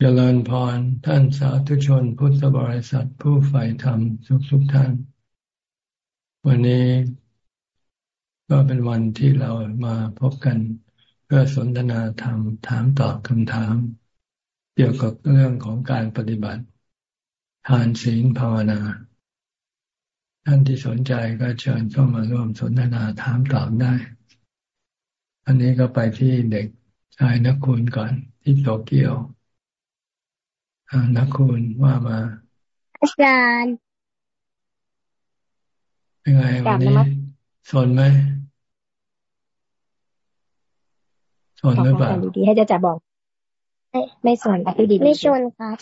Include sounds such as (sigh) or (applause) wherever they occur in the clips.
เจริญพรท่านสาธุชนพุทธบริษัทผู้ใฝ่ธรรมทุกทุกท่าน วันนี้ก็เป็นวันที่เรามาพบกันเพื่อสนทนาธรรมถามตอบคำถาม เกี่ยวกับเรื่องของการปฏิบัติ ทานศีลภาวนา ท่านที่สนใจก็เชิญเข้ามาร่วมสนทนาถามตอบได้ อันนี้ก็ไปที่เด็กชายนักคุณก่อนที่โตเกียว นักคุณว่ามา อาจารย์เป็นไงวันนี้สนไหมสนหรือเปล่าดีให้จะจะบอก ไม่ไม่สนอธิดีไม่ชนครับ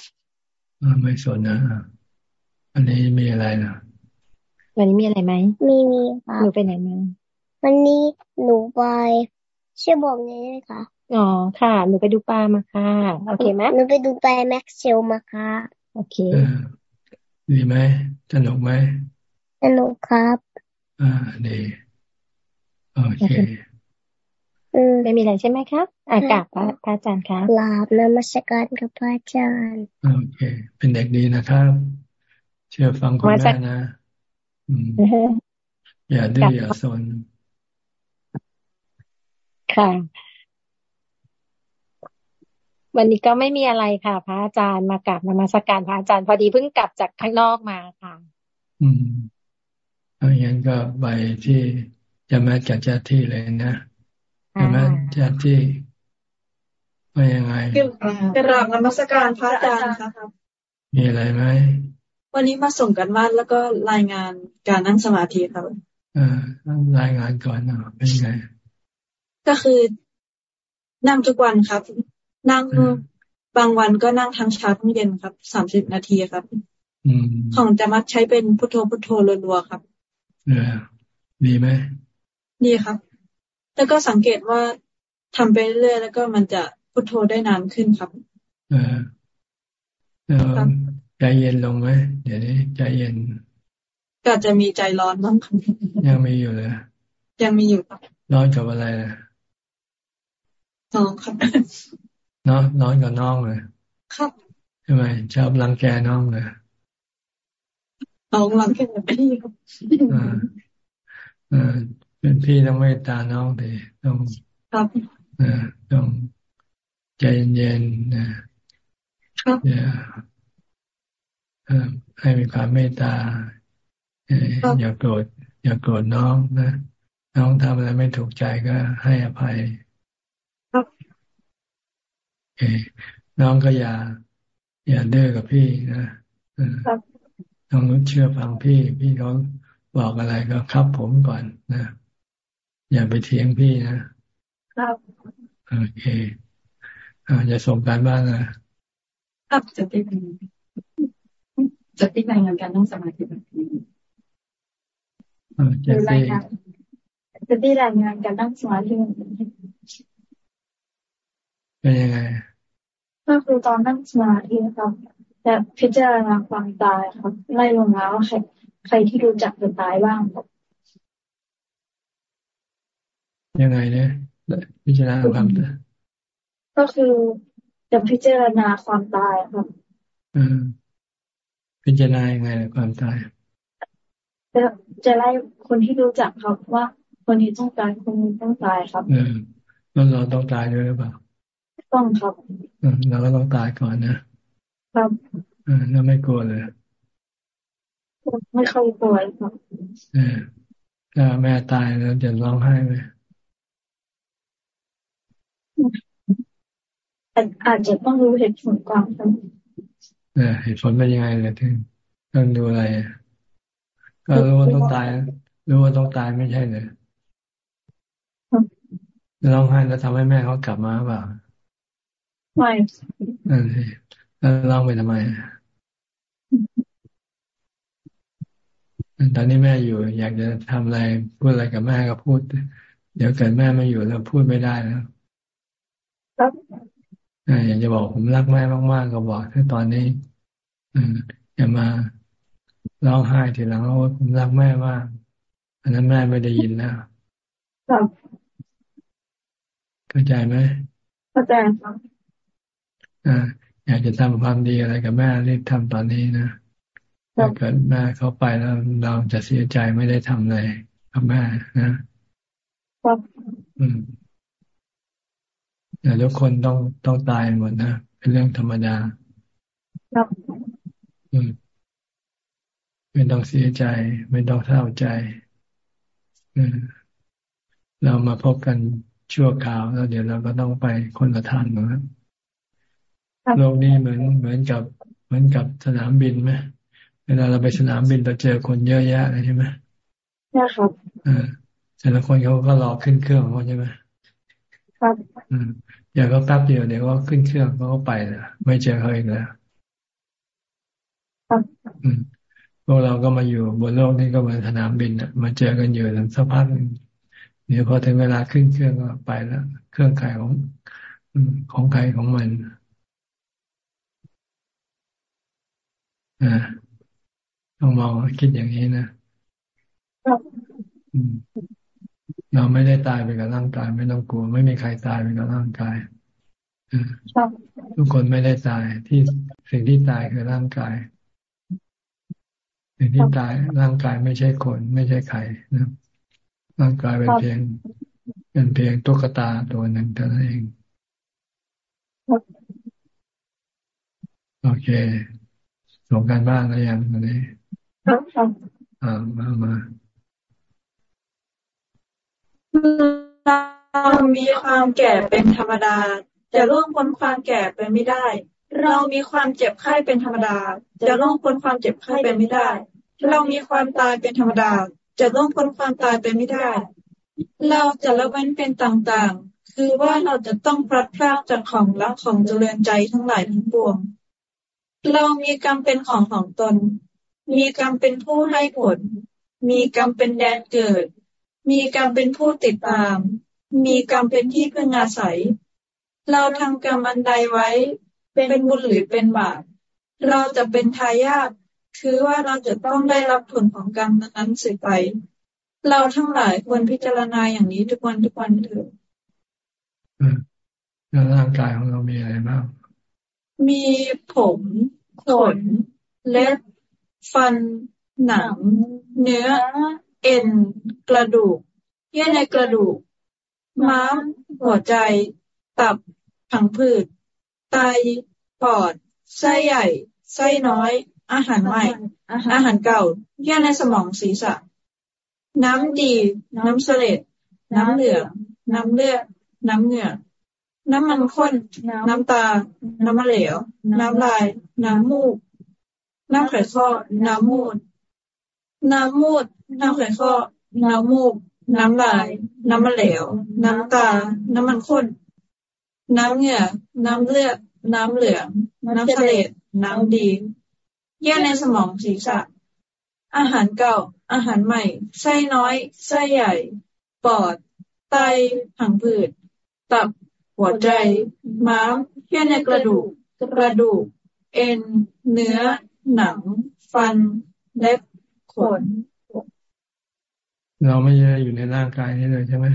ไม่สนนะอันนี้มีอะไรนะวันนี้มีอะไรไหมมีมีค่ะหนูไปไหนมาวันนี้หนูไปเชื่อบอกนี้ค่ะ อ๋อค่ะ หนูไปดูปลามาค่ะ โอเคไหมหนูไปดูปลาแม็กเซลมาค่ะ โอเค ดีไหมสนุกไหมสนุกครับ อ่าดีโอเคไม่มีอะไรใช่ไหมครับ อากาศพระพระอาจารย์ครับลาบนมัสการกับพระอาจารย์โอเค เป็นเด็กดีนะครับ เชื่อฟังคุณแม่นะอย่าดื้ออย่าสนค่ะ วันนี้ก็ไม่มีอะไรค่ะ พระอาจารย์มากราบนมัสการพระอาจารย์พอดีเพิ่งกลับจากข้างนอกมาค่ะ อืมอย่างนั้นก็ไปที่จะมาจัดเจ้าที่เลยนะจะมาจัดที่ว่ายังไงกราบนมัสการพระอาจารย์ครับ มีอะไรไหมวันนี้มาส่งกันบ้านแล้วก็รายงานการนั่งสมาธิครับอ่ารายงานก่อนนะเป็นไง ก็คือนั่งทุกวันครับ นั่งบางวันก็นั่งทั้งเช้าทั้งเย็นครับสามสิบนาทีครับของจะมัดใช้เป็นพุทโธพุทโธรัวๆครับเออดีไหมดีครับ แล้วก็สังเกตว่าทำไปเรื่อยแล้วก็มันจะพุทโธได้นานขึ้นครับ เออใจเย็นลงไหมเดี๋ยวนี้ใจเย็น ก็จะมีใจร้อนบ้างครับยังมีอยู่เลยยังมีอยู่ครับร้อนกับอะไรนะน้องครับ น้องน้องกับน้องเลยครับใช่ไหมชอบรังแกน้องเลยน้องรังแกพี่ครับอ่าอ่าเป็นพี่ต้องไม่ตาน้องดีต้องครับอ่าต้องใจเย็นๆนะครับอย่าให้มีความเมตตาอย่าโกรธอย่าโกรธน้องนะ น้องทำอะไรไม่ถูกใจก็ให้อภัย น้องก็อย่า อย่าเด้อกับพี่นะน้องนุชเชื่อฟังพี่ พี่เขาบอกอะไรก็ครับผมก่อนนะอย่าไปเถียงพี่นะครับโอเคอ่าจะส่งการบ้านนะครับจะได้เป็นจะได้รายงานการนั่งสมาธิแบบนี้จะได้จะได้รายงานการนั่งสมาธิแบบนี้เป็นยังไง ก็คือตอนนั่งสมาธิครับจะพิจารณาความตายครับไล่ลงมาว่าใครใครที่รู้จักจะตายบ้างครับยังไงเนี่ยพิจารณาความตายก็คือจะพิจารณาความตายครับอพิจารณายังไงความตายจะจะไล่คนที่รู้จักครับว่าคนนี้ต้องตายคนนี้ต้องตายครับเออแล้วเราต้องตายด้วยหรือเปล่า ต้องครับเราก็ต้องตายก่อนนะ ครับแล้วไม่กลัวเลย ไม่เข้ากลัวครับเออถ้าแม่ตายแล้วจะร้องไห้ไหมอาจจะต้องรู้เหตุผลก่อนครับเออเหตุผลเป็นยังไงเลยถึงต้องดูอะไร ก็รู้ว่าต้องตาย รู้ว่าต้องตายไม่ใช่เลยร้องไห้แล้วทำให้แม่เขากลับมาเปล่า ไม่นั่นสิแล้วเล่าไปทำไมตอนนี้แม่อยู่ อยากจะทำอะไรพูดอะไรกับแม่ก็พูด เดี๋ยวเกิดแม่ไม่อยู่แล้วพูดไม่ได้แล้วอยากจะบอกผมรักแม่มากๆก็บอกแค่ตอนนี้อย่ามาร้องไห้ทีหลังว่าผมรักแม่มากอันนั้นแม่ไม่ได้ยินแล้วครับเข้าใจไหมเข้าใจครับ อ่าอยากจะทำความดีอะไรกับแม่รีบทำตอนนี้นะถ้าเกิดแม่เขาไปแล้วเราจะเสียใจไม่ได้ทำเลยกับแม่นะครับอืมแต่ทุกคนต้องต้องตายหมดนะเป็นเรื่องธรรมดาครับอืมไม่ต้องเสียใจ ไม่ต้องเศร้าใจเรามาพบกันชั่วคราวแล้วเดี๋ยวเราก็ต้องไปคนละทางนะ โลกนี้เหมือนเหมือนกับเหมือนกับสนามบินไหมเวลาเราไปสนามบินเราเจอคนเยอะแยะเลยใช่ไหมใช่ครับอ่าแต่ละคนเขาก็รอขึ้นเครื่องเขาใช่ไหมครับอืมอย่างก็แป๊บเดียวเดี๋ยวก็ขึ้นเครื่องเขาก็ไปแล้วไม่เจอเขาอีกแล้วครับอืมพวกเราก็มาอยู่บนโลกนี้ก็เหมือนสนามบินอะมาเจอกันอยู่สักพักหนึ่งเดี๋ยวพอถึงเวลาขึ้นเครื่องก็ไปแล้ว เครื่องใครของของใครของมันอ่า ต้องมองคิดอย่างนี้นะเราไม่ได้ตายไปกับร่างกาย ไม่ต้องกลัว ไม่มีใครตายไปกับร่างกายทุกคนไม่ได้ตายที่สิ่งที่ตายคือร่างกาย สิ่งที่ตายร่างกายไม่ใช่คน ไม่ใช่ใครนะร่างกายเป็นเพียง เป็นเพียงตุ๊กตาตัวหนึ่งเท่านั้นเอง โอเค ส่งการบ้านแล้วยังวันนี้อ่ามามาเรามีความแก่เป็นธรรมดา จะล่วงพ้นความแก่ไปไม่ได้ เรามีความเจ็บไข้เป็นธรรมดา จะล่วงพ้นความเจ็บไข้ไปไม่ได้ เรามีความตายเป็นธรรมดา จะล่วงพ้นความตายไปไม่ได้ เราจะละเว้นเป็นต่างๆ คือว่าเราจะต้องพลัดพรากจากของรักของเจริญใจทั้งหลายทั้งปวง เรามีกรรมเป็นของของตน มีกรรมเป็นผู้ให้ผล มีกรรมเป็นแดนเกิด มีกรรมเป็นผู้ติดตาม มีกรรมเป็นที่พึ่งอาศัย เราทำกรรมอันใดไว้ เป็นบุญหรือเป็นบาป เราจะเป็นทายาทคือว่าเราจะต้องได้รับผลของกรรมนั้นสืบไป เราทั้งหลายควรพิจารณาอย่างนี้ทุกวันทุกวันเถิดแล้วร่างกายของเรามีอะไรบ้าง มีผมขนเล็บฟันหนัง เนื้อ เอ็น กระดูก เยื่อในกระดูก ม้าม หัวใจ ตับผังผืด ไต ปอด ไส้ใหญ่ ไส้น้อย อาหารใหม่ อาหารเก่า เยื่อในสมองศีรษะ น้ำดี น้ำเสลดน้ำเหลือง น้ำเลือด น้ำเหงื่อ น้ำมันข้น น้ำตา น้ำมะเหลว น้ำลาย น้ำมูก น้ำไขข้อ น้ำมูด น้ำมูด น้ำไขข้อ น้ำมูก น้ำลาย น้ำมะเหลว น้ำตา น้ำมันข้น น้ำเหงื่อ น้ำเลือด น้ำเหลือง น้ำทะเลน้ำดีเยื่อในสมองศีรษะ อาหารเก่า อาหารใหม่ ไส้น้อย ไส้ใหญ่ ปอด ไต ผังผืด ตับ หัวใจ ม้ามเยื่อในกระดูก กระดูก เอ็น เนื้อ หนัง ฟัน เล็บ ขน เราไม่ได้อยู่ในร่างกายนี้เลยใช่ไหม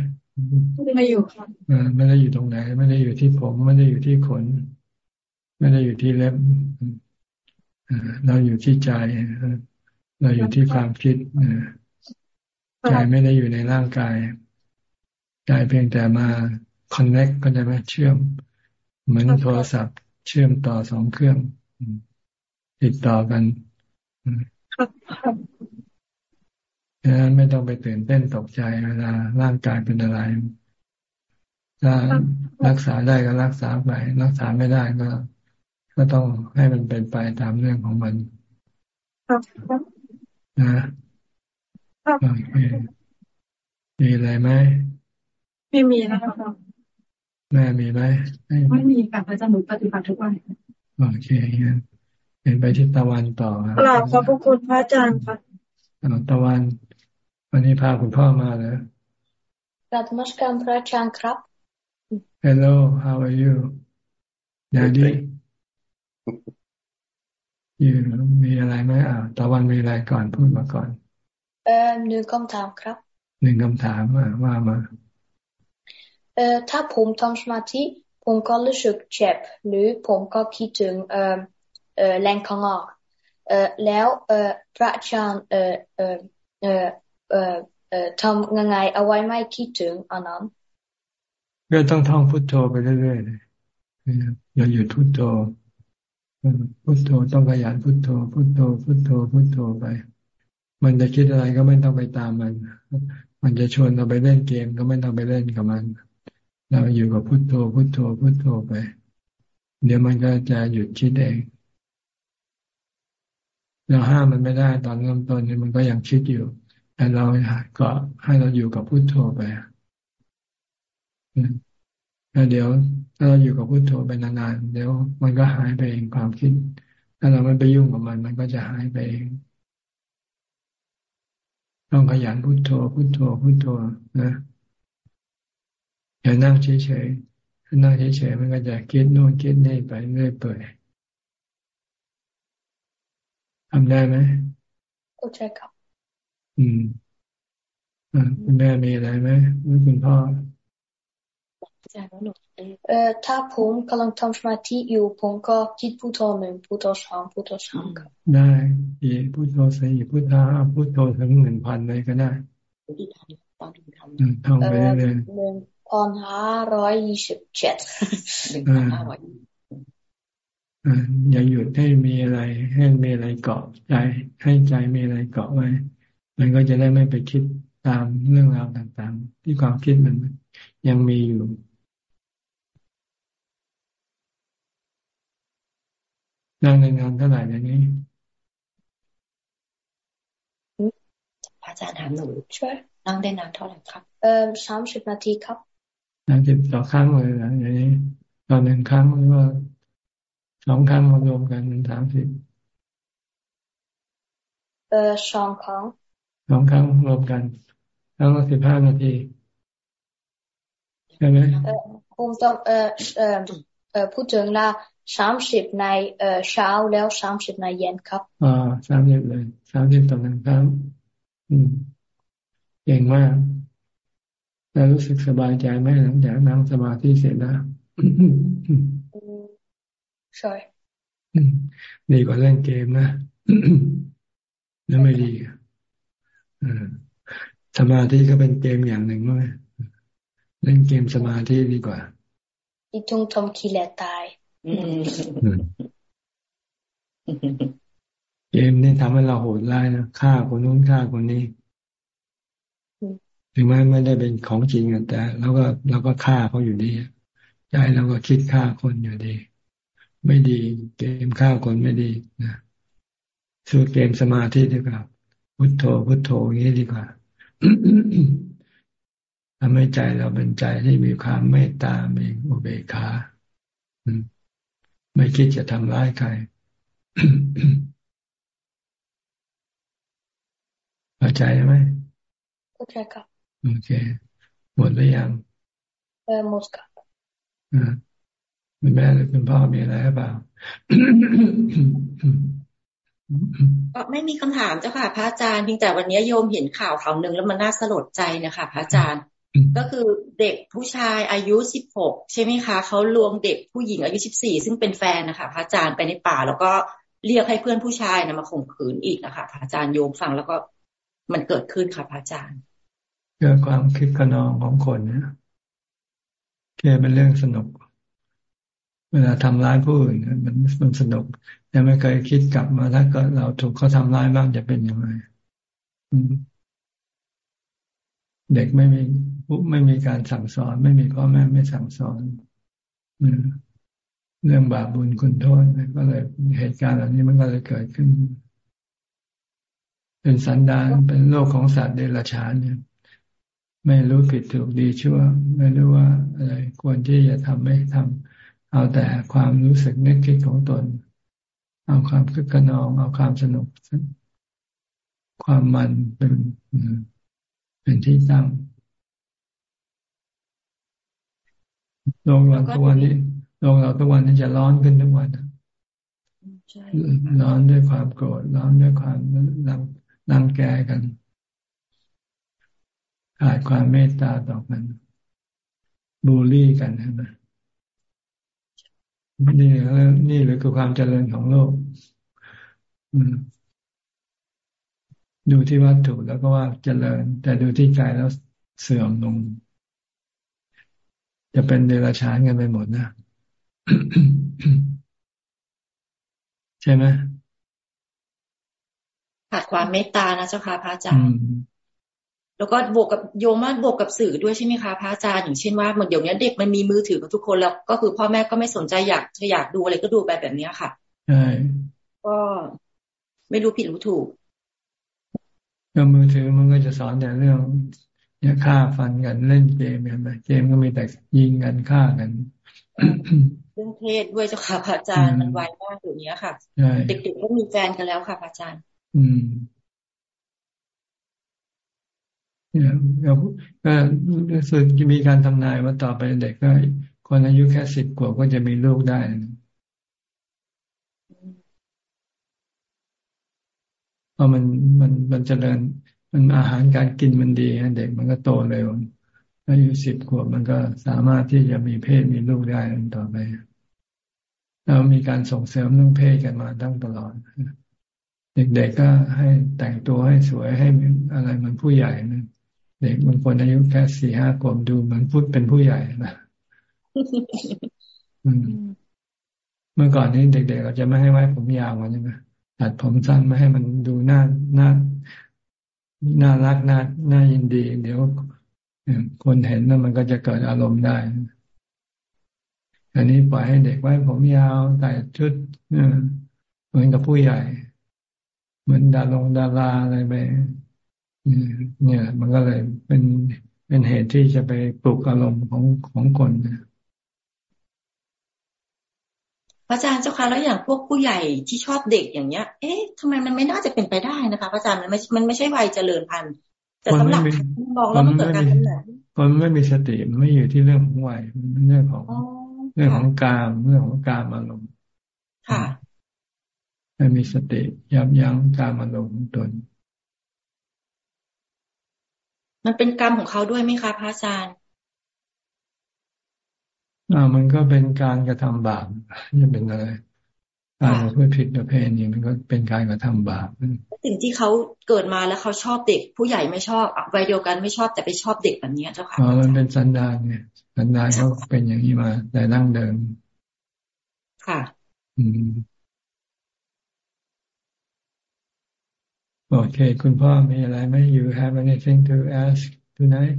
ไม่อยู่ค่ะไม่ได้อยู่ตรงไหน ไม่ได้อยู่ที่ผม ไม่ได้อยู่ที่ขน ไม่ได้อยู่ที่เล็บเราอยู่ที่ใจ เราอยู่ที่ความคิดใจไม่ได้อยู่ในร่างกาย ใจเพียงแต่มา คอนเน็กก็จะมเชื่อม เหมือนโทรศัพท์เชื่อมต่อสองเครื่อง ติดต่อกันดังนั้นไม่ต้องไปตื่นเต้นตกใจเวลาร่างกายเป็นอะไรถ้ารักษาได้ก็รักษาไปรักษาไม่ได้ก็ ก็ต้องให้มันเป็นไปตามเรื่องของมัน ครับนะโอเคมีอะไรไหมไม่มีนะคะ แม่มีไหมไม่มีค่ะพระอาจารย์หนูปฏิบัติทุกวันโอเคงั้นเป็นไปที่ตะวันต่อกราบขอบพระคุณพระอาจารย์ค่ะตะวัน วันนี้พาคุณพ่อมาเลยกราบมัสการพระอาจารย์ครับ Hello how are you Daddy อยู่มีอะไรไหมอ่าตะวันมีอะไรก่อนพูดมาก่อน เออหนึ่งคำถามครับหนึ่งคำถามว่าว่ามา เอ่อถ้าผมทำสมาธิผมก็รู้สึกเจ็บหรือผมก็คิดถึงเอ่อเอ่อแรงข้างออกเอ่อแล้วเอ่อพระอาจารย์เอ่อเอ่อเอ่อเอ่อเอ่อทำยังไงเอาไว้ไม่คิดถึงอันนั้นก็ต้องท่องพุทโธไปเรื่อยๆเลยอย่าหยุดพุทโธพุทโธต้องขยันพุทโธพุทโธพุทโธพุทโธไป มันจะคิดอะไรก็ไม่ต้องไปตามมัน มันจะชวนเราไปเล่นเกมก็ไม่ต้องไปเล่นกับมัน เราอยู่กับพุทโธพุทโธพุทโธไป เดี๋ยวมันก็จะหยุดคิดเองเราห้ามมันไม่ได้ตอนเริ่มต้นนี่มันก็ยังคิดอยู่ แต่เราก็ให้เราอยู่กับพุทโธไปแล้วเดี๋ยวถ้าเราอยู่กับพุทโธไปนานๆเดี๋ยวมันก็หายไปเองความคิด ถ้าเราไม่ไปยุ่งกับมัน มันก็จะหายไปเองต้องขยันพุทโธพุทโธพุทโธนะ อย่านั่งเฉยๆถ้านั่งเฉยๆมันก็จะคิดโน่นคิดนี่ไปเรื่อยเปื่อยทำได้ไหมเข้าใจครับ อืมอ่าคุณแม่มีอะไรไหมหรือคุณพ่อจารย์หนูเอ่อถ้าผมกำลังทำสมาธิอยู่ผมก็คิดพุทโธหนึ่งพุทโธสองพุทโธสามครับได้ดีพุทโธสี่พุทโธห้าพุทโธถึงหนึ่งพันเลยก็ได้ท่องไปเรื่อยๆหนึ่ง พันห้าร้อยยี่สิบเจ็ดหนึ่งพันห้าร้อยอย่าหยุดให้มีอะไร ให้มีอะไรเกาะใจ ให้ใจมีอะไรเกาะไว้ มันก็จะได้ไม่ไปคิดตามเรื่องราวต่างๆ ที่ความคิดมันยังมีอยู่นั่งในงานเท่าไหร่ในนี้อาจารย์ถามหนูช่วยนั่งได้นานเท่าไหร่ครับ เออสามสิบนาทีครับ สามสิบต่อครั้งเลยนะอย่างนี้ตอนหนึ่งครั้งหรือว่าสองครั้งมารวมกันเป็นสามสิบเออสองครั้งสองครั้งรวมกันครั้งละสิบห้านาทีใช่ไหมผมต้องเออเออเออพูดถึงละสามสิบในเอ่อเช้าแล้วสามสิบในเย็นครับอ่าสามสิบเลยสามสิบต่อหนึ่งครั้งอืมเก่งมาก แล้วรู้สึกสบายใจไหมหลังจากนั่งสมาธิเสร็จแล้วใช่ดีกว่าเล่นเกมนะแล้วไม่ดีสมาธิก็เป็นเกมอย่างหนึ่งมั้ยเล่นเกมสมาธิดีกว่าอีทุงทมคีเลตายเกมนี่ทำให้เราโหดร้ายนะฆ่าคนนู้นฆ่าคนนี้ ถึงแม้ไม่ได้เป็นของจริงแต่เราก็เราก็ฆ่าเขาอยู่ดีใจเราก็คิดฆ่าคนอยู่ดี ไม่ดีเกมฆ่าคนไม่ดีนะสู้เกมสมาธิดีกว่าพุทโธพุทโธอย่างนี้ดีกว่าทำให้ใจเราเป็นใจที่มีความเมตตามีอุเบกขาไม่คิดจะทำร้ายใครเข้าใจไหมเข้าใจครับ โอเค หมดหรือยังเออหมดครับอ่าคุณแม่หรือคุณพ่อมีอะไรหรือเปล่าก็ไม่มีคำถามเจ้าค่ะ พระอาจารย์เพียงแต่วันนี้โยมเห็นข่าวข่าวหนึ่งแล้วมันน่าสลดใจนะคะพระอาจารย์ ก็คือเด็กผู้ชายอายุสิบหกใช่ไหมคะเขาลวงเด็กผู้หญิงอายุสิบสี่ซึ่งเป็นแฟนนะคะพระอาจารย์ไปในป่า แล้วก็เรียกให้เพื่อนผู้ชายนะมาข่มขืนอีกนะคะพระอาจารย์โยมฟังแล้วก็มันเกิดขึ้นค่ะพระอาจารย์ เรื่องความคิดกระนองของคนเนี่ยแค่เป็นเรื่องสนุก เวลาทำร้ายผู้อื่นมันมันสนุกยังไม่เคยคิดกลับมาถ้าเกิดเราถูกเขาทำร้ายบ้างจะเป็นยังไงเด็กไม่มีไม่มีการสั่งสอน ไม่มีพ่อแม่ไม่สั่งสอนเรื่องบาปบุญคุณโทษก็เลยเหตุการณ์เหล่านี้มันก็เลยเกิดขึ้น เป็นสันดานเป็นโลกของสัตว์เดรัจฉานเนี่ย ไม่รู้ผิดถูกดีชั่ว ไม่รู้ว่าอะไรควรที่จะทำไม่ทำเอาแต่ความรู้สึกนึกคิดของตน เอาความคึกขนอง เอาความสนุก ความมันเป็นเป็นที่ตั้งโลกเราทุกวันนี้โลกเราทุกวันนี้จะร้อนขึ้นทุกวันร้อนด้วยความโกรธร้อนด้วยความรังรังแกกัน ขาดความเมตตาต่อกันบูลลี่กันใช่ไหมนี่นี่หรือคือความเจริญของโลกดูที่วัตถุแล้วก็ว่าเจริญ แต่ดูที่ใจแล้วเสื่อมลง จะเป็นเดรัจฉานกันไปหมดนะใช่ไหมขาดความเมตตานะเจ้าค่ะพระอาจารย์ แล้วก็บวกกับโยมว่าบวกกับสื่อด้วยใช่ไหมคะพระอาจารย์อย่างเช่นว่าเหมือนเดี๋ยวนี้เด็กมันมีมือถือกับทุกคนแล้วก็คือพ่อแม่ก็ไม่สนใจอยากจะอยากดูอะไรก็ดูแบบแบบนี้ค่ะใช่ก็ไม่รู้ผิดรู้ถูกก็มือถือมันก็จะสอนแต่เรื่องอย่าฆ่าฟันกันเล่นเกมเห็นไหมเกมก็มีแต่ยิงกันฆ่ากันเรื่องเพศด้วยเจ้าค่ะพระอาจารย์มันไวมากอยู่นี้ค่ะ เด็กๆก็มีแฟนกันแล้วค่ะพระอาจารย์ อืม ก็รู้สึกมีการทำนายว่าต่อไปเด็กก็คนอายุแค่สิบกว่าก็จะมีลูกได้เพราะมันมันมันจเจริญมันอาหารการกินมันดีเด็กมันก็โตเร็วอายุสิบขวบมันก็สามารถที่จะมีเพศมีลูกได้ต่อไปแล้วมีการส่งเสริมเรื่องเพศกันมาตั้งตลอดเด็กๆก็ให้แต่งตัวให้สวยให้อะไรมันผู้ใหญ่นะ เด็กบางคนอายุแค่สี่ห้าขวบดูเหมือนพูดเป็นผู้ใหญ่นะเมื่อก่อนนี้เด็กๆเราจะไม่ให้ไว้ผมยาวกันใช่ไหมตัดผมสั้นไม่ให้มันดูหน้าหน้าน่ารักน่าน่ายินดี เดี๋ยวคนเห็นแล้วมันก็จะเกิดอารมณ์ได้ อันนี้ปล่อยให้เด็กไว้ผมยาวใส่ชุดเหมือนกับผู้ใหญ่ เหมือนดารงดาราอะไรไป เนี่ย มันก็เลยเป็นเป็นเหตุที่จะไปปลุกอารมณ์ของของคนนะพระอาจารย์เจ้าค่ะแล้วอย่างพวกผู้ใหญ่ที่ชอบเด็กอย่างเนี้ย เอ๊ะทำไมมันไม่น่าจะเป็นไปได้นะคะพระอาจารย์มันไม่มันไม่ใช่วัยเจริญพันธุ์แต่สำหรับมองแล้วมันเกิดการกำเนิดคนไม่มีสติมันไม่อยู่ที่เรื่องของวัยมันเรื่องของเรื่องของกามเรื่องของกามอารมณ์ค่ะไม่มีสติยับยั้งกามอารมณ์ของตน มันเป็นกรรมของเขาด้วยไหมคะพระอาจารย์อ่ามันก็เป็นการกระทำบาปจะเป็นอะไรการพูดผิดประเพณีมันก็เป็นการกระทำบาปสิ่งที่เขาเกิดมาแล้วเขาชอบเด็ก ผู้ใหญ่ไม่ชอบวัยเดียวกันไม่ชอบแต่ไปชอบเด็กแบบนี้เจ้าค่ะอ๋อมันเป็นสันดานไงสันดานเขาเป็นอย่างนี้มาแต่นั่งเดิมค่ะ อืม Okay, Kunpa, may you have anything to ask tonight?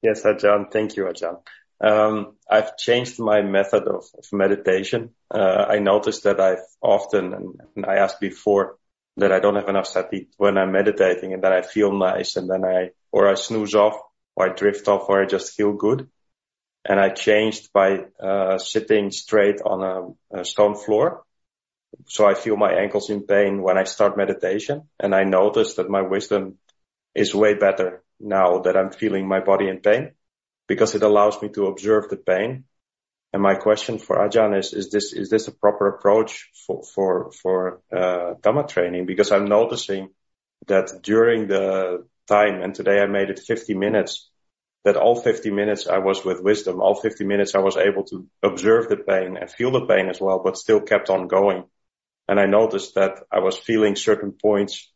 Yes, Ajahn. Thank you, Ajahn. Um, I've changed my method of, of meditation. Uh, I noticed that I've often, and, and, I asked before, that I don't have enough sati when I'm meditating and then I feel nice and then I, or I snooze off or I drift off or I just feel good. And I changed by uh, sitting straight on a, a stone floor so I feel my ankles in pain when I start meditation and I notice that my wisdom is way better now that I'm feeling my body in pain because it allows me to observe the pain. And my question for Ajahn is, is this, is this a proper approach for, for, for, uh, Dhamma training? Because I'm noticing that during the time, and today I made it 50 minutes, that all 50 minutes I was with wisdom, all 50 minutes I was able to observe the pain and feel the pain as well, but still kept on going. And I noticed that I was feeling certain points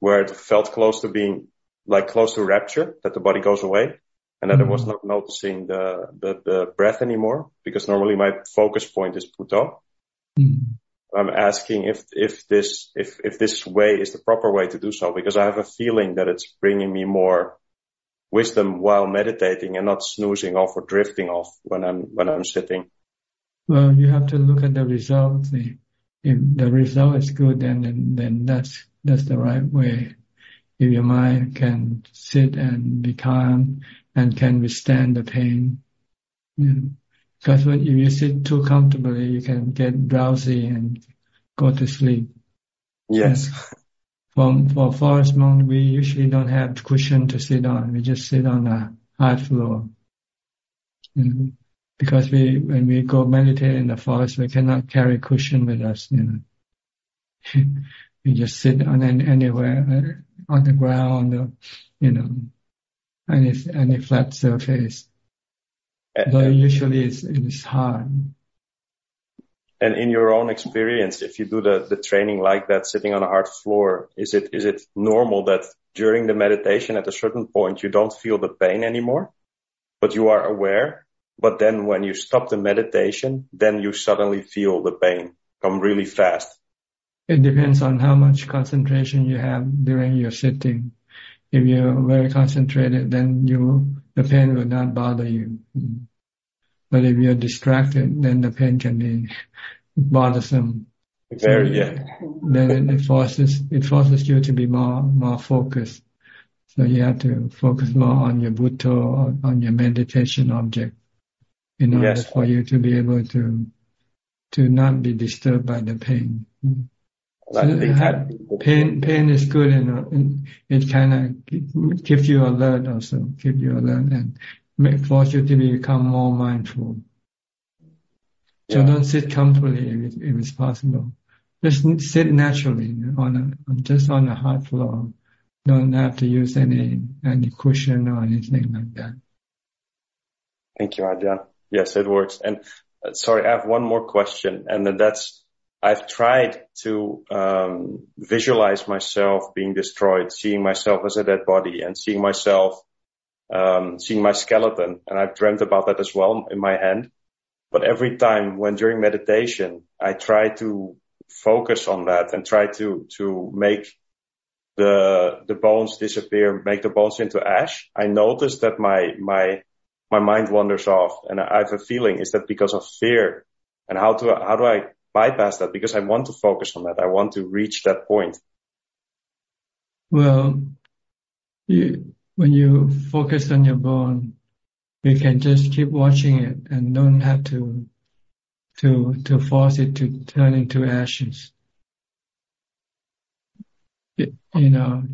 where it felt close to being like close to rapture, that the body goes away and that. I was mm-hmm. not noticing the, the, the breath anymore because normally my focus point is Puto. Mm-hmm. I'm asking if, if this, if, if this way is the proper way to do so because I have a feeling that it's bringing me more wisdom while meditating and not snoozing off or drifting off when I'm, when I'm sitting. Well, you have to look at the result. If the result is good, then, then, then that's, that's the right way. If your mind can sit and be calm and can withstand the pain. Because when you sit too comfortably, you can get drowsy and go to sleep. Yes. For, for forest monk, we usually don't have cushion to sit on. We just sit on a hard floor. Because we, when we go meditate in the forest, we cannot carry cushion with us, you know. (laughs) we just sit on any, anywhere, uh, on the ground, on the, you know, any any flat surface. Though usually it's, it is hard. And in your own experience, if you do the, the training like that, sitting on a hard floor, is it, is it normal that during the meditation at a certain point, you don't feel the pain anymore, but you are aware? But then when you stop the meditation, then you suddenly feel the pain come really fast. It depends on how much concentration you have during your sitting. If you're very concentrated, then you, the pain will not bother you. But if you're distracted, then the pain can be bothersome. Very, so, yeah. Then it forces it forces you to be more more focused. So you have to focus more on your or on your meditation object in order yes. for you to be able to to not be disturbed by the pain. So uh, pain pain is good and it kind of keeps you alert also, keep you alert and make, force you to become more mindful. So yeah. don't sit comfortably if, it, if it's possible. Just sit naturally on a just on a hard floor. Don't have to use any any cushion or anything like that. Thank you, Ajahn. Yes, it works. And uh, sorry, I have one more question, and that's I've tried to um, visualize myself being destroyed, seeing myself as a dead body, and seeing myself um, seeing my skeleton, and I've dreamt about that as well in my hand. But every time when during meditation, I try to focus on that and try to, to make the, the bones disappear, make the bones into ash. I notice that my, my, my mind wanders off and I have a feeling is that because of fear and how to, how do I bypass that? Because I want to focus on that. I want to reach that point. Well, you, when you focus on your bone, you can just keep watching it and don't have to to to force it to turn into ashes. You know,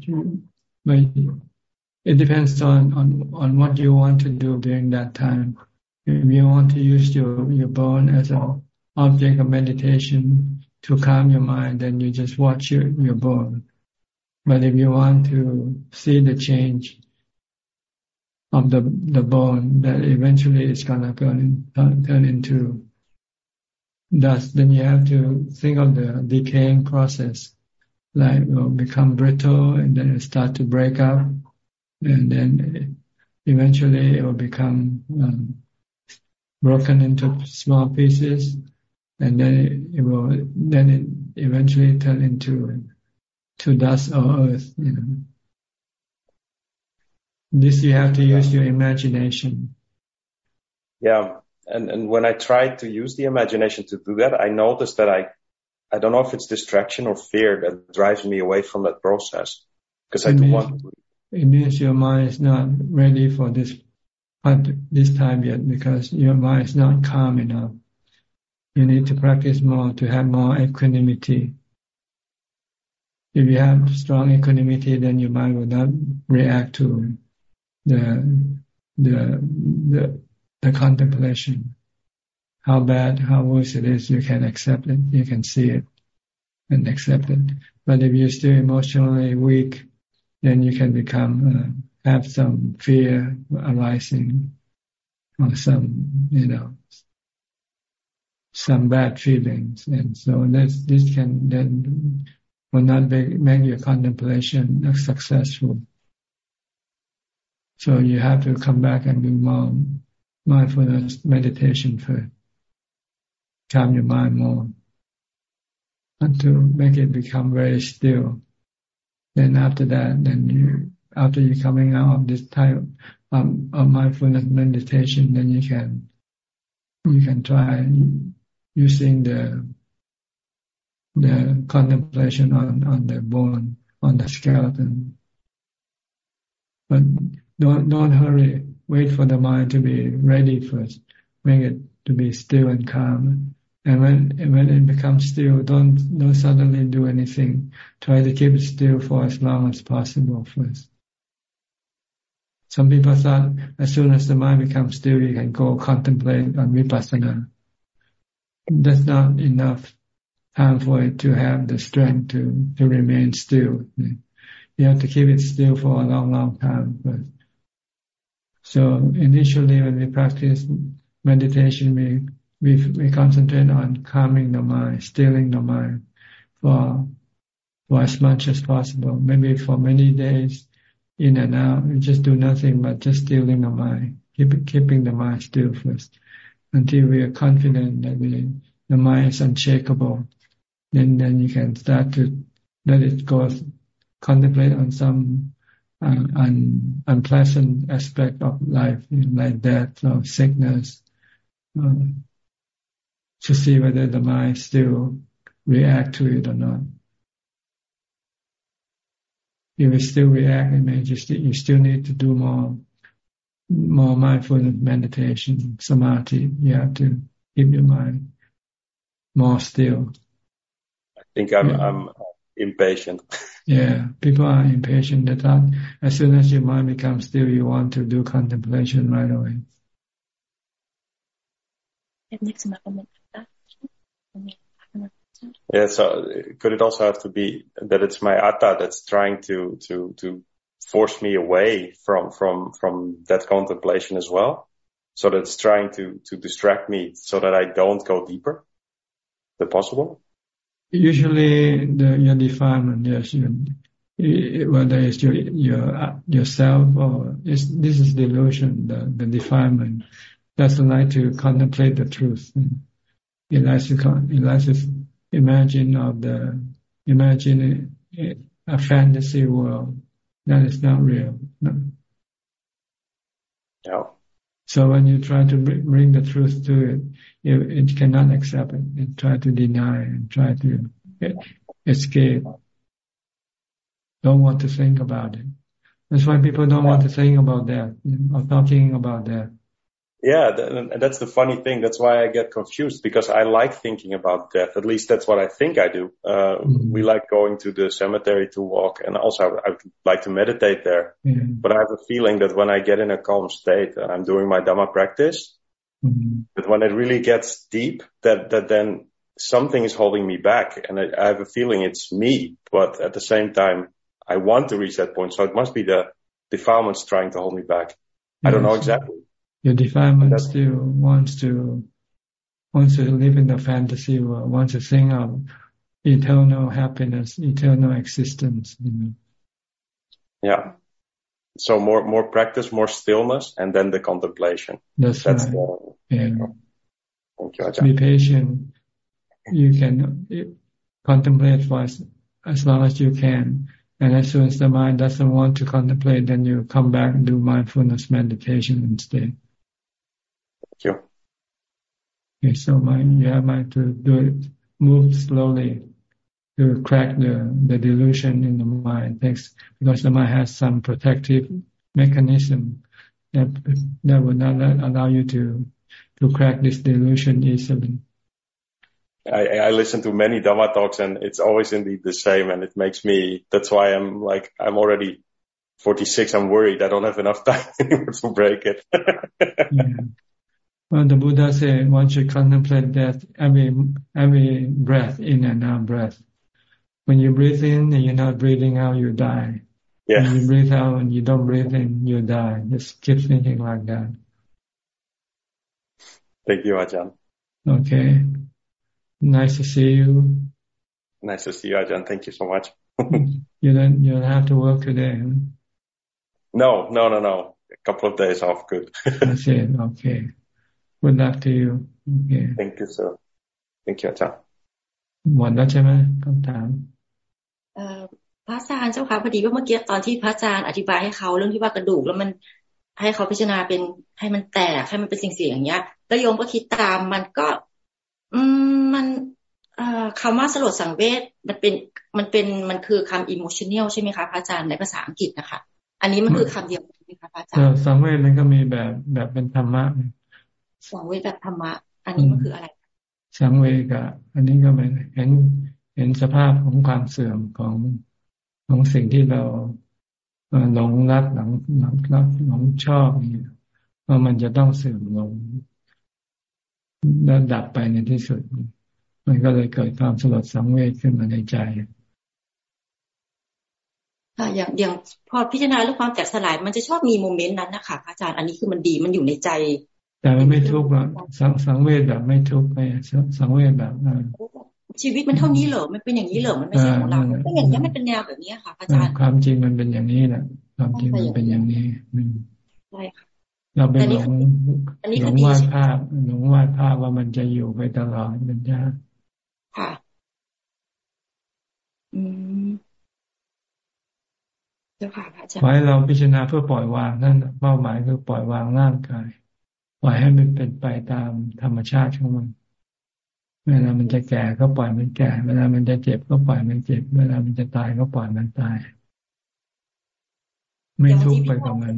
it depends on, on on what you want to do during that time. If you want to use your your bone as an object of meditation to calm your mind, then you just watch your your bone. But if you want to see the change of the the bone that eventually is gonna turn turn into dust. Then you have to think of the decaying process, like it will become brittle and then it start to break up, and then eventually it will become um, broken into small pieces, and then it, it will then it eventually turn into to dust or earth. You know. This you have to use your imagination. Yeah. And, and when I try to use the imagination to do that, I notice that I, I don't know if it's distraction or fear that drives me away from that process. Because I do want to. It means your mind is not ready for this, this time yet because your mind is not calm enough. You need to practice more to have more equanimity. If you have strong equanimity, then your mind will not react to the the the, the contemplation. How bad, how worse it is, you can accept it, you can see it and accept it. But if you're still emotionally weak, then you can become uh, have some fear arising or some you know some bad feelings, and so this this can then will not be, make your contemplation successful. So you have to come back and do more mindfulness meditation first. Calm your mind more. And to make it become very still. Then after that, then you, after you coming out of this type of, of mindfulness meditation, then you can, you can try using the, the contemplation on, on the bone, on the skeleton. But don't don't hurry. Wait for the mind to be ready first. Make it to be still and calm. And when when it becomes still, don't don't suddenly do anything. Try to keep it still for as long as possible first. Some people thought as soon as the mind becomes still, you can go contemplate on vipassana. That's not enough time for it to have the strength to to remain still. You have to keep it still for a long, long time first. So initially when we practice meditation, we, we we concentrate on calming the mind, stealing the mind for for as much as possible. Maybe for many days, in and out, we just do nothing but just stealing the mind, keep keeping the mind still first, until we are confident that we, the mind is unshakable. Then then you can start to let it go, contemplate on some un, unpleasant aspect of life, like death or sickness. Uh, to see whether the mind still react to it or not. If it still react, it may just you still need to do more more mindfulness meditation, samadhi. You have to keep your mind more still. I think I'm yeah. I'm impatient. (laughs) yeah, people are impatient. That as soon as your mind becomes still, you want to do contemplation right away. Yeah, so could it also have to be that it's my atta that's trying to to to force me away from from from that contemplation as well, so that it's trying to to distract me so that I don't go deeper. That possible? Usually, the, your defilement, yes, you, whether it's your your uh, yourself or this is delusion, the the defilement doesn't like to contemplate the truth. It likes to it likes imagine of the imagine a, fantasy world that is not real. No. Yeah. So when you try to bring the truth to it, it, it cannot accept it. It try to deny and try to escape. Don't want to think about it. That's why people don't want to think about that or talking about that. Yeah, and that's the funny thing. That's why I get confused because I like thinking about death. At least that's what I think I do. Uh, mm-hmm. We like going to the cemetery to walk, and also I would like to meditate there. Mm-hmm. But I have a feeling that when I get in a calm state and I'm doing my Dhamma practice, mm-hmm. but when it really gets deep, that that then something is holding me back, and I, I have a feeling it's me. But at the same time, I want to reach that point, so it must be the defilements trying to hold me back. I don't know exactly your defilement still wants to wants to live in the fantasy world, wants to think of eternal happiness, eternal existence. You know. Yeah. So more more practice, more stillness, and then the contemplation. That's, That's right. The, yeah. Thank you, Ajahn. Be patient. You can contemplate for as, as long as you can. And as soon as the mind doesn't want to contemplate, then you come back and do mindfulness meditation instead you. Okay, so my yeah, my to do it, move slowly to crack the, the delusion in the mind. Thanks, because the mind has some protective mechanism that that would not allow you to to crack this delusion easily. I, I listen to many Dhamma talks and it's always indeed the same and it makes me, that's why I'm like, I'm already 46, I'm worried I don't have enough (laughs) time to break it. yeah. Well, the Buddha said one should contemplate death every every breath in and out breath. When you breathe in and you're not breathing out, you die. Yeah. When you breathe out and you don't breathe in, you die. Just keep thinking like that. Thank you, Ajahn. Okay. Nice to see you. Nice to see you, Ajahn. Thank you so much. (laughs) you don't you don't have to work today. Huh? No, no, no, no. A couple of days off, good. (laughs) That's it. Okay. Good luck to you okay thank you sir thank you อาจารย์หมดแล้วใช่ไหมคำถามพระอาจารย์เจ้าค่ะพอดีว่าเมื่อกี้ตอนที่พระอาจารย์อธิบายให้เขาเรื่องที่ว่ากระดูกแล้วมันให้เขาพิจารณาเป็นให้มันแตกให้มันเป็นสิ่งเสียอย่างเงี้ย แล้วโยมก็คิดตามมันก็ อืมมันคำว่าสลดสังเวชมันเป็นมันเป็นมันคือคำอิโมชันเนลใช่ไหมคะพระอาจารย์ในภาษาอังกฤษนะคะ อันนี้มันคือคำเดียวกันไหมคะพระอาจารย์สังเวชมันก็มีแบบแบบเป็นธรรมะ สังเวกับธรรมะ อันนี้มันคืออะไร สังเวกะอันนี้ก็เป็นเห็นเห็นสภาพของความเสื่อมของของสิ่งที่เราหลงรักหลงหลงรักหลงชอบนี่ว่ามันจะต้องเสื่อมลงแล้วดับไปในที่สุด มันก็เลยเกิดความสลดสังเวชขึ้นมาในใจค่ะอย่างอย่างพอพิจารณาเรื่องความแตกสลาย มันจะชอบมีโมเมนต์นั้นนะคะอาจารย์อันนี้คือมันดีมันอยู่ในใจ แต่มันไม่ทุกข์หรอกสังสังเวชแบบไม่ทุกข์ไปสังเวชแบบชีวิตมันเท่านี้เหรอมันเป็นอย่างนี้เหรอมันไม่ใช่ของเราก็อย่างนี้มันเป็นแนวแบบนี้ค่ะอาจารย์ความจริงมันเป็นอย่างนี้แหละความจริงมันเป็นอย่างนี้ใช่ค่ะเราเป็นหลงหลงวาดภาพหลงวาดภาพว่ามันจะอยู่ไปตลอดมันจะค่ะ อืมเจ้าค่ะพระอาจารย์ไว้เราพิจารณาเพื่อปล่อยวางนั่นเป้าหมายคือปล่อยวางร่างกาย ปล่อยให้มันเป็นไปตามธรรมชาติของมัน เวลามันจะแก่ก็ปล่อยมันแก่ เวลามันจะเจ็บก็ปล่อยมันเจ็บ เวลามันจะตายก็ปล่อยมันตาย ไม่ทุกข์ไปกับมัน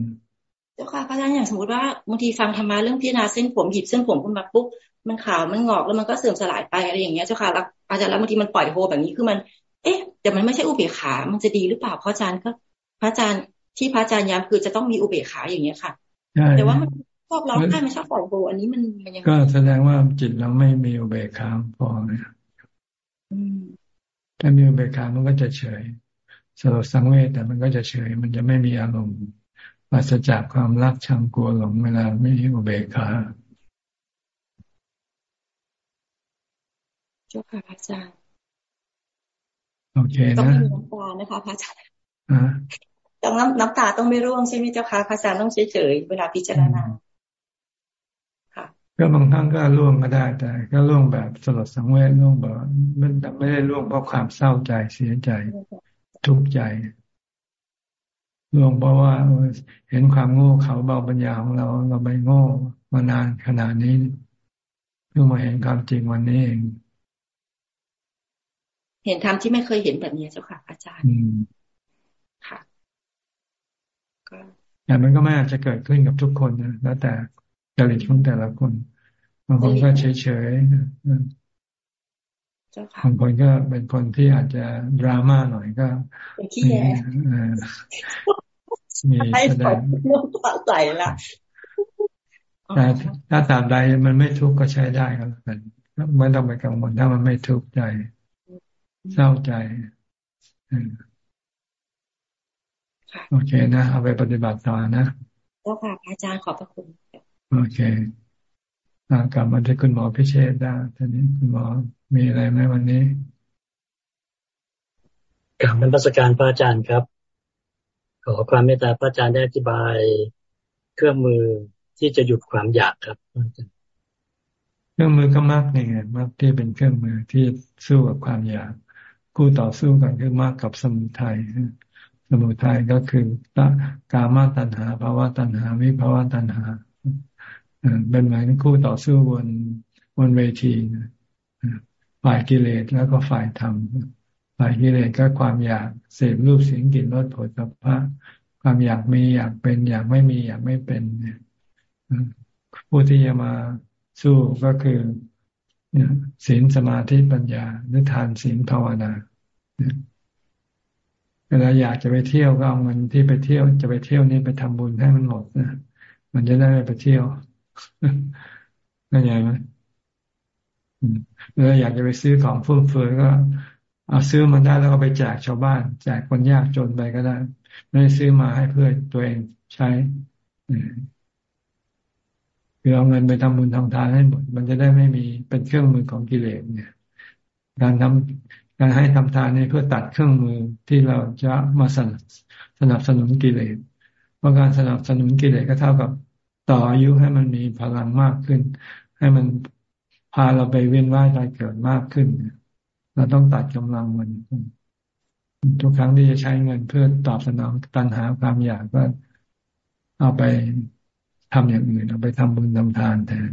เจ้าค่ะพระอาจารย์อย่างสมมติว่าบางทีฟังธรรมะเรื่องพิจารณาเส้นผมหยิบเส้นผมขึ้นมาปุ๊บมันขาวมันงอกแล้วมันก็เสื่อมสลายไปอะไรอย่างเงี้ยเจ้าค่ะแล้วอาจารย์แล้วบางทีมันปล่อยโฮแบบนี้คือมัน เอ๊ะแต่มันไม่ใช่อุเบกขา มันจะดีหรือเปล่าพระอาจารย์ก็ พระอาจารย์ที่พระอาจารย์ย้ำคือจะต้องมีอุเบกขาอย่างเงี้ยค่ะ แต่ว่ามันช อบร้องไห้มันชอบปล่อยโฮอันนี้มันมันยังก็แสดงว่าจิตเราไม่มีอุเบกขาพอเนี่ยถ้ามีอุเบกขามันก็จะเฉยสลดสังเวชแต่มันก็จะเฉย มันจะไม่มีอารมณ์ปราศจากความรักชังกลัวหลงเวลาไม่มีอุเบกขาเจ้าค่ะพระอาจารย์โอเคนะต้องมีน้ำตานะคะพระอาจารย์ต้องน้ำน้ำตาต้องไม่ร่วงใช่ไหมเจ้าค่ะพระอาจารย์ต้องเฉยเฉยเวลาพิจารณาค่ะ ก็บางครั้งก็ร่วงก็ได้ แต่ ก็ร่วงแบบสลดสังเวชร่วงแบบมันไม่ได้ร่วงเพราะความเศร้าใจเสียใจ ทุกข์ใจร่วงเพราะว่าเห็นความโง่เขาเบาปัญญาของเราเราไปโง่มานานขนาดนี้เพิ่งมาเห็นความจริงวันนี้เองเห็นธรรมที่ไม่เคยเห็นแบบนี้เจ้าค่ะ อาจารย์ค่ะก็แต่มันก็ไม่อาจจะเกิดขึ้นกับทุกคนนะแล้วแต่ จริตของแต่ละคนบางคนก็เฉยเฉยบางคนก็เป็นคนที่อาจจะดราม่าหน่อยก็มีแสดงน้ำตาไหลละแต่ถ้าตามใดมันไม่ทุกข์ก็ใช้ได้ก็แล้วกันไม่ต้องไปกังวลถ้ามันไม่ทุกข์ใจ เศร้าใจโอเคนะ เอาไปปฏิบัติต่อนะก็ค่ะอาจารย์ขอบพระคุณ โอเคกลับมาที่คุณหมอพิเชษได้ตอนนี้คุณหมอมีอะไรไหมวันนี้กลับเป็นประสการพระอาจารย์ครับ ขอความเมตตาพระอาจารย์ได้อธิบายเครื่องมือที่จะหยุดความอยากครับอาจารย์เครื่องมือก็มากนี่ไงมากที่เป็นเครื่องมือที่สู้กับความอยากคู่ต่อสู้กันคือมากกับสมุทัยสมุทัยก็คือตกามาตัณหาภาวะตัณหาวิภาวะตัณหา เป็นเหมือนคู่ต่อสู้บนบนเวทีฝ่ายกิเลสแล้วก็ฝ่ายธรรมฝ่ายกิเลสก็ความอยากเสพรูปเสียงกลิ่นรสผลสัพพะความอยากมีอยากเป็น อยากไม่มีอยากไม่เป็นผู้ที่จะมาสู้ก็คือศีลสมาธิปัญญาหรือทานศีลภาวนาเวลาอยากจะไปเที่ยวก็เอาเงินที่ไปเที่ยว จะไปเที่ยวนี้ไปทำบุญให้มันหมดนะมันจะได้ไปเที่ยว นั่นไงไหมเวอยากจะไปซื้อของฟุ่มเฟือยก็เอาซื้อมันได้แล้วก็ไปแจกชาวบ้าน แจกคนยากจนไปก็ได้ ไม่ได้ซื้อมาให้เพื่อตัวเองใช้คือเอาเงินไปทำบุญทำทานให้หมด มันจะได้ไม่มีเป็นเครื่องมือของกิเลสเนี่ย การทำการให้ทำทานนี่เพื่อตัดเครื่องมือที่เราจะมาสนับสนับสนุนกิเลสเพราะการสนับสนุนกิเลสก็เท่ากับ ต่ออายุให้มันมีพลังมากขึ้น ให้มันพาเราไปเวียนว่ายตายเกิดมากขึ้น เราต้องตัดกำลังมัน ทุกครั้งที่จะใช้เงินเพื่อตอบสนองตัณหาความอยากก็เอาไปทำอย่างอื่นเอาไปทำบุญทำทานแทน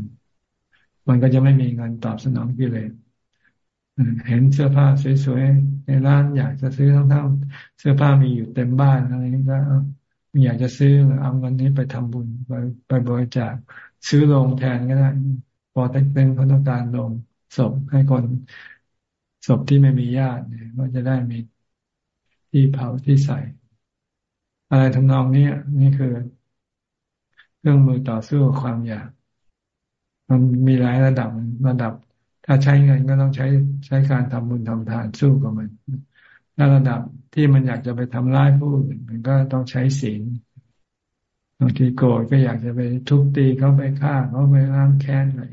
มันก็จะไม่มีเงินตอบสนองกิเลสเห็นเสื้อผ้าสวยๆในร้านอยากจะซื้อทั้งๆเสื้อผ้ามีอยู่เต็มบ้านอะไรนี้ก็ อยากจะซื้อเอาเงินนี้ไปทำบุญไปไปบริจาคซื้อโรงแทนก็ได้พอเป็นคนต้องการลงศพให้คนศพที่ไม่มีญาติเนี่ยก็จะได้มีที่เผาที่ใส่ อะไรทำนองนี้นี่คือ เครื่องมือต่อสู้กับความอยาก มันมีหลายระดับระดับ ถ้าใช้เงินก็ต้องใช้ใช้การทำบุญทำทานสู้กับมัน ถ้าระดับที่มันอยากจะไปทำร้ายผู้อื่นมันก็ต้องใช้ศีลบางทีโกรธก็อยากจะไปทุบตีเขาไปฆ่าเขาไปล้างแค้นอะไร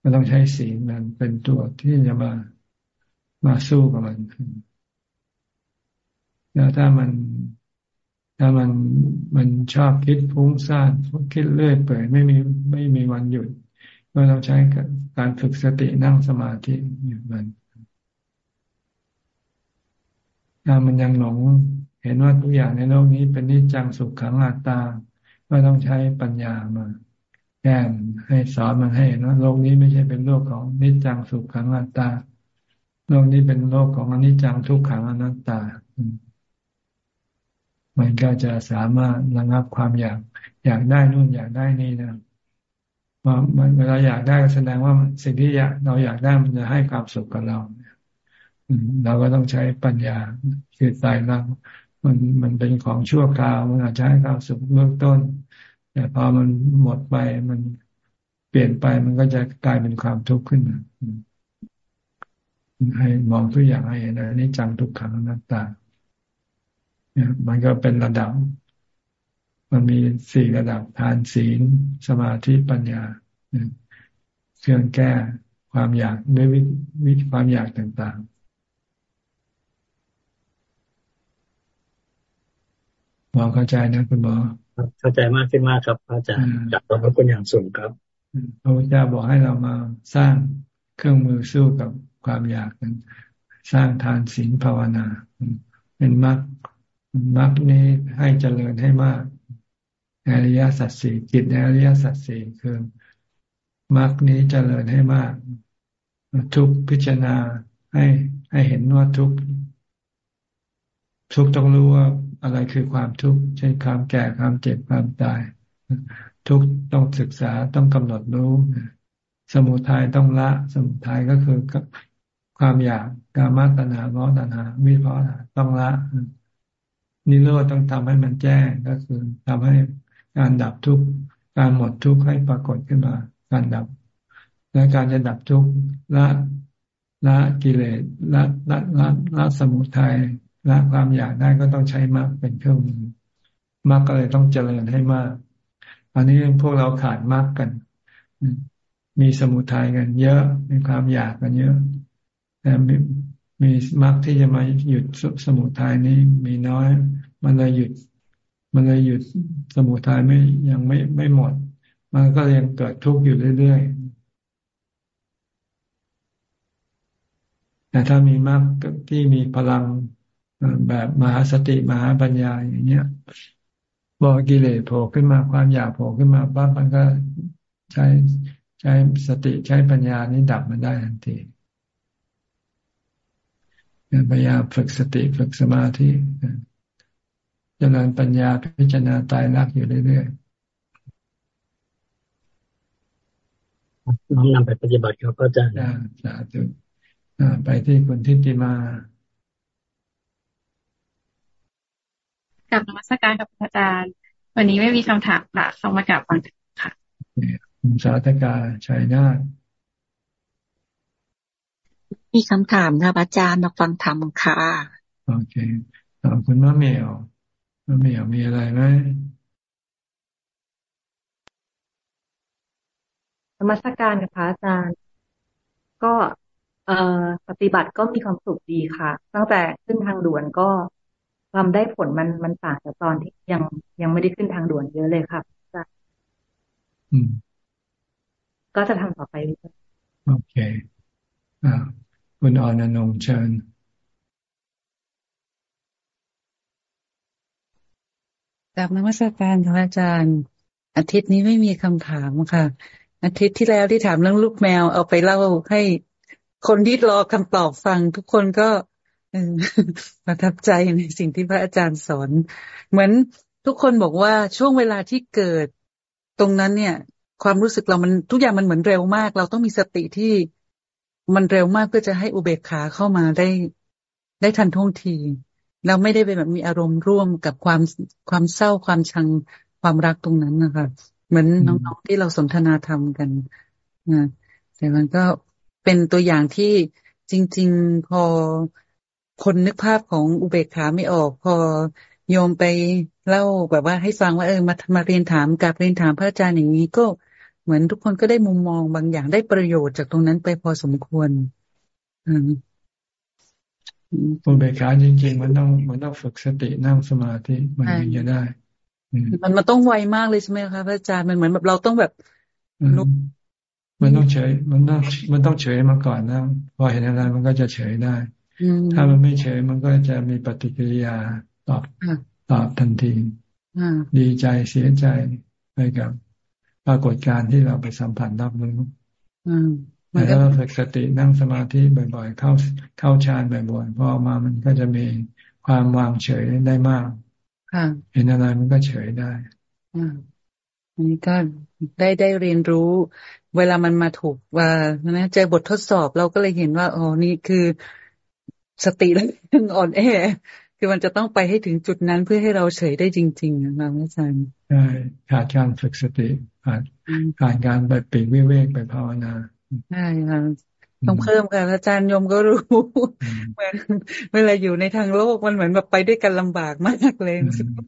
ก็ต้องใช้ศีลมันเป็นตัวที่จะมามาสู้กับมันแล้วถ้ามันถ้ามันมันชอบคิดฟุ้งซ่านคิดเลื่อยเปื่อยไม่มีไม่มีวันหยุด ก็ต้องใช้การฝึกสตินั่งสมาธิหยุดมันถ้า มันยังหลงเห็นว่าทุกอย่างในโลกนี้เป็นนิจจังสุขขังอัตตาก็ต้องใช้ปัญญามาแก้ให้สอนมันให้เห็นว่าโลกนี้ไม่ใช่เป็นโลกของนิจจังสุขขังอัตตา โลกนี้เป็นโลกของอนิจจังทุกขังอนัตตา มันก็จะสามารถระงับความอยาก อยากได้นู่นอยากได้นี่นะว่ามันเวลาอยากได้แสดงว่าสิ่งที่อยากเราอยากได้มันจะให้ความสุขกับเราเเราก็ต้องใช้ปัญญาคือตายรักมันมันเป็นของชั่วคราว มันอาจจะให้ความสุขเบื้องต้น แต่พอมันหมดไปมันเปลี่ยนไปมันก็จะกลายเป็นความทุกข์ขึ้นให้มองทุกอย่างให้เห็นอันนี้จังทุกขังอนัตตาเนี่ยมันก็เป็นระดับ มันมีสี่ระดับทานศีล สมาธิปัญญาเครื่องแก้ความอยากด้วยวิธีความอยากต่างๆ มองเข้าใจนะคุณหมอเข้าใจมากขึ้นมากครับอาจารย์จากขอบคุณอย่างสูงครับพระพุทธเจ้าบอกให้เรามาสร้างเครื่องมือสู้กับความอยากนั้นสร้างทานศีลภาวนา เป็นมรรคมรรคนี้ให้เจริญให้มากอริยสัจสี่จิตในอริยสัจสี่คือมรรคนี้เจริญให้มาก ทุกพิจารณาให้ให้เห็นว่าทุกทุกต้องรู้ว่า อะไรคือความทุกข์เช่นความแก่ความเจ็บความตาย ทุกต้องศึกษาต้องกำหนดรู้ สมุทัยต้องละ สมุทัยก็คือความอยากกามตัณหาโมตัณหาวิภาต้องละนิโรธต้องทำให้มันแจ้งก็คือทำให้การดับทุกข์การหมดทุกข์ให้ปรากฏขึ้นมา การดับ และการจะดับทุกข์ละละกิเลสละละละละสมุทัย ละความอยากได้ก็ต้องใช้มรรคเป็นเครื่องมือมรรคก็เลยต้องเจริญให้มากอันนี้พวกเราขาดมรรคกัน มีสมุทัยกัน เยอะ มีความอยากกันเยอะแต่มีมีมรรคที่จะมาหยุดสมุทัยนี้มีน้อย มันเลยหยุด มันเลยหยุดสมุทัยไม่ยังไม่ไม่หมด มันก็ยังเกิดทุกข์อยู่เรื่อยๆแต่ถ้ามีมรรคที่มีพลัง แบบมหาสติมหาปัญญาอย่างเงี้ยบอกกิเลสโผล่ขึ้นมาความอยากโผล่ขึ้นมาปั๊บมันก็ใช้ใช้สติใช้ปัญญานี้ดับมันได้ทันทีพยายามฝึกสติฝึกสมาธิเจริญปัญญาพิจารณาตายรักอยู่เรื่อยๆน้อมนำไปปฏิบัติครับอาจารย์สาธุไปที่คุณทิติมา กับนมัสการกับอาจารย์ วันนี้ไม่มีคำถามละเข้ามากับฟังค่ะคุณสาธกาชัยนาทมีคำถามครับอาจารย์มาฟังธรรมค่ะโอเคขอบคุณมะเมียวมะเมียวมีอะไรไหมธรรมสการกับพระอาจารย์ ก็เอ่อปฏิบัติก็มีความสุขดีค่ะ ตั้งแต่ขึ้นทางด่วนก็ ความได้ผลมันมันต่างจากตอนที่ยังยังไม่ได้ขึ้นทางด่วนเยอะเลยค่ะอาจารย์ก็จะทำต่อไปโอเคอ่าคุณอนันงเชิญจากนมัสการค่ะอาจารย์ อาทิตย์นี้ไม่มีคำถามค่ะ อาทิตย์ที่แล้วที่ถามเรื่องลูกแมวเอาไปเล่าให้คนที่รอคำตอบฟัง ทุกคนก็ ประทับใจในสิ่งที่พระอาจารย์สอน เหมือนทุกคนบอกว่าช่วงเวลาที่เกิด ตรงนั้นเนี่ย ความรู้สึกเรามันทุกอย่างมันเหมือนเร็วมาก เราต้องมีสติที่มันเร็วมากเพื่อจะให้อุเบกขาเข้ามาได้ ได้ทันท่วงทีเราไม่ได้ไปแบบมีอารมณ์ร่วมกับความความเศร้าความชังความรักตรงนั้นนะคะเหมือนน้องๆที่เราสนทนาธรรมกันนะแต่มันก็เป็นตัวอย่างที่จริง ๆ พอ คนนึกภาพของอุเบกขาไม่ออก พอโยมไปเล่าแบบว่าให้ฟังว่าเออมามาเรียนถามกับเรียนถามพระอาจารย์อย่างนี้ก็เหมือนทุกคนก็ได้มุมมองบางอย่างได้ประโยชน์จากตรงนั้นไปพอสมควรอืมอุเบกขาจริง ๆ มันต้องมันต้องฝึกสตินั่งสมาธิมันถึงจะได้ มันมันต้องไวมากเลยใช่ไหมคะพระอาจารย์มันเหมือนแบบเราต้องแบบมันต้องเฉย มันต้องมันต้องเฉยมาก่อนนะพอเห็นอะไรมันก็จะเฉยได้ ถ้ามันไม่เฉยมันก็จะมีปฏิกิริยาตอบตอบทันทีดีใจเสียใจไปกับปรากฏการณ์ที่เราไปสัมผัสรับรู้แต่ถ้าเราฝึกสตินั่งสมาธิบ่อย ๆ เข้าเข้าฌานบ่อยๆพอมามันก็จะมีความวางเฉยได้มากเห็นอะไรมันก็เฉยได้อันนี้ก็ได้ได้เรียนรู้ เวลามันมาถูกว่านะเจอบททดสอบเราก็เลยเห็นว่าอ๋อนี่คือ สติแล้วอ่อนแอคือมันจะต้องไปให้ถึงจุดนั้นเพื่อให้เราเฉยได้จริงๆนะอาจารย์ใช่ขาดการฝึกสติขาดขาดการไปปีกวิเวกไปภาวนาใช่ค่ะต้องเพิ่มค่ะอาจารย์ยมก็รู้เหมือนเวลาอยู่ในทางโลกมันเหมือนแบบไปด้วยกันลำบากมากเลย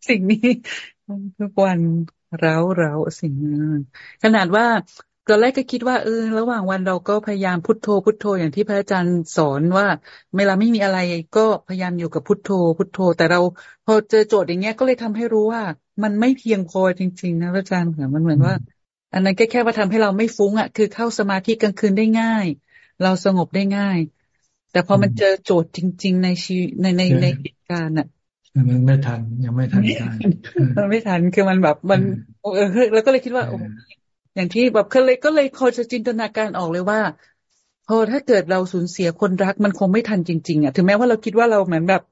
สิ่งนี้ทุกวันเร้าเร้าสิ่งนั้นขนาดว่า ตอนแรกก็คิดว่าเออระหว่างวันเราก็พยายามพุทโธพุทโธอย่างที่พระอาจารย์สอนว่า เวลาไม่มีอะไรก็พยายามอยู่กับพุทโธ พุทโธ แต่เราพอเจอโจทย์อย่างเงี้ยก็เลยทำให้รู้ว่า มันไม่เพียงพอจริง ๆ นะพระอาจารย์เหมือนมันเหมือนว่า อันนั้นแค่แค่ว่าทำให้เราไม่ฟุ้งอะคือเข้าสมาธิกลางคืนได้ง่าย เราสงบได้ง่าย แต่พอมันเจอโจทย์จริง ๆ ในชีในในในเหตุการณ์อะมันไม่ทันยังไม่ทันการมันไม่ทันคือมันแบบมันเออแล้วก็เลยคิดว่าโอ้ อย่างที่แบบก็เลยก็เลยคอยจะจินตนาการออกเลยว่าพอถ้าเกิดเราสูญเสียคนรักมันคงไม่ทันจริง ๆอะถึงแม้ว่าเราคิดว่าเราเหมือนแบบ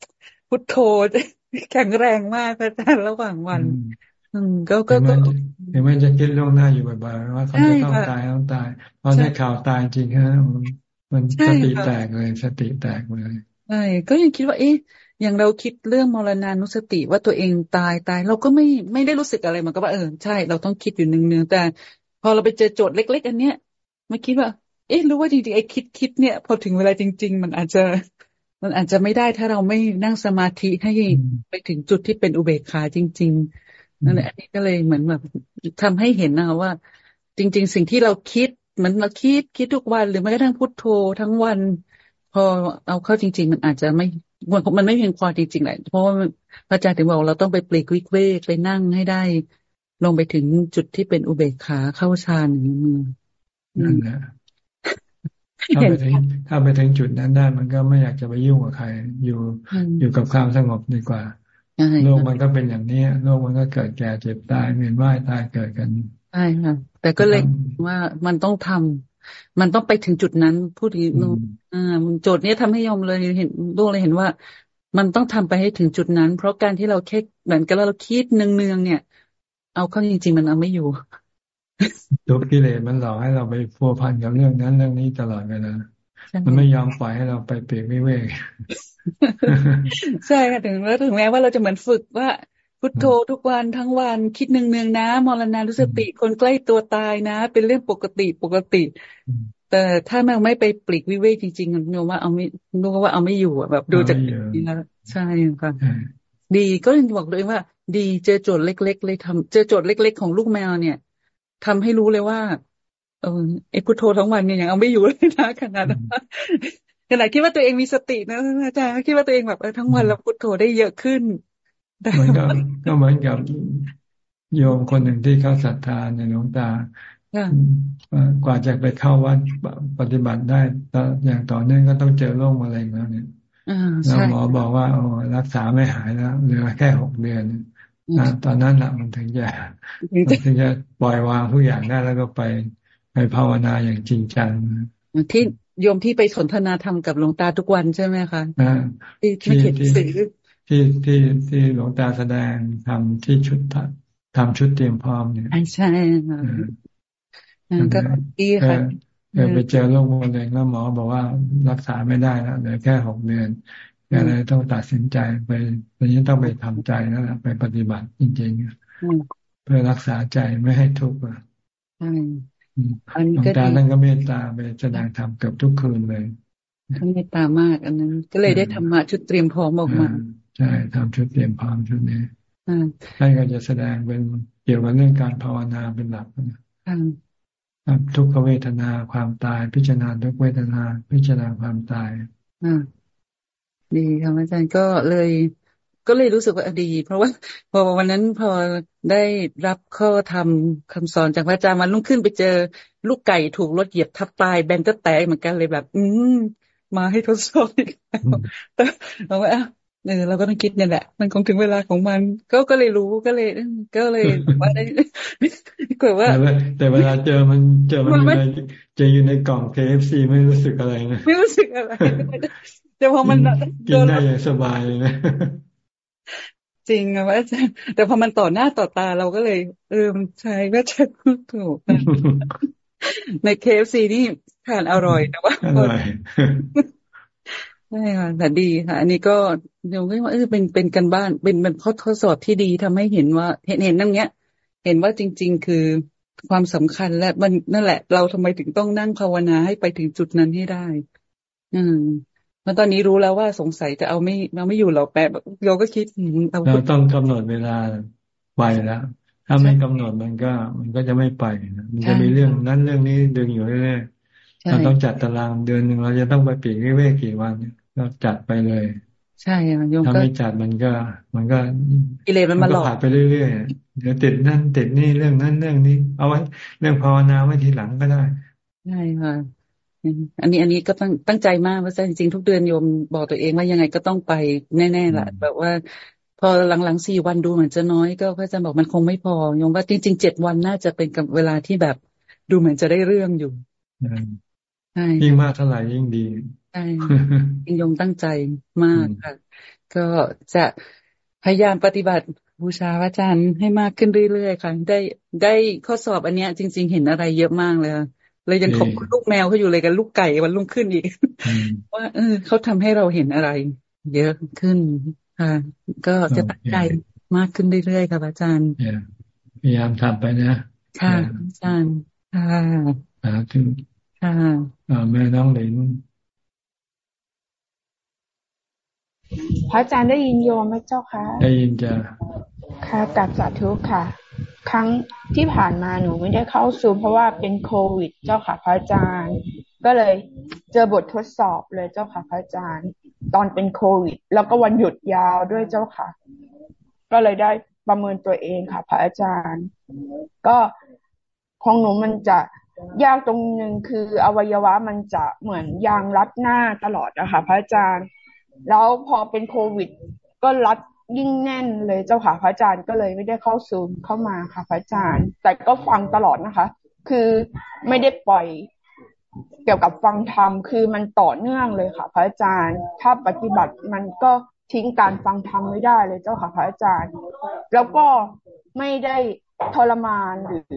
พุทโธแข็งแรงมากอาจารย์ระหว่างวัน อืมก็ก็ก็ถึงแม้จะคิดล่วงหน้าอยู่บ่อยๆว่าเขาจะต้องตายต้องตายพอได้ข่าวตายจริงฮะมันสติแตกเลยสติแตกเลยใช่ก็ยังคิดว่า เอ๊ะอย่างเราคิดเรื่องมรณานุสติว่าตัวเองตายตาย เราก็ไม่ไม่ได้รู้สึกอะไรมันก็ว่าเออใช่ เราต้องคิดอยู่หนึ่งๆแต่ พอเราไปเจอโจทย์เล็ก ๆ อันเนี้ยมาคิดว่า เอ๊ะรู้ว่าจริงๆไอ้คิดคิดเนี่ย พอถึงเวลาจริง ๆ มันอาจจะ มันอาจจะไม่ได้ถ้าเราไม่นั่งสมาธิให้ไปถึงจุดที่เป็นอุเบกขาจริง ๆนั่นแหละอันนี้ก็เลยเหมือนแบบทำให้เห็นนะว่า จริง ๆ สิ่งที่เราคิดเหมือนเราคิดคิดทุกวัน หรือแม้กระทั่งพุทโธทั้งวัน พอเอาเข้าจริง ๆ มันอาจจะไม่มันไม่เพียงพอจริงๆแหละเพราะว่าพระอาจารย์ถึงบอกเราต้องไปปลีกวิเวกไปนั่งให้ได้ ลงไปถึงจุดที่เป็นอุเบกขาเข้าฌานอย่างนี้นั่นแหละถ้าไปถึงถ้าไปถึงจุดนั้นได้มันก็ไม่อยากจะไปยุ่งกับใคร อยู่อยู่กับความสงบดีกว่าโลกมันก็เป็นอย่างนี้โลกมันก็เกิดแก่เจ็บตายเวียนว่ายตายเกิดกันใช่ค่ะแต่ก็เลยว่ามันต้องทำมันต้องไปถึงจุดนั้นพูดถึงอ่าโจทย์นี้ทำให้ยอมเลยเห็นโลกเลยเห็นว่า มันต้องทำไปให้ถึงจุดนั้น เพราะการที่เราแค่เหมือนกับเราคิดเนืองๆเนี่ย เอาเข้าจริง ๆ มันเอาไม่อยู่ตัวกิเลสมันหลอกให้เราไปพัวพันกับเรื่องนั้นเรื่องนี้ตลอดเวลามันไม่ยอมปล่อยให้เราไปเปลี่ยนไม่เวกใช่ค่ะถึงแล้วถึงแม้ว่าเราจะเหมือนฝึกว่าพุทโธทุกวันทั้งวันคิดหนึ่งเนืองนะมรณารู้สติคนใกล้ตัวตายนะ เป็นเรื่องปกติปกติ แต่ถ้ามันไม่ไปปลีกวิเวกจริงๆนูว่าเอาไม่นูว่าเอาไม่อยู่อะแบบดูจากนี้แล้วใช่ค่ะดีก็บอกเลยว่า ดีเจอโจทย์เล็ก ๆ เลยทำเจอโจทย์เล็ก ๆ ของลูกแมวเนี่ยทำให้รู้เลยว่า เออไอ้พุทโธทั้งวันเนี่ยยังเอาไม่อยู่เลยนะขนาดขนาดคิดว่าตัวเองมีสตินะอาจารย์คิดว่าตัวเองแบบเออทั้งวันเราพุทโธได้เยอะขึ้นเหมือนกับก็เหมือนกับโยมคนหนึ่งที่เขาศรัทธาในหลวงตากว่าจะไปเข้าวัดปฏิบัติได้อย่างต่อเนื่องก็ต้องเจอโรคมะเร็งแล้วเนี่ยแล้วหมอบอกว่าโอ้รักษาไม่หายแล้วเหลือแค่หกเดือนนะ ตอนนั้นแหละมันถึงจะมันถึงจะปล่อยวางทุกอย่างได้แล้วก็ไปไปภาวนาอย่างจริงจังที่โยมที่ไปสนทนาธรรมกับหลวงตาทุกวันใช่ไหมคะที่ที่ที่ที่ที่หลวงตาแสดงทำที่ชุดทำชุดเตรียมพร้อมเนี่ยใช่ค่ะก็ดีค่ะเไปเจอโรคมะเร็งแล้วหมอบอกว่ารักษาไม่ได้แล้วเหลือแค่หกเดือน ก็เลยต้องตัดสินใจไปตอนนี้ต้องไปทำใจแล้วไปปฏิบัติจริงๆเพื่อรักษาใจไม่ให้ทุกข์อะหลวงตาท่านก็เมตตาไปแสดงธรรมเกือบทุกคืนเลยท่านเมตตามาก อันนั้น ก็เลยได้ธรรมะชุดเตรียมพร้อมออกมาใช่ทำชุดเตรียมพร้อมชุดนี้ท่านก็จะแสดงเป็นเกี่ยวกับเรื่องการภาวนาเป็นหลักนะทุกขเวทนาความตาย พิจารณาทุกเวทนา พิจารณาความตายอ่า ดีค่ะอาจารย์ก็เลย ก็เลยรู้สึกว่าดี เพราะว่า พอวันนั้นพอได้รับข้อทำคำสอนจากพระอาจารย์วันรุ่งขึ้นไปเจอ ลูกไก่ถูกรถเหยียบทับตายแบนก็แตกเหมือนกันเลยแบบ อืมมาให้ทดสอบอีกแล้วเราว่าเออเราก็ต้องคิดเนี่ยแหละ มันคงถึงเวลาของมัน ก็ก็เลยรู้ก็เลย ก็เลยว่าได้กว่า แต่เวลาเจอมันเจอมันในเจออยู่ในกล่อง KFC ไม่รู้สึกอะไรนะไม่รู้สึกอะไร แต่พอมันกินได้อย่างสบายเลยนะจริงอะว่าแต่พอมันต่อหน้าต่อตาเราก็เลย เออมันใช่ก็จะถูกใน KFC นี่ทานอร่อยแต่ว่าอร่อยใช่ค่ะแต่ดีค่ะ อันนี้ก็เดี๋ยวก็ว่าเออเป็นเป็นกันบ้าน เป็นเป็นข้อทดสอบที่ดีทำให้เห็นว่า เห็นเห็นนั่งเนี้ย เห็นว่าจริง ๆ คือความสำคัญและมันนั่นแหละ เราทำไมถึงต้องนั่งภาวนาให้ไปถึงจุดนั้นให้ได้ อืม แล้วตอนนี้รู้แล้วว่าสงสัยจะเอาไม่เราไม่อยู่หรอกแปะเราก็คิดเราต้องกำหนดเวลาไปแล้วถ้าไม่กำหนดมันก็ มันก็จะไม่ไปนะมันจะมีเรื่องนั้นเรื่องนี้ดึงอยู่เรื่อยๆเราต้องจัดตารางเดือนหนึ่งเราจะต้องไปปีกวิเวกกี่วันเราจัดไปเลย ใช่โยมถ้าไม่จัดมันก็ มันก็กิเลสมันมาหลอกผ่านไปเรื่อยๆเดี๋ยวติดนั่นติดนี่เรื่องนั้นเรื่องนี้ เอาไว้ เรื่องภาวนาไว้ทีหลังก็ได้ใช่ค่ะ อันนี้อันนี้ก็ตั้งตั้งใจมากเพราะจริงๆทุกเดือนโยมบอกตัวเองว่ายังไงก็ต้องไปแน่ๆแหละแบบว่า พอหลังๆสี่วันดูเหมือนจะน้อยก็พระอาจารย์บอกมันคงไม่พอโยมว่าจริงๆเจ็ดวันน่าจะเป็นกับเวลาที่แบบดูเหมือนจะได้เรื่องอยู่ใช่ยิ่งมากเท่าไหร่ยิ่งดีใช่ยิงยมตั้งใจมากค่ะ ก็จะพยายามปฏิบัติบูชาพระอาจารย์ให้มากขึ้นเรื่อยๆค่ะ ได้ได้ข้อสอบอันเนี้ย จริง ๆ เห็นอะไรเยอะมากเลย เลยยังขอบคุณลูกแมวเขาอยู่เลยกันลูกไก่วันรุ่งขึ้นอีก ว่าเออเขาทำให้เราเห็นอะไร เยอะขึ้นค่ะก็จะตั้งใจมากขึ้นเรื่อยๆค่ะอาจารย์พยายามทำไปนะค่ะอาจารย์ค่ะสาธุค่ะแม่น้องเหลนพระอาจารย์ได้ยินโยมไหมเจ้าคะได้ยินจ้ะค่ะกับสาธุค่ะ ครั้งที่ผ่านมาหนูไม่ได้เข้าซูมเพราะว่าเป็นโควิด เจ้าค่ะพระอาจารย์ ก็เลยเจอบททดสอบเลยเจ้าค่ะพระอาจารย์ ตอนเป็นโควิด แล้วก็วันหยุดยาวด้วยเจ้าค่ะ ก็เลยได้ประเมินตัวเองค่ะ พระอาจารย์ ก็ของหนูมันจะยากตรงหนึ่งคืออวัยวะมันจะเหมือนยางรัดหน้าตลอดนะคะพระอาจารย์ แล้วพอเป็นโควิด ก็รัด ยิ่งแน่นเลยเจ้าค่ะพระอาจารย์ก็เลยไม่ได้เข้าซูมเข้ามาค่ะพระอาจารย์ แต่ก็ฟังตลอดนะคะ คือไม่ได้ปล่อยเกี่ยวกับฟังธรรมคือมันต่อเนื่องเลยค่ะ พระอาจารย์ ถ้าปฏิบัติมันก็ทิ้งการฟังธรรมไม่ได้เลยเจ้าค่ะพระอาจารย์ แล้วก็ไม่ได้ทรมานหรือ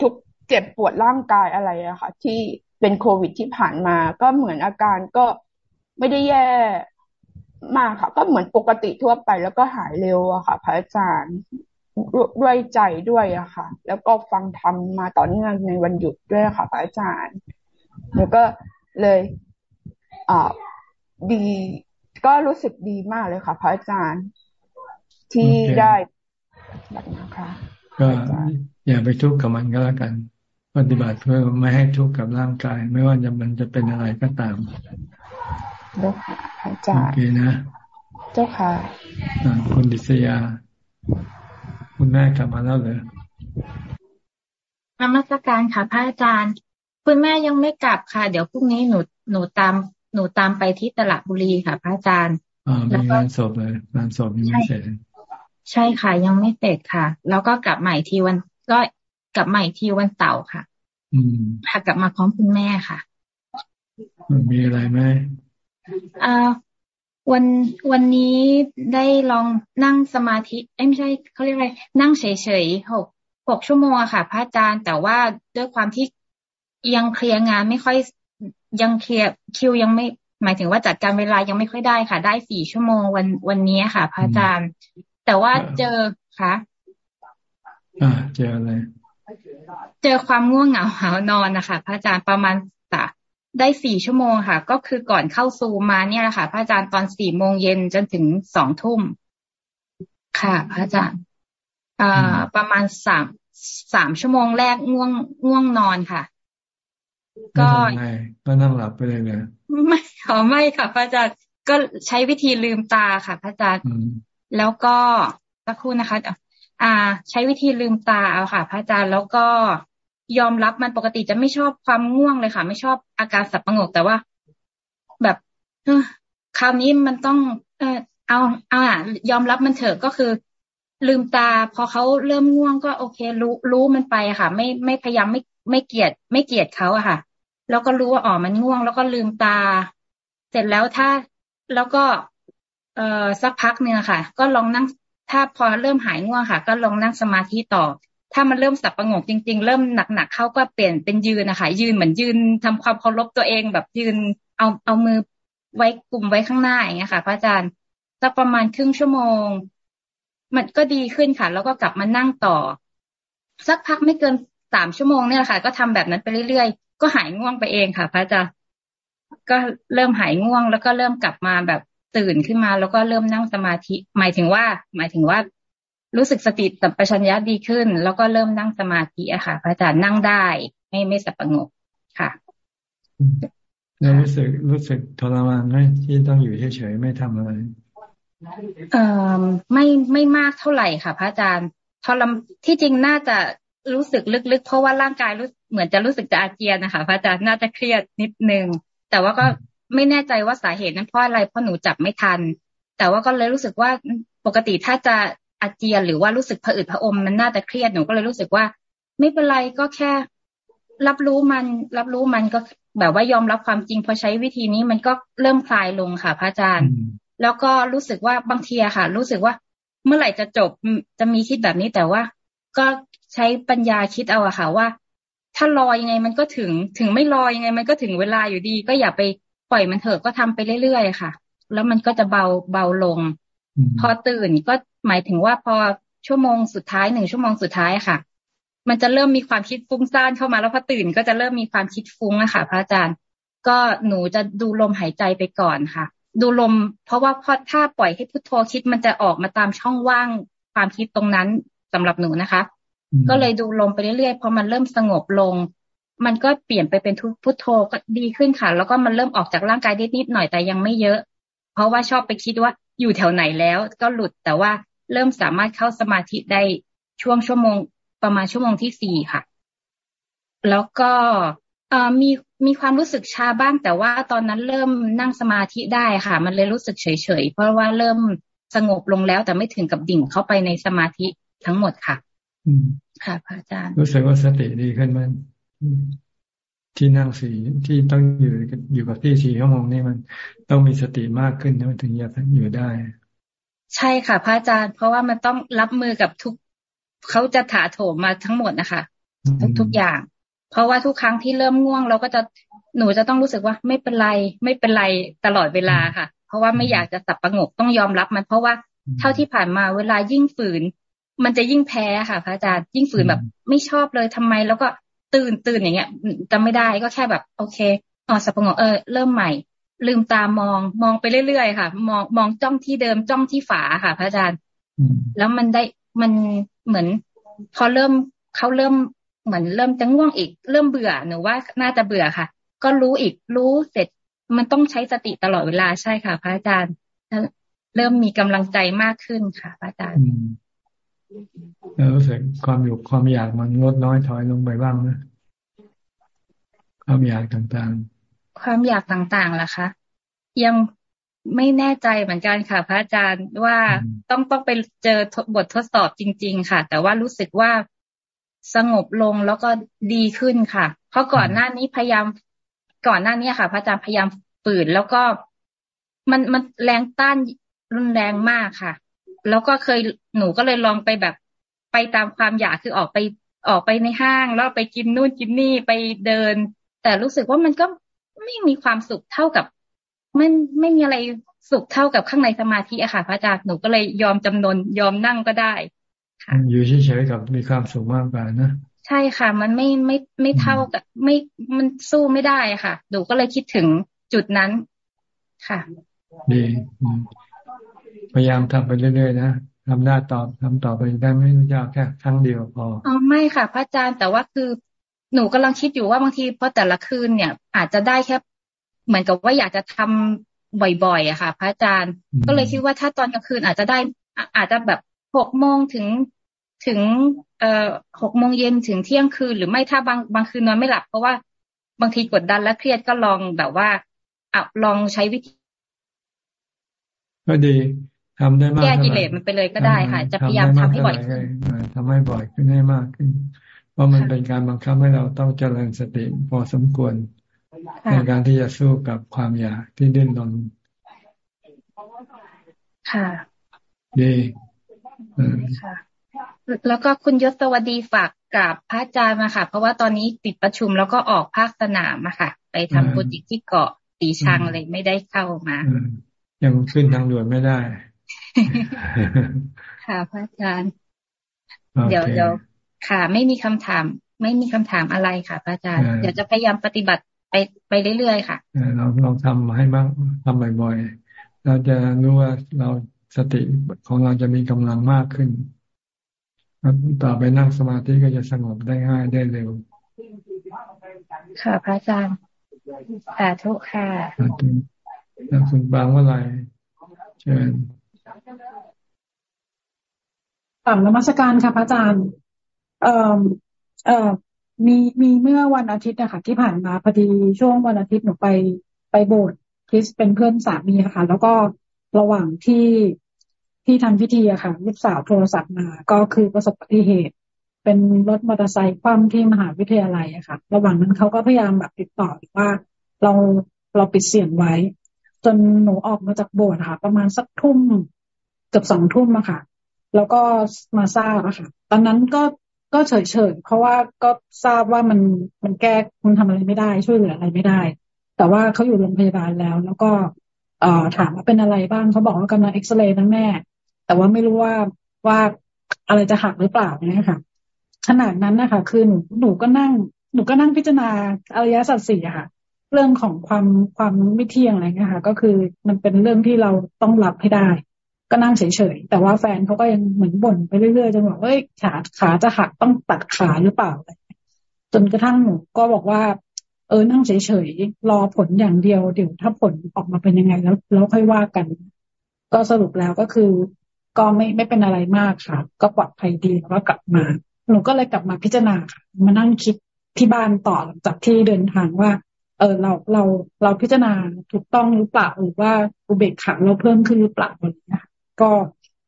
ทุกเจ็บปวดร่างกายอะไรอะค่ะ ที่เป็นโควิดที่ผ่านมา ก็เหมือนอาการก็ไม่ได้แย่ มากค่ะ ก็เหมือนปกติทั่วไปแล้วก็หายเร็วอะค่ะ พระอาจารย์ด้วยใจด้วยอะค่ะ แล้วก็ฟังธรรมมาต่อเนื่องในวันหยุดด้วยค่ะพระอาจารย์แล้วก็เลยอ่าดี ก็รู้สึกดีมากเลยค่ะ พระอาจารย์ ที่ได้แบบนะคะก็อย่าไปทุกข์กับมันก็แล้วกัน ปฏิบัติเพื่อไม่ให้ทุกข์กับร่างกาย ไม่ว่าจะมันจะเป็นอะไรก็ตาม เจ้าค่ะพระอาจารย์โอเคนะ เจ้าค่ะคุณดิษยา คุณแม่กลับมาแล้วเหรอนมัสการค่ะพระอาจารย์ คุณแม่ยังไม่กลับค่ะ เดี๋ยวพรุ่งนี้หนูหนูตามหนูตามไปที่ตลาดบุรีค่ะ พระอาจารย์อ่ามีงานศพเลยงานศพยังไม่เสร็จใช่ค่ะ ยังไม่เสร็จค่ะ แล้วก็กลับใหม่ทีวันก็กลับใหม่ทีวันเสาร์ค่ะ อืมค่ะกลับมาพร้อมคุณแม่ค่ะ มีอะไรไหม อ่าวันวันนี้ได้ลองนั่งสมาธิเอ้ไม่ใช่เขาเรียกอะไรนั่งเฉยๆหกหกชั่วโมงอะค่ะ พระอาจารย์แต่ว่าด้วยความที่ยังเคลียร์งานไม่ค่อยยังเคลียร์คิวยังไม่ หมายถึงว่าจัดการเวลายังไม่ค่อยได้ค่ะ ได้สี่ชั่วโมงวันวันนี้ค่ะ พระอาจารย์ แต่ว่าเจอค่ะอ่าเจออะไรเจอความง่วงเหงาหานอนนะคะพระอาจารย์ประมาณส ได้สี่ชั่วโมงค่ะ ก็คือก่อนเข้าซูมาเนี่ยแหละค่ะ พระอาจารย์ตอนสี่โมงเย็นจนถึงสองทุ่มค่ะ พระอาจารย์อ่าประมาณสามสามชั่วโมงแรกง่วงง่วงนอนค่ะ ก็ก็นั่งหลับไปเลยเลยไม่ขอไม่ค่ะ พระอาจารย์ก็ใช้วิธีลืมตาค่ะ พระอาจารย์แล้วก็สักครู่นะคะอ่า ใช้วิธีลืมตาเอาค่ะ พระอาจารย์แล้วก็ ยอมรับมันปกติจะไม่ชอบความง่วงเลยค่ะ ไม่ชอบอาการสับประงกแต่ว่า แบบคราวนี้มันต้อง เออเอาเอาอะยอมรับมันเถอะก็คือ ลืมตา พอเขาเริ่มง่วงก็โอเค รู้รู้มันไปค่ะ ไม่ไม่พยายามไม่ไม่เกลียด ไม่เกลียดเขาอะค่ะ แล้วก็รู้ว่าอ๋อมันง่วง แล้วก็ลืมตา เสร็จแล้วถ้าแล้วก็ เอ่อสักพักหนึ่งค่ะ ก็ลองนั่งถ้าพอเริ่มหายง่วงค่ะ ก็ลองนั่งสมาธิต่อ ถ้ามันเริ่มสับประงกจริง ๆ เริ่มหนักๆเข้าก็เปลี่ยนเป็นยืนนะคะยืนเหมือนยืนทำความเคารพตัวเองแบบยืนเอาเอามือไว้กลุ่มไว้ข้างหน้าอย่างเงี้ยค่ะ พระอาจารย์สักประมาณครึ่งชั่วโมง มันก็ดีขึ้นค่ะ แล้วก็กลับมานั่งต่อ สักพักไม่เกินสามชั่วโมงเนี่ยค่ะ ก็ทำแบบนั้นไปเรื่อยๆ ก็หายง่วงไปเองค่ะ พระอาจารย์ก็เริ่มหายง่วง แล้วก็เริ่มกลับมาแบบตื่นขึ้นมา แล้วก็เริ่มนั่งสมาธิ หมายถึงว่า หมายถึงว่า รู้สึกสติสัมปชัญญะดีขึ้น แล้วก็เริ่มนั่งสมาธิอะค่ะ พระอาจารย์นั่งได้ ไม่ไม่สับประงกค่ะแล้วรู้สึกรู้สึกทรมานไหมที่ต้องอยู่เฉยๆไม่ทำอะไรเอ่อไม่ไม่มากเท่าไหร่ค่ะ พระอาจารย์ทรมที่จริงน่าจะรู้สึกลึกๆ เพราะว่าร่างกายรู้เหมือนจะรู้สึกจะอาเจียนนะคะพระอาจารย์น่าจะเครียดนิดนึง แต่ว่าก็ไม่แน่ใจว่าสาเหตุนั้นเพราะอะไรเพราะหนูจับไม่ทัน แต่ว่าก็เลยรู้สึกว่าปกติถ้าจะ อาเจียนหรือว่ารู้สึกผะอืดผะอมมันน่าจะเครียดหนูก็เลยรู้สึกว่า ไม่เป็นไรก็แค่ รับรู้มัน รับรู้มันก็แบบว่ายอมรับความจริงพอใช้วิธีนี้มันก็เริ่มคลายลงค่ะพระอาจารย์ แล้วก็รู้สึกว่าบางทีอะค่ะ รู้สึกว่าเมื่อไหร่จะจบจะมีคิดแบบนี้แต่ว่า ก็ใช้ปัญญาคิดเอาอะค่ะว่า ถ้ารอยังไงมันก็ถึงถึงไม่รอยังไงมันก็ถึงเวลาอยู่ดี ก็อย่าไปปล่อยมันเถอะก็ทำไปเรื่อยๆค่ะ แล้วมันก็จะเบาเบาลง พอตื่นก็ หมายถึงว่าพอชั่วโมงสุดท้ายหนึ่งชั่วโมงสุดท้ายค่ะ มันจะเริ่มมีความคิดฟุ้งซ่านเข้ามาแล้วพอตื่น ก็จะเริ่มมีความคิดฟุ้งอะค่ะ พระอาจารย์ ก็หนูจะดูลมหายใจไปก่อนค่ะ ดูลม เพราะว่าพอถ้าปล่อยให้พุทโธคิดมันจะออกมาตามช่องว่างความคิดตรงนั้นสำหรับหนูนะคะ ก็เลยดูลมไปเรื่อยๆพอมันเริ่มสงบลง มันก็เปลี่ยนไปเป็นพุทโธก็ดีขึ้นค่ะ แล้วก็มันเริ่มออกจากร่างกายนิดๆหน่อยแต่ยังไม่เยอะ เพราะว่าชอบไปคิดว่าอยู่แถวไหนแล้วก็หลุดแต่ว่า เริ่มสามารถเข้าสมาธิได้ช่วงชั่วโมงประมาณชั่วโมงที่สี่ค่ะ แล้วก็มีมีความรู้สึกชาบ้าง แต่ว่าตอนนั้นเริ่มนั่งสมาธิได้ค่ะ มันเลยรู้สึกเฉยๆเพราะว่าเริ่มสงบลงแล้วแต่ไม่ถึงกับดิ่งเข้าไปในสมาธิทั้งหมดค่ะอืมค่ะพระอาจารย์ รู้สึกว่าสติดีขึ้นมันที่นั่งสี่ที่ต้องอยู่อยู่กับที่สี่ชั่วโมงนี่มันต้องมีสติมากขึ้นถึงจะอยู่ได้ ใช่ค่ะ พระอาจารย์ เพราะว่ามันต้องรับมือกับทุกเขาจะถาโถมมาทั้งหมดนะคะทุกทุกอย่าง เพราะว่าทุกครั้งที่เริ่มง่วง เราก็จะหนูจะต้องรู้สึกว่าไม่เป็นไร ไม่เป็นไรตลอดเวลาค่ะ เพราะว่าไม่อยากจะสับประงกต้องยอมรับมัน เพราะว่าเท่าที่ผ่านมาเวลายิ่งฝืน มันจะยิ่งแพ้ค่ะพระอาจารย์ยิ่งฝืนแบบ ไม่ชอบเลยทำไม แล้วก็ตื่นตื่นอย่างเงี้ยจำไม่ได้ก็แค่แบบ โอเคอ๋อสับปะงเออเริ่มใหม่ ลืมตามองมองไปเรื่อยๆค่ะ มองมองจ้องที่เดิมจ้องที่ฝาค่ะ พระอาจารย์ แล้วมันได้มันเหมือน พอเริ่มเขาเริ่มเหมือนเริ่มจะง่วงอีก เริ่มเบื่อหนูว่าน่าจะเบื่อค่ะ ก็รู้อีกรู้เสร็จมันต้องใช้สติตลอดเวลาใช่ค่ะ พระอาจารย์ เริ่มมีกำลังใจมากขึ้นค่ะ พระอาจารย์แล้วรู้สึกความอยู่ความอยากมันลดน้อยถอยลงไปบ้างนะความอยากต่างๆ ความอยากต่างๆล่ะคะ ยังไม่แน่ใจเหมือนกันค่ะ พระอาจารย์ว่าต้องต้องไปเจอบททดสอบจริง ๆ ค่ะ แต่ว่ารู้สึกว่าสงบลงแล้วก็ดีขึ้นค่ะ เพราะก่อนหน้านี้พยายามก่อนหน้านี้ค่ะ พระอาจารย์พยายามฝืนแล้วก็มันมันแรงต้านรุนแรงมากค่ะ แล้วก็เคยหนูก็เลยลองไปแบบไปตามความอยากคือออกไปออกไปในห้าง แล้วไปกินนู่นกินนี่ไปเดิน แต่รู้สึกว่ามันก็ ไม่มีความสุขเท่ากับมันไม่มีอะไรสุขเท่ากับข้างในสมาธิอะค่ะพระอาจารย์หนูก็เลยยอมจำนนยอมนั่งก็ได้ค่ะอยู่เฉยๆกับมีความสุขมากกว่านะใช่ค่ะ มันไม่ไม่ไม่เท่ากับ ไม่มันสู้ไม่ได้ค่ะหนูก็เลยคิดถึงจุดนั้นค่ะดีพยายามทำไปเรื่อยๆนะทำได้ตอบทำต่อไปได้ไม่ยากแค่ครั้งเดียวพออ๋อไม่ค่ะ พระอาจารย์แต่ว่าคือ หนูกำลังคิดอยู่ว่าบางทีเพราะแต่ละคืนเนี่ย อาจจะได้แค่เหมือนกับว่าอยากจะทำบ่อยๆอะค่ะ พระอาจารย์ก็เลยคิดว่าถ้าตอนกลางคืนอาจจะได้อาจจะแบบหกโมงถึงถึงเอ่อหกโมงเย็นถึงเที่ยงคืนหรือไม่ถ้าบางบางคืนนอนไม่หลับ เพราะว่าบางทีกดดันและเครียดก็ลองแบบว่าอะลองใช้วิธีก็ดีทำได้มากแก้กิเลสมันไปเลยก็ได้ค่ะ จะพยายามทำให้บ่อยขึ้นทำให้บ่อยขึ้นให้มากขึ้น เพราะมันเป็นการบังคับให้เราต้องเจริญสติพอสมควร ในการที่จะสู้กับความอยากที่ดิ้นรนค่ะดีค่ะแล้วก็คุณยศสวัสดีฝากกับพระอาจารย์มาค่ะ เพราะว่าตอนนี้ติดประชุมแล้วก็ออกภาคสนามอะค่ะ ไปทำโปรเจกต์ที่เกาะตีชังเลยไม่ได้เข้ามา ยังขึ้นทางด่วนไม่ได้ ค่ะพระอาจารย์ เดี๋ยวเดี๋ยว ค่ะ ไม่มีคำถาม ไม่มีคำถามอะไรค่ะพระอาจารย์เดี๋ยวจะพยายามปฏิบัติไปไปเรื่อยๆค่ะเราลองทำให้มากทำบ่อยๆเราจะรู้ว่าเราสติของเราจะมีกำลังมากขึ้นต่อไปนั่งสมาธิก็จะสงบได้ง่ายได้เร็ว ค่ะพระอาจารย์สาธุค่ะแล้วคุณบางว่าไรเชิญต่ำนมัสการค่ะพระอาจารย์ เอ่อเอ่อมีมีเมื่อวันอาทิตย์นะคะที่ผ่านมาพอดีช่วงวันอาทิตย์หนูไปไปโบสถ์คริสเป็นเพื่อนสามีค่ะ แล้วก็ระหว่างที่ที่ทำพิธีอะค่ะลูกสาวโทรศัพท์มา ก็คือประสบอุบัติเหตุ เป็นรถมอเตอร์ไซค์คว่ำที่มหาวิทยาลัยอะค่ะ ระหว่างนั้นเขาก็พยายามแบบติดต่อว่าเราเราปิดเสียงไว้ จนหนูออกมาจากโบสถ์ค่ะ ประมาณสักทุ่มเกือบสองทุ่มอะค่ะ แล้วก็มาทราบอะค่ะ ตอนนั้นก็ ก็เฉยเฉยเพราะว่าก็ทราบว่ามันมันแก้มันทำอะไรไม่ได้ ช่วยเหลืออะไรไม่ได้ แต่ว่าเขาอยู่โรงพยาบาลแล้ว แล้วก็เอ่อถามว่าเป็นอะไรบ้างเขาบอกว่ากำลังเอ็กซเรย์นะแม่ แต่ว่าไม่รู้ว่าว่าอะไรจะหักหรือเปล่าเนี่ยค่ะ ขนาดนั้นนะคะคือหนูหนูก็นั่ง หนูก็นั่งพิจารณาอริยสัจสี่ค่ะ เรื่องของความความไม่เที่ยงอะไรเงี้ยค่ะ ก็คือมันเป็นเรื่องที่เราต้องรับให้ได้ ก็นั่งเฉยๆ แต่ว่าแฟนเขาก็ยังเหมือนบ่นไปเรื่อยๆจนบอกเอ้ยขาขาจะหักต้องตัดขาหรือเปล่าจนกระทั่งหนูก็บอกว่า เออนั่งเฉยๆ รอผลอย่างเดียวเดี๋ยวถ้าผลออกมาเป็นยังไงแล้วแล้วค่อยว่ากัน ก็สรุปแล้วก็คือ ก็ไม่ไม่เป็นอะไรมากค่ะ ก็ปลอดภัยดีแล้วก็กลับมา หนูก็เลยกลับมาพิจารณาค่ะ มานั่งคิดที่บ้านต่อหลังจากที่เดินทางว่า เออเราเราเราพิจารณาถูกต้องหรือเปล่าหรือว่าอุเบกขาเราเพิ่มขึ้นหรือเปล่าอะไรเงี้ย ก็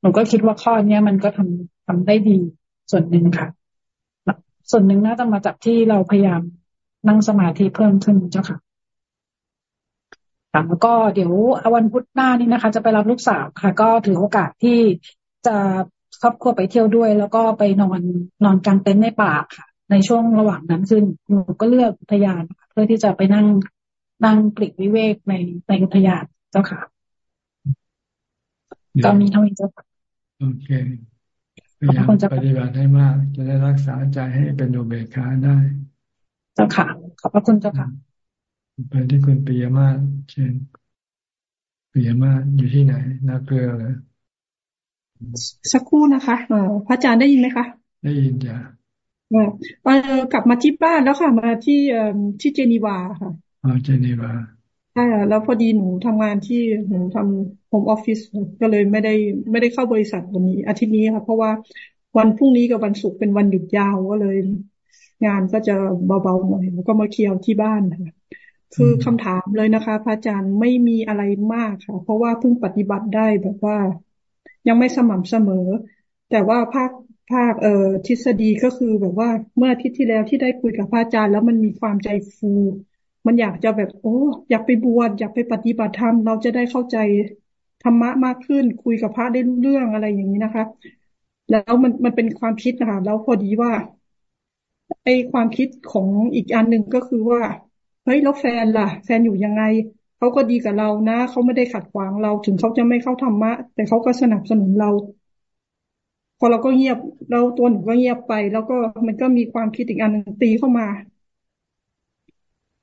หนูก็คิดว่าข้อเนี้ยมันก็ทำทำได้ดีส่วนหนึ่งค่ะ ส่วนหนึ่งน่าจะมาจากที่เราพยายามนั่งสมาธิเพิ่มขึ้นเจ้าค่ะแล้วก็เดี๋ยววันพุธหน้านี้นะคะ จะไปรับลูกสาวค่ะ ก็ถือโอกาสที่จะครอบครัวไปเที่ยวด้วย แล้วก็ไปนอนนอนกลางเต็นท์ในป่าค่ะ ในช่วงระหว่างนั้นขึ้นหนูก็เลือกอุทยานเพื่อที่จะไปนั่งนั่งปลีกวิเวกในในอุทยานเจ้าค่ะ ก็มีเท่านี้เจ้าค่ะโอเคพยายามปฏิบัติให้มาก จะได้รักษาใจให้เป็นโอเบคาได้ เจ้าค่ะ ขอบพระคุณเจ้าค่ะ ไปที่คุณปิยมาศเชิญปิยมาศอยู่ที่ไหนนาเกลือเลยสักครู่นะคะพระอาจารย์ได้ยินไหมคะ ได้ยินจ้ะกลับมาที่บ้านแล้วค่ะ มาที่ที่เจนีวาค่ะอ๋อเจนีวาใช่แล้วพอดีหนูทำงานที่หนูทำ โฮมออฟฟิศก็เลยไม่ได้ไม่ได้เข้าบริษัทวันนี้ อาทิตย์นี้ค่ะเพราะว่าวันพรุ่งนี้กับวันศุกร์เป็นวันหยุดยาวก็เลย งานก็จะเบาๆหน่อยแล้วก็มาเคลียวที่บ้านค่ะคือคำถามเลยนะคะ พระอาจารย์ไม่มีอะไรมากค่ะ เพราะว่าเพิ่งปฏิบัติได้แบบว่า ยังไม่สม่ำเสมอ แต่ว่าภาคภาคเอ่อทฤษฎีก็คือแบบว่าเมื่ออาทิตย์ที่แล้วที่ได้คุยกับพระอาจารย์แล้วมันมีความใจฟู มันอยากจะแบบ โอ้ อยากไปบวชอยากไปปฏิบัติธรรมเราจะได้เข้าใจ ธรรมะมากขึ้น คุยกับพระได้รู้เรื่องอะไรอย่างนี้นะคะ แล้วมันมันเป็นความคิดนะคะแล้วพอดีว่าไอความคิดของอีกอันหนึ่งก็คือว่าเฮ้ยแล้วแฟนล่ะ แฟนอยู่ยังไงเขาก็ดีกับเรานะเขาไม่ได้ขัดขวางเราถึงเขาจะไม่เข้าธรรมะ แต่เขาก็สนับสนุนเรา พอเราก็เงียบแล้วตัวหนูก็เงียบไป แล้วก็มันก็มีความคิดอีกอันหนึ่งตีเข้ามา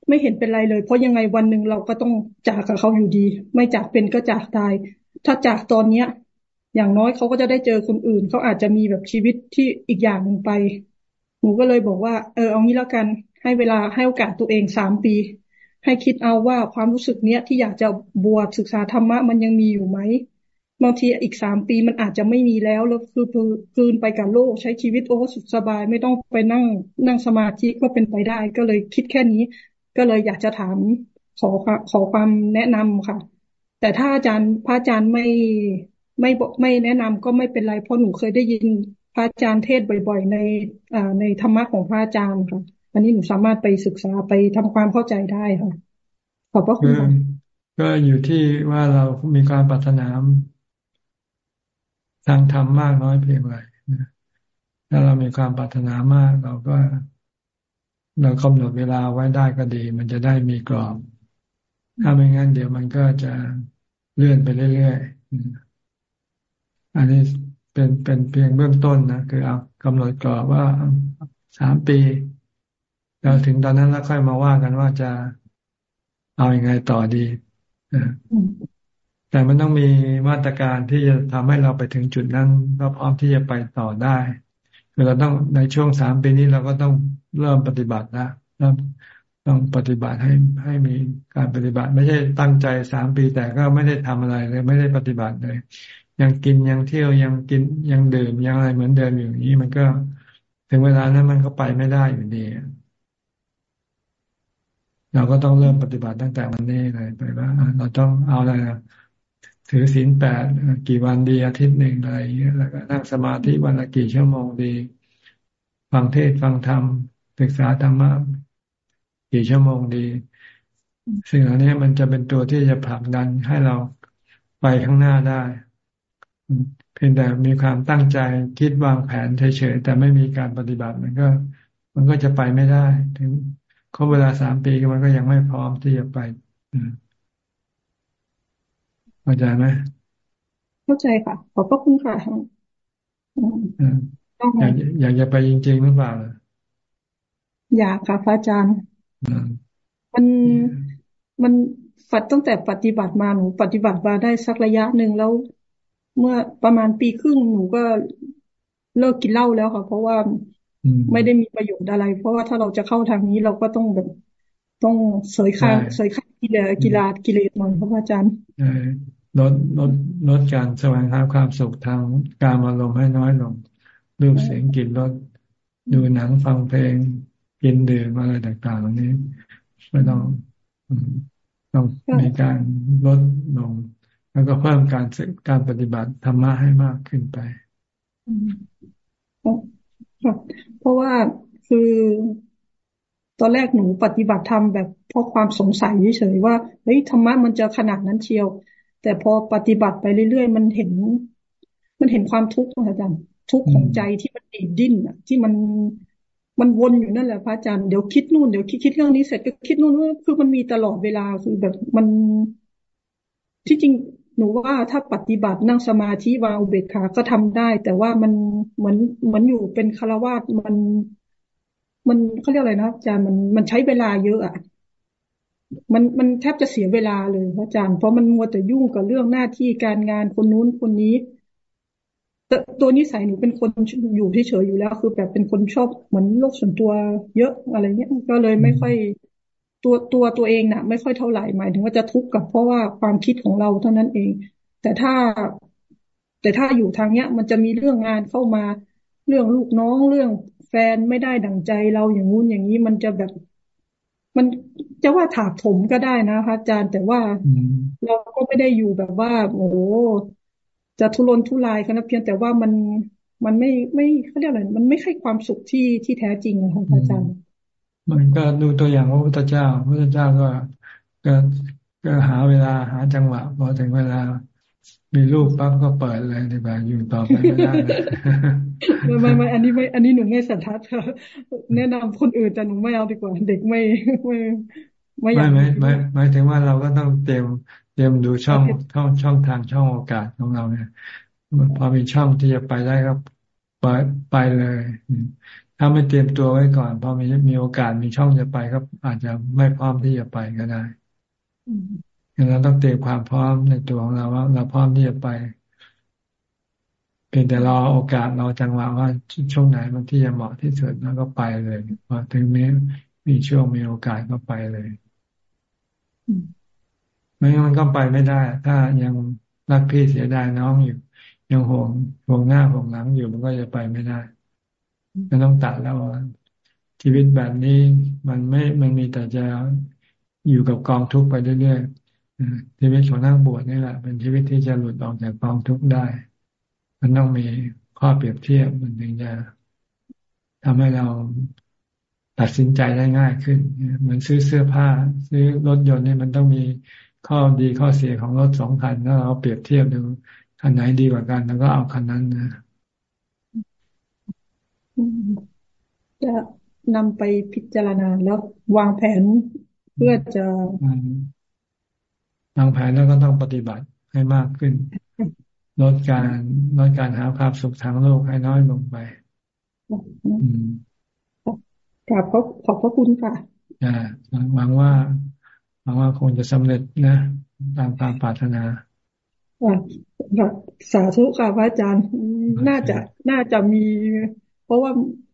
ไม่เห็นเป็นไรเลย เพราะยังไงวันหนึ่งเราก็ต้องจากกับเขาอยู่ดี ไม่จากเป็นก็จากตาย ถ้าจากตอนเนี้ย อย่างน้อยเขาก็จะได้เจอคนอื่น เขาอาจจะมีแบบชีวิตที่อีกอย่างหนึ่งไป หนูก็เลยบอกว่า เออเอางี้แล้วกัน ให้เวลาให้โอกาสตัวเองสามปี ให้คิดเอาว่าความรู้สึกเนี้ยที่อยากจะบวชศึกษาธรรมะมันยังมีอยู่ไหมบางทีอีกสามปีมันอาจจะไม่มีแล้วแล้วคือคืนไปกับโลกใช้ชีวิตโอ้สุขสบายไม่ต้องไปนั่งนั่งสมาธิก็เป็นไปได้ ก็เลยคิดแค่นี้ ก็เลยอยากจะถามขอขอความแนะนำค่ะ แต่ถ้าอาจารย์พระอาจารย์ไม่ไม่ไม่แนะนำก็ไม่เป็นไรเพราะหนูเคยได้ยินพระอาจารย์เทศบ่อย ๆ ในอในธรรมะของพระอาจารย์ค่ะอันนี้หนูสามารถไปศึกษาไปทำความเข้าใจได้ค่ะขอบพระคุณก็อยู่ที่ว่าเรามีความปรารถนาทางธรรมมากน้อยเพียงไรถ้าเรามีความปรารถนามาก เราก็ เรากำหนดเวลาไว้ได้ก็ดี มันจะได้มีกรอบ ถ้าไม่งั้นเดี๋ยวมันก็จะเลื่อนไปเรื่อยๆ อันนี้เป็นเป็นเพียงเบื้องต้นนะคือเอากำหนดกรอบว่าสามปีแล้วถึงตอนนั้นแล้วค่อยมาว่ากันว่าจะเอาอยัางไงต่อดีแต่มันต้องมีมาตรการที่จะทำให้เราไปถึงจุดนั้นเราพร้อมที่จะไปต่อได้คือเราต้องในช่วงสามปีนี้เราก็ต้อง เริ่มปฏิบัตินะเริ่มต้องปฏิบัติให้ให้มีการปฏิบัติ ไม่ใช่ตั้งใจสามปีแต่ก็ไม่ได้ทำอะไรเลยไม่ได้ปฏิบัติเลย ยังกินยังเที่ยวยังกินยังดื่มยังอะไรเหมือนเดิมอยู่นี้ มันก็ถึงเวลานั้นมันก็ไปไม่ได้อยู่ดีเราก็ต้องเริ่มปฏิบัติตั้งแต่วันนี้เลยไปว่าเราต้องเอาอะไรถือศีลแปดกี่วันดีอาทิตย์หนึ่งอะไรอย่างเงี้ยแล้วก็นั่งสมาธิวันละกี่ชั่วโมงดี ฟังเทศฟังธรรม ศึกษาธรรมะกี่ชั่วโมงดี สิ่งเหล่านี้มันจะเป็นตัวที่จะผลักดันให้เราไปข้างหน้าได้ เพียงแต่มีความตั้งใจคิดวางแผนเฉยๆแต่ไม่มีการปฏิบัติมันก็ มันก็จะไปไม่ได้ ถึงเขาเวลาสามปีมันก็ยังไม่พร้อมที่จะไปเข้าใจไหมเข้าใจค่ะ ขอบพระคุณค่ะอยากอยากจะไปจริงๆหรือเปล่า อยากค่ะพระอาจารย์ มันมันฝัดตั้งแต่ปฏิบัติมาหนูปฏิบัติมาได้สักระยะหนึ่งแล้ว เมื่อประมาณปีครึ่งหนูก็เลิกกินเหล้าแล้วค่ะ เพราะว่าไม่ได้มีประโยชน์อะไร เพราะว่าถ้าเราจะเข้าทางนี้เราก็ต้องแบบต้องเสยข้าเสยข้ากีฬากีฬากิเลสหน่อยครับอาจารย์ลดลดลดการแสวงหาความสุขทางการอารมณ์ให้น้อยลง รูปเสียงกลิ่นรสดูหนังฟังเพลง กินดื่มอะไรต่างๆเหล่านี้ไม่ต้องต้องมีการลดลง แล้วก็เพิ่มการการปฏิบัติธรรมะให้มากขึ้นไปเพราะว่าคือตอนแรกหนูปฏิบัติธรรมแบบเพราะความสงสัยเฉยๆว่าเฮ้ยธรรมะมันจะขนาดนั้นเชียว แต่พอปฏิบัติไปเรื่อยๆ มันเห็น มันเห็นความทุกข์อาจารย์ทุกข์ของใจที่มันดีดดิ้นอะที่มัน มันวนอยู่นั่นแหละพระอาจารย์เดี๋ยวคิดนู่นเดี๋ยวคิดคิดเรื่องนี้เสร็จก็คิดนู่นคือมันมีตลอดเวลาคือแบบมันที่จริงหนูว่าถ้าปฏิบัตินั่งสมาธิวางอุเบกขาก็ทำได้ แต่ว่ามันเหมือนเหมือนอยู่เป็นคารวาสมัน มันเขาเรียกอะไรนะอาจารย์มันมันใช้เวลาเยอะอะมันมันแทบจะเสียเวลาเลยพระอาจารย์เพราะมันมัวแต่ยุ่งกับเรื่องหน้าที่การงานคนนู้นคนนี้ แต่ตัวนิสัยหนูเป็นคนอยู่ที่เฉยอยู่แล้ว คือแบบเป็นคนชอบเหมือนโลกส่วนตัวเยอะอะไรเงี้ยก็เลยไม่ค่อยตัวตัวตัวเองน่ะ ไม่ค่อยเท่าไหร่หมายถึงว่าจะทุกข์กับเพราะว่าความคิดของเราเท่านั้นเอง แต่ถ้า แต่ถ้าอยู่ทางเนี้ย มันจะมีเรื่องงานเข้ามาเรื่องลูกน้องเรื่องแฟนไม่ได้ดั่งใจเราอย่างงู้นอย่างนี้มันจะแบบมันจะว่าถาถมก็ได้นะคะอาจารย์แต่ว่าเราก็ไม่ได้อยู่แบบว่าโอ้ จะทุรนทุรายกันนะเพียงแต่ว่ามันมันไม่ไม่เขาเรียกอะไรมันไม่ใช่ความสุขที่ที่แท้จริงนะคะอาจารย์มันก็ดูตัวอย่างพระพุทธเจ้าพระพุทธเจ้าก็ก็ก็หาเวลาหาจังหวะพอถึงเวลา มีลูกปั๊บก็เปิดเลยดีกว่าอยู่ต่อไปไม่ได้ไม่ไม่ไม่อันนี้ไม่ อันนี้หนูไม่สันทัดแนะนำคนอื่นแต่หนูไม่เอาดีกว่า เด็กไม่ไม่ไม่ไม่ไม่ไม่หมายถึงว่าเราก็ต้องเตรียม เตรียมดูช่องช่องช่องทางช่องโอกาสของเราเนี่ยพอมีช่องที่จะไปได้ก็ไปไปเลย ถ้าไม่เตรียมตัวไว้ก่อน พอมีมีโอกาสมีช่องจะไปก็อาจจะไม่พร้อมที่จะไปก็ได้ดังนั้นต้องเตรียมความพร้อมในตัวของเราว่า เราพร้อมที่จะไปเพียงแต่รอโอกาสรอจังหวะว่าช่วงไหนมันที่จะเหมาะที่สุดแล้วก็ไปเลยพอถึงนี้มีช่วงมีโอกาสก็ไปเลย ไม่งั้นมันก็ไปไม่ได้ ถ้ายังรักพี่เสียดายน้องอยู่ ยังห่วงห่วงหน้าห่วงหลังอยู่มันก็จะไปไม่ได้มันต้องตัดแล้วชีวิตแบบนี้มันไม่มันมีแต่จะอยู่กับกองทุกข์ไปเรื่อยๆชีวิตของนักบวชนี่แหละ เป็นชีวิตที่จะหลุดออกจากกองทุกข์ได้ มันต้องมีข้อเปรียบเทียบมันถึงจะทำให้เราตัดสินใจได้ง่ายขึ้นเหมือนซื้อเสื้อผ้า ซื้อรถยนต์นี่มันต้องมี ข้อดีข้อเสียของรถสองคันถ้าเราเปรียบเทียบดูคันไหนดีกว่ากันแล้วก็เอาคันนั้นนะจะนำไปพิจารณาแล้ววางแผนเพื่อจะวางแผนแล้วก็ต้องปฏิบัติให้มากขึ้น ลดการลดการหาความสุขทางโลกให้น้อยลงไปกราบขอบขอบพระคุณค่ะอ่าหวังว่าห วังว่าคงจะสำเร็จนะ ตามความปรารถนาสาธุค่ะพระอาจารย์น่าจะน่าจะมี เพราะว่า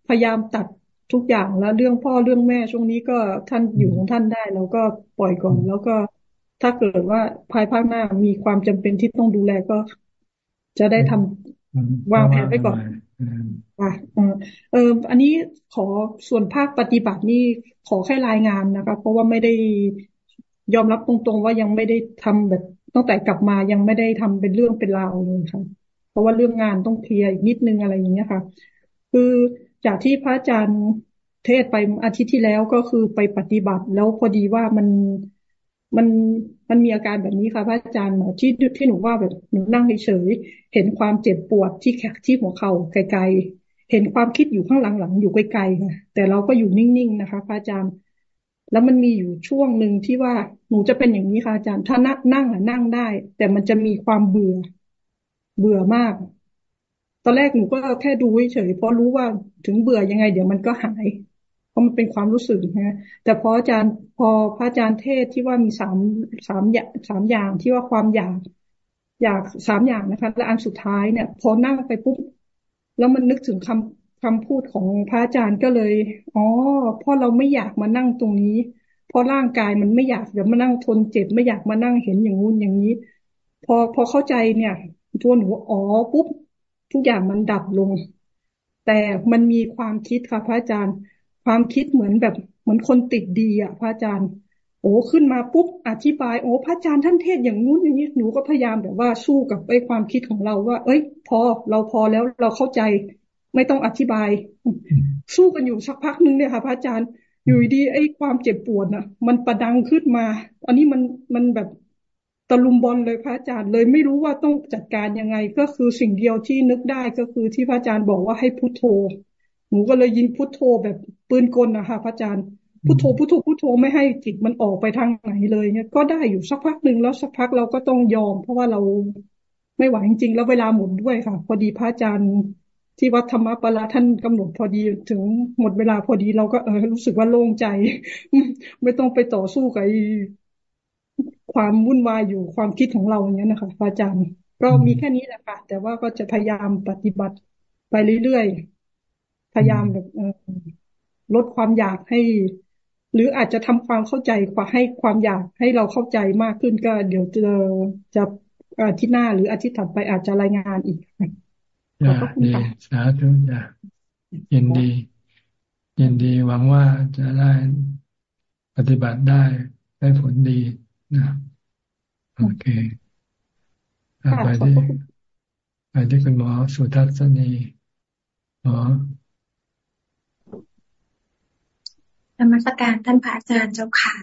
พยายามตัดทุกอย่างแล้วเรื่องพ่อเรื่องแม่ช่วงนี้ก็ท่านอยู่ของท่านได้เราก็ปล่อยก่อน แล้วก็ถ้าเกิดว่าภายภาคหน้ามีความจำเป็นที่ต้องดูแลก็ จะได้ทำวางแผนไปก่อนอ่าเอออันนี้ขอส่วนภาคปฏิบัตินี่ขอแค่รายงานนะคะ เพราะว่าไม่ได้ ยอมรับตรงๆว่ายังไม่ได้ทำแบบตั้งแต่กลับมายังไม่ได้ทำเป็นเรื่องเป็นราวเลยค่ะ เพราะว่าเรื่องงานต้องเคลียร์อีกนิดนึงอะไรอย่างเงี้ยค่ะ คือจากที่พระอาจารย์เทศไปอาทิตย์ที่แล้วก็คือไปปฏิบัติ แล้วพอดีว่ามันมันมันมีอาการแบบนี้ค่ะพระอาจารย์หมอที่ที่หนูว่าแบบหนูนั่งเฉยเห็นความเจ็บปวดที่แขกที่หัวเข่าไกลๆเห็นความคิดอยู่ข้างหลังๆอยู่ไกลๆค่ะแต่เราก็อยู่นิ่งๆนะคะ พระอาจารย์ แล้วมันมีอยู่ช่วงหนึ่งที่ว่าหนูจะเป็นอย่างนี้ค่ะอาจารย์ ถ้านั่งนั่งอะนั่งได้ แต่มันจะมีความเบื่อ เบื่อมาก ตอนแรกหนูก็แค่ดูเฉยเพราะรู้ว่าถึงเบื่อยังไง เดี๋ยวมันก็หายเพราะมันเป็นความรู้สึกนะแต่พออาจารย์พอพระอาจารย์เทศที่ว่ามีสามสามอย่างสามอย่างที่ว่าความอยากอยากสามอย่างนะคะและอันสุดท้ายเนี่ย พอนั่งไปปุ๊บแล้วมันนึกถึงคำ คำพูดของพระอาจารย์ก็เลย อ๋อ เพราะเราไม่อยากมานั่งตรงนี้ เพราะร่างกายมันไม่อยากเดี๋ยวมานั่งทนเจ็บ ไม่อยากมานั่งเห็นอย่างงู้นอย่างนี้ พอพอเข้าใจเนี่ยตัวหนูอ๋อปุ๊บทุกอย่างมันดับลง แต่มันมีความคิดค่ะพระอาจารย์ ความคิดเหมือนแบบเหมือนคนติดดีอะ พระอาจารย์ โอ้ขึ้นมาปุ๊บอธิบายโอ้พระอาจารย์ท่านเทศอย่างนู้นอย่างนี้หนูก็พยายามแบบว่าสู้กับไอ้ความคิดของเราว่า เอ้ย พอเราพอแล้วเราเข้าใจ ไม่ต้องอธิบาย สู้กันอยู่สักพักนึงเนี่ยค่ะพระอาจารย์อยู่ดีไอ้ความเจ็บปวดน่ะ มันประดังขึ้นมา อันนี้มันมันแบบตะลุมบอลเลยพระอาจารย์เลยไม่รู้ว่าต้องจัดการยังไง ก็คือสิ่งเดียวที่นึกได้ก็คือที่พระอาจารย์บอกว่าให้พุโทโธหนูก็เลยยิงพุโทโธแบบปืนกลนะคะพระอาจารย์พุโทโธพุโทโธพุโทโธไม่ให้จิตมันออกไปทางไหนเลยเนี่ยก็ได้อยู่สักพักหนึ่งแล้วสักพักเราก็ต้องยอม เพราะว่าเราไม่ไหวจริงๆแล้วเวลาหมดด้วยค่ะ พอดีพระอาจารย์ ที่วัดธรรมปราท่านกำหนดพอดีถึงหมดเวลาพอดีเราก็เออรู้สึกว่าโล่งใจ ไม่ต้องไปต่อสู้กับความวุ่นวายอยู่ความคิดของเราอย่างนี้นะคะอาจารย์ก็มีแค่นี้แหละค่ะแต่ว่าก็จะพยายามปฏิบัติไปเรื่อยๆพยายามแบบลดความอยากให้ หรืออาจจะทำความเข้าใจกว่าให้ความอยากให้เราเข้าใจมากขึ้นก็ เดี๋ยวจะจะอาทิตย์หน้าหรืออาทิตย์ถัดไปอาจจะรายงานอีก ขอบคุณค่ะสาธุจ้ะยินดียินดีหวังว่าจะได้ปฏิบัติได้ได้ผลดีนะโอเคไปที่ไปที่คุณหมอสุทัศนีหมอธรรมสการท่านพระอาจารย์เจ้าค่ะ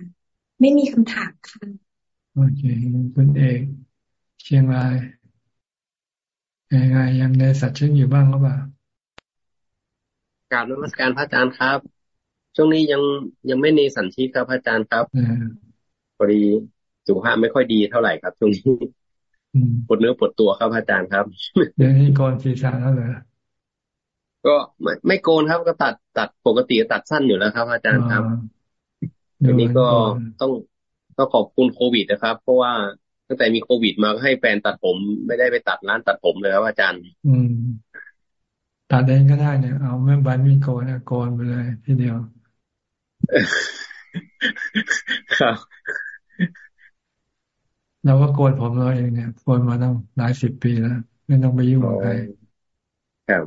ไม่มีคำถามค่ะ โอเค คุณเอก เชียงราย ยังไงยังในสัตว์ชื่ออยู่บ้างหรือเปล่ากราบนมัสการพระอาจารย์ครับ ช่วงนี้ยังยังไม่ในสันชิครับพระอาจารย์ครับพอดีสุขภาพไม่ค่อยดีเท่าไหร่ครับช่วงนี้ปวดเนื้อปวดตัวครับอาจารย์ครับเดี๋ยวนี้ก่อนศีรษะแล้วเหรอก็ไม่ไม่โกนครับก็ตัดตัดปกติตัดสั้นอยู่แล้วครับ อาจารย์ครับทีนี้ก็ต้องต้องขอบคุณโควิดนะครับ เพราะว่า ตั้งแต่มีโควิดมาก็ให้แฟนตัดผม ไม่ได้ไปตัดร้านตัดผมเลยครับอาจารย์ อืม ตัดเองก็ได้เนี่ย เอาไม่ใบมีโกนโกนไปเลยทีเดียว ครับเราก็โกนผมเราเองเนี่ยโกนมาตั้งหลายสิบปีแล้วไม่ต้องไปยุ่งกับใครครับ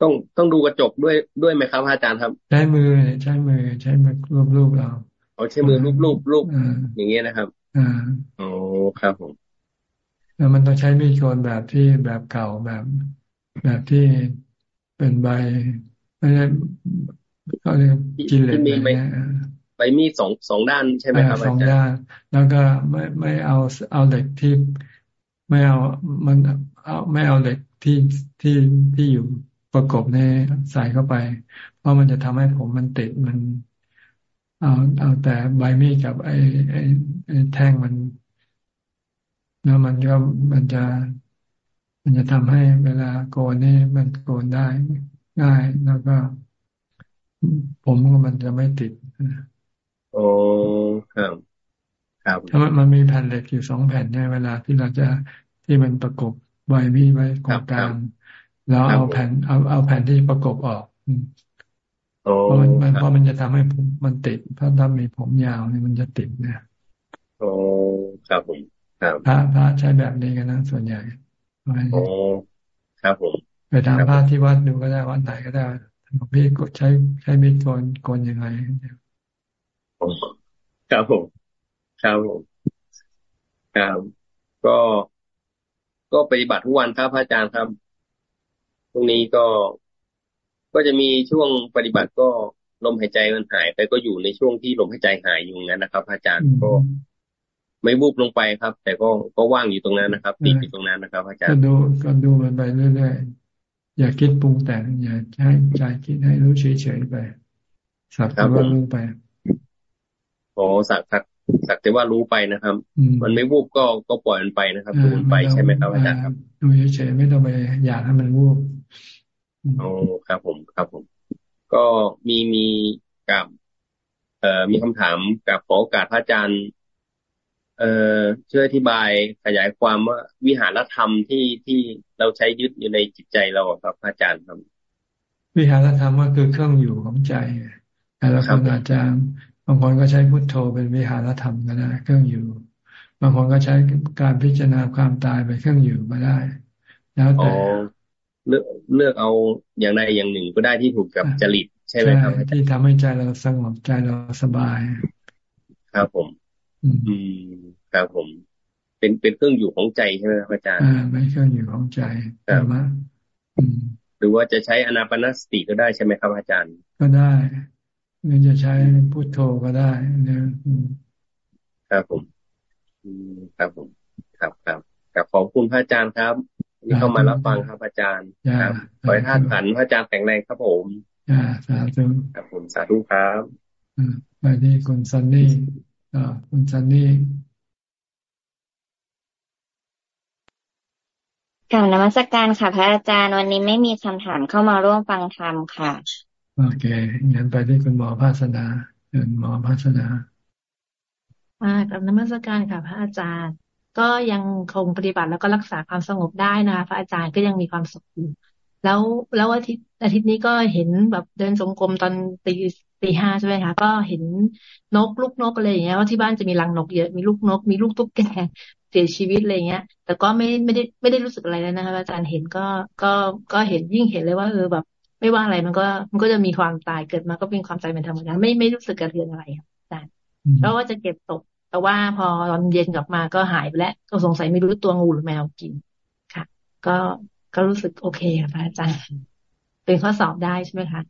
ต้องต้องดูกระจกด้วยด้วยไหมครับอาจารย์ครับ ใช้มือใช้มือใช้มือรูปรูปเราเอาใช้มือรูปรูปรูปอย่างเงี้ยนะครับ อ่าโอ้ครับผมแล้วมันต้องใช้มีดโกนแบบที่แบบเก่าแบบ แบบที่เป็นใบไม่ใช่เขาเรียกจินเหล็กอะไรเงี้ยใบมีดสองสองด้านใช่ไหมครับสองด้าน แล้วก็ไม่ไม่เอาเอาเหล็กที่ไม่เอามันเอาไม่เอาเหล็กที่ที่ที่อยู่ประกบในใส่เข้าไป เพราะมันจะทำให้ผมมันติดมัน เอาเอาแต่ใบมีดกับไอ้ไอ้ไอ้แท่งมันแล้วมันก็มันจะ มันจะทำให้เวลาโกนนี่มันโกนได้ง่ายแล้วก็ ผมก็มันจะไม่ติดโอ้ครับครับถ้ามันมีแผ่นเหล็กอยู่สองแผ่นเนี่ยเวลาที่เราจะที่มันประกบใบมีไว้ตรงกลางแล้วเอาแผ่นเอาเอาแผ่นที่ประกบออก เพราะมันเพราะมันจะทำให้ผมมันติดเพราะถ้ามีผมยาวเนี่ยมันจะติดเนี่ยโอ้ครับผมครับพระพระใช้แบบนี้กันนะส่วนใหญ่โอ้ครับผมไปทำพระที่วัดดูก็ได้วัดไหนก็ได้หลวงพี่กดใช้ใช้มีดโกนโกนยังไงครับผมครับผมครับก็ก็ปฏิบัติทุกวันครับพระอาจารย์ครับตรงนี้ก็ ก็จะมีช่วงปฏิบัติก็ลมหายใจมันหายไปก็อยู่ในช่วงที่ลมหายใจหายอยู่นั้นนะครับ อาจารย์ก็ไม่วูบลงไปครับ แต่ก็ก็ว่างอยู่ตรงนั้นนะครับติดอยู่ตรงนั้นนะครับ อาจารย์ก็ดูก็ดูมันไปเรื่อยๆอย่าคิดปรุงแต่งอย่าให้ใจคิดให้รู้เฉยๆไปสักแต่ว่ารู้ไปโอ้สักสักสักแต่ว่ารู้ไปนะครับ มันไม่วูบก็ก็ปล่อยมันไปนะครับดูมันไปใช่ไหมครับอาจารย์ครับดูเฉยๆไม่ต้องไปอยากให้มันวูบ โอ้ครับผมครับผม ก็มีมีกับเอ่อมีคำถามกับขอโอกาสพระอาจารย์ เอ่อช่วยอธิบายขยายความว่าวิหารธรรมที่ที่เราใช้ยึดอยู่ในจิตใจเราครับพระอาจารย์ครับ วิหารธรรมก็คือเครื่องอยู่ของใจแต่ละคนอาจารย์บางคนก็ใช้พุทโธเป็นวิหารธรรมก็ได้เครื่องอยู่ บางคนก็ใช้การพิจารณาความตายเป็นเครื่องอยู่ก็ได้ แล้วแต่ เลือกเลือกเอาอย่างใดอย่างหนึ่งก็ได้ที่ถูกกับจริตใช่ไหมครับที่ทำให้ใจเราสงบใจเราสบาย ครับผม อืมครับผม เป็นเป็นเครื่องอยู่ของใจใช่ไหมครับอาจารย์อ่าไม่เครื่องอยู่ของใจใช่ไหมหรือว่าจะใช้อนาปนสติก็ได้ใช่ไหมครับอาจารย์ ก็ได้หรือจะใช้พุทโธก็ได้นะครับผมครับผม ครับครับกับขอบคุณพระอาจารย์ครับ ที่เข้ามารับฟังครับอาจารย์ครับขอให้ท่านผันพระอาจารย์แข็งแรงครับผมสาธุครับผมสาธุครับไปที่คุณซันนี่อ่าคุณซันนี่กล่าวนมัสการค่ะ พระอาจารย์วันนี้ไม่มีคำถามเข้ามาร่วมฟังธรรมค่ะ โอเคงั้นไปที่คุณหมอภาสนาเชิญหมอภาสนาอ่ากับนมัสการค่ะ พระอาจารย์ ก็ยังคงปฏิบัติแล้วก็รักษาความสงบได้นะพระอาจารย์ก็ยังมีความสุขอยู่แล้วแล้วอาทิตย์อาทิตย์นี้ก็เห็นแบบเดินสงกรมตอนตีตีห้าใช่ไหมคะก็เห็นนกลูกนกอะไรอย่างเงี้ยว่าที่บ้านจะมีรังนกเยอะมีลูกนก มีลูกตุ๊กแกเสียชีวิตอะไรเงี้ย แต่ก็ไม่ไม่ได้ไม่ได้รู้สึกอะไรแล้วนะคะอาจารย์เห็นก็ก็ก็เห็นยิ่งเห็นเลยว่าเออแบบ ไม่ว่าอะไรมันก็มันก็จะมีความตายเกิดมาก็เป็นความใจเป็นธรรมดาไม่ไม่รู้สึกกระเทือนอะไรอาจารย์เพราะว่าจะเก็บตก แต่ว่าพอตอนเย็นกลับมาก็หายไปแล้ว ก็สงสัยไม่รู้ตัวงูหรือแมวกินค่ะ ก็ก็รู้สึกโอเคค่ะพระอาจารย์เป็นข้อสอบได้ใช่ไหมคะ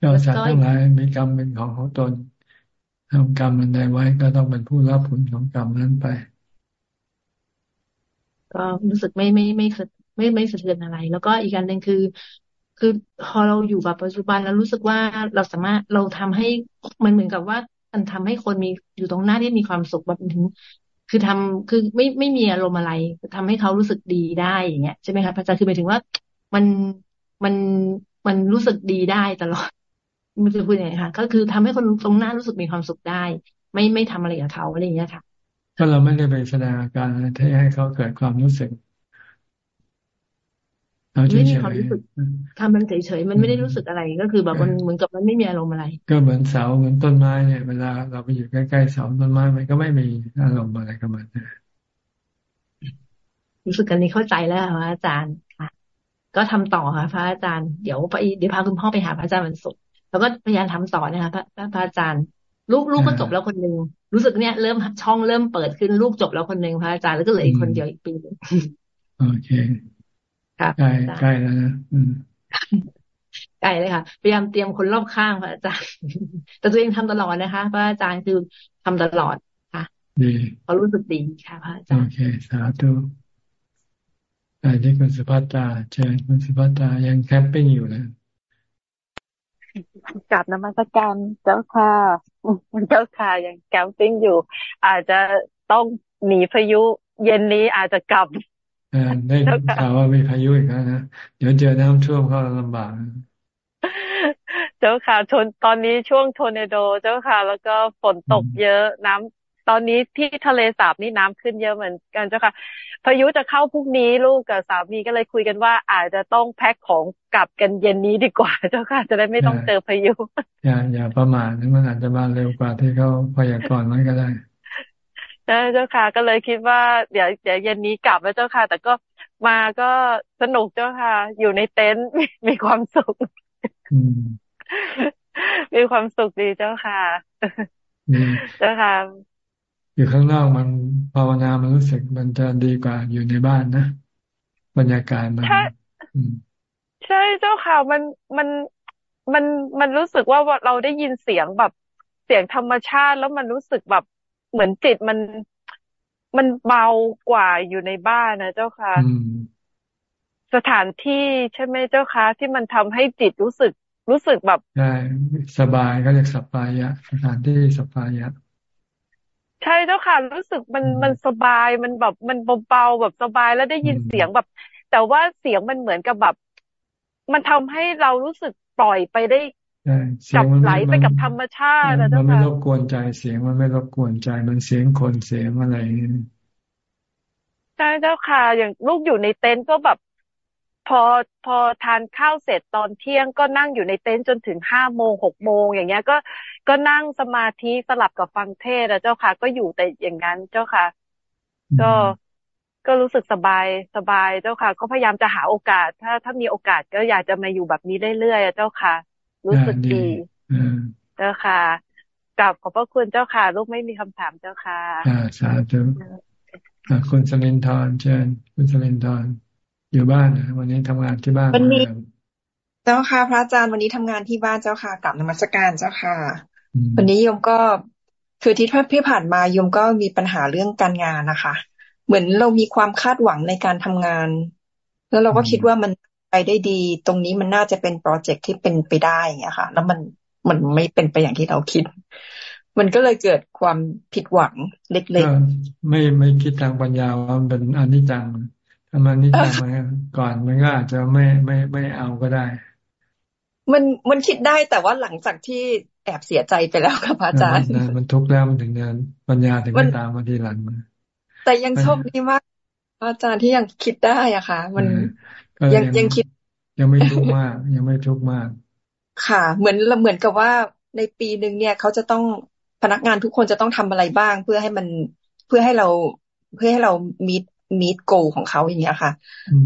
เราสัตว์ทั้งหลายมีกรรมเป็นของของตนทำกรรมมันใดไว้ก็ต้องเป็นผู้รับผลของกรรมนั้นไป ก็รู้สึกไม่ไม่ไม่ไม่ไม่สะเทือนอะไร แล้วก็อีกการหนึ่งคือ คือพอเราอยู่กับปัจจุบันแล้วรู้สึกว่าเราสามารถเราทำให้มันเหมือนกับว่า มันทำให้คนมีอยู่ตรงหน้าที่มีความสุขแบบถึงคือทำคือไม่ไม่มีอารมณ์อะไรทำให้เขารู้สึกดีได้อย่างเงี้ยใช่ไหมคะพระอาจารย์คือหมายถึงว่ามันมันมันรู้สึกดีได้ตลอดมันจะพูดยังไงคะก็คือทำให้คนตรงหน้ารู้สึกมีความสุขได้ ไม่ไม่ทำอะไรกับเขาอะไรอย่างเงี้ยค่ะ ถ้าเราไม่ได้ไปแสดงอาการที่ให้เขาเกิดความรู้สึก ไม่มีความรู้สึกทำมันเฉยๆมันไม่ได้รู้สึกอะไรก็คือแบบมันเหมือนกับมันไม่มีอารมณ์อะไร ก็เหมือนเสาเหมือนต้นไม้เนี่ยเวลาเราไปอยู่ใกล้ๆเสาต้นไม้มันก็ไม่มีอารมณ์อะไรกับมันรู้สึกกันนี้เข้าใจแล้วค่ะอาจารย์ค่ะ ก็ทำต่อค่ะพระอาจารย์เดี๋ยวไปเดี๋ยวพาคุณพ่อไปหาพระอาจารย์วันศุกร์แล้วก็พยายามทำต่อนะคะพระพระอาจารย์ลูกลูกก็จบแล้วคนหนึ่งรู้สึกเนี่ยเริ่มช่องเริ่มเปิดขึ้นลูกจบแล้วคนหนึ่งพระอาจารย์แล้วก็เหลืออีกคนเดียวอีกปีนึงโอเค ใกล้ใกล้แล้วนะใกล้เลยค่ะ พยายามเตรียมคนรอบข้างพระอาจารย์ แต่ตัวเองทำตลอดนะคะพระอาจารย์คือทำตลอดค่ะดีเขารู้สึกดีค่ะพระอาจารย์ โอเค สาธุอันนี้คุณสุภัตาเชิญคุณสุภัตายังแคมปิ้งอยู่นะกลับนมัสการเจ้าค่ะเจ้าค่ะยังแคมปิ้งอยู่ อาจจะต้องหนีพายุ เย็นนี้อาจจะกลับ ได้ข่าวว่ามีพายุอีกแล้วนะ เดี๋ยวเจอน้ำท่วมก็ลำบาก เจ้าค่ะชนตอนนี้ช่วงโทเนโด เจ้าค่ะ แล้วก็ฝนตกเยอะน้ำตอนนี้ที่ทะเลสาบนี่น้ำขึ้นเยอะเหมือนกันเจ้าค่ะ พายุจะเข้าพรุ่งนี้ลูกกับสามีก็เลยคุยกันว่า อาจจะต้องแพ็คของกลับกันเย็นนี้ดีกว่า เจ้าค่ะ จะได้ไม่ต้องเจอพายุ อย่าอย่าประมาทมันอาจจะมาเร็วกว่าที่เขาพยากรณ์ไว้ก็ได้ ใช่เจ้าค่ะ ก็เลยคิดว่าเดี๋ยวเดี๋ยวเย็นนี้กลับแล้วเจ้าค่ะ แต่ก็มาก็สนุกเจ้าค่ะ อยู่ในเต็นท์มีความสุขมีความสุขดีเจ้าค่ะเจ้าค่ะอยู่ข้างนอกมันภาวนามันรู้สึกมันจะดีกว่าอยู่ในบ้านนะบรรยากาศมันใช่เจ้าค่ะมันมันมันมันรู้สึกว่าเราได้ยินเสียงแบบเสียงธรรมชาติแล้วมันรู้สึกแบบ เหมือนจิตมันมันเบากว่าอยู่ในบ้านนะเจ้าค่ะสถานที่ใช่ไหมเจ้าค่ะที่มันทำให้จิตรู้สึกรู้สึกแบบใช่สบายก็เรียกสบายะ สถานที่สบายะ ใช่เจ้าค่ะ รู้สึกมันมันสบายมันแบบมันเบาๆแบบสบายแล้วได้ยินเสียงแบบ แต่ว่าเสียงมันเหมือนกับแบบ มันทำให้เรารู้สึกปล่อยไปได้ กับไหลไปกับธรรมชาตินะเจ้าค่ะมันไม่รบกวนใจเสียงมันไม่รบกวนใจมันเสียงคนเสียงอะไรใช่เจ้าค่ะอย่างลูกอยู่ในเต็นท์ก็แบบ พอพอทานข้าวเสร็จตอนเที่ยงก็นั่งอยู่ในเต็นท์จนถึงห้าโมงหกโมงอย่างเงี้ย ก็ก็นั่งสมาธิสลับกับฟังเทศนะเจ้าค่ะ ก็อยู่แต่อย่างนั้นเจ้าค่ะ ก็ก็รู้สึกสบายสบายเจ้าค่ะ ก็พยายามจะหาโอกาส ถ้าถ้ามีโอกาสก็อยากจะมาอยู่แบบนี้เรื่อยๆเจ้าค่ะ รู้สึกดีเจ้าค่ะกลับขอบพระคุณเจ้าค่ะ ลูกไม่มีคำถามเจ้าค่ะอ่าสาธุคุณสลินทร์เชิญคุณสลินทร์อยู่บ้านวันนี้ทำงานที่บ้านวันนี้เจ้าค่ะ พระอาจารย์วันนี้ทำงานที่บ้านเจ้าค่ะกลับนมัสการเจ้าค่ะ วันนี้โยมก็คือที่ที่ผ่านมาโยมก็มีปัญหาเรื่องการงานนะคะ เหมือนเรามีความคาดหวังในการทำงาน แล้วเราก็คิดว่ามัน ไปได้ดี ตรงนี้มันน่าจะเป็นโปรเจกต์ที่เป็นไปได้อย่างเงี้ยค่ะ แล้วมันมันไม่เป็นไปอย่างที่เราคิด มันก็เลยเกิดความผิดหวังเล็กๆไม่ไม่คิดทางปัญญาว่ามันเป็นอนิจจังถ้ามันนิจจังมาก่อนมันก็อาจจะไม่ไม่ไม่เอาก็ได้ มันมันคิดได้แต่ว่าหลังจากที่แอบเสียใจไปแล้วค่ะพระอาจารย์ มันทุกข์แล้วมันถึงงานปัญญาถึงไม่ตามมาทีหลังมาแต่ยังโชคดีมากอาจารย์ที่ยังคิดได้อะค่ะ มัน ยังยังคิด ยังไม่ทุกข์มาก ยังไม่ทุกข์มาก ค่ะ เหมือนเหมือนกับว่าในปีหนึ่งเนี่ยเขาจะต้องพนักงานทุกคนจะต้องทำอะไรบ้าง เพื่อให้มันเพื่อให้เราเพื่อให้เรามีดมีดโกของเขาอย่างเงี้ยค่ะ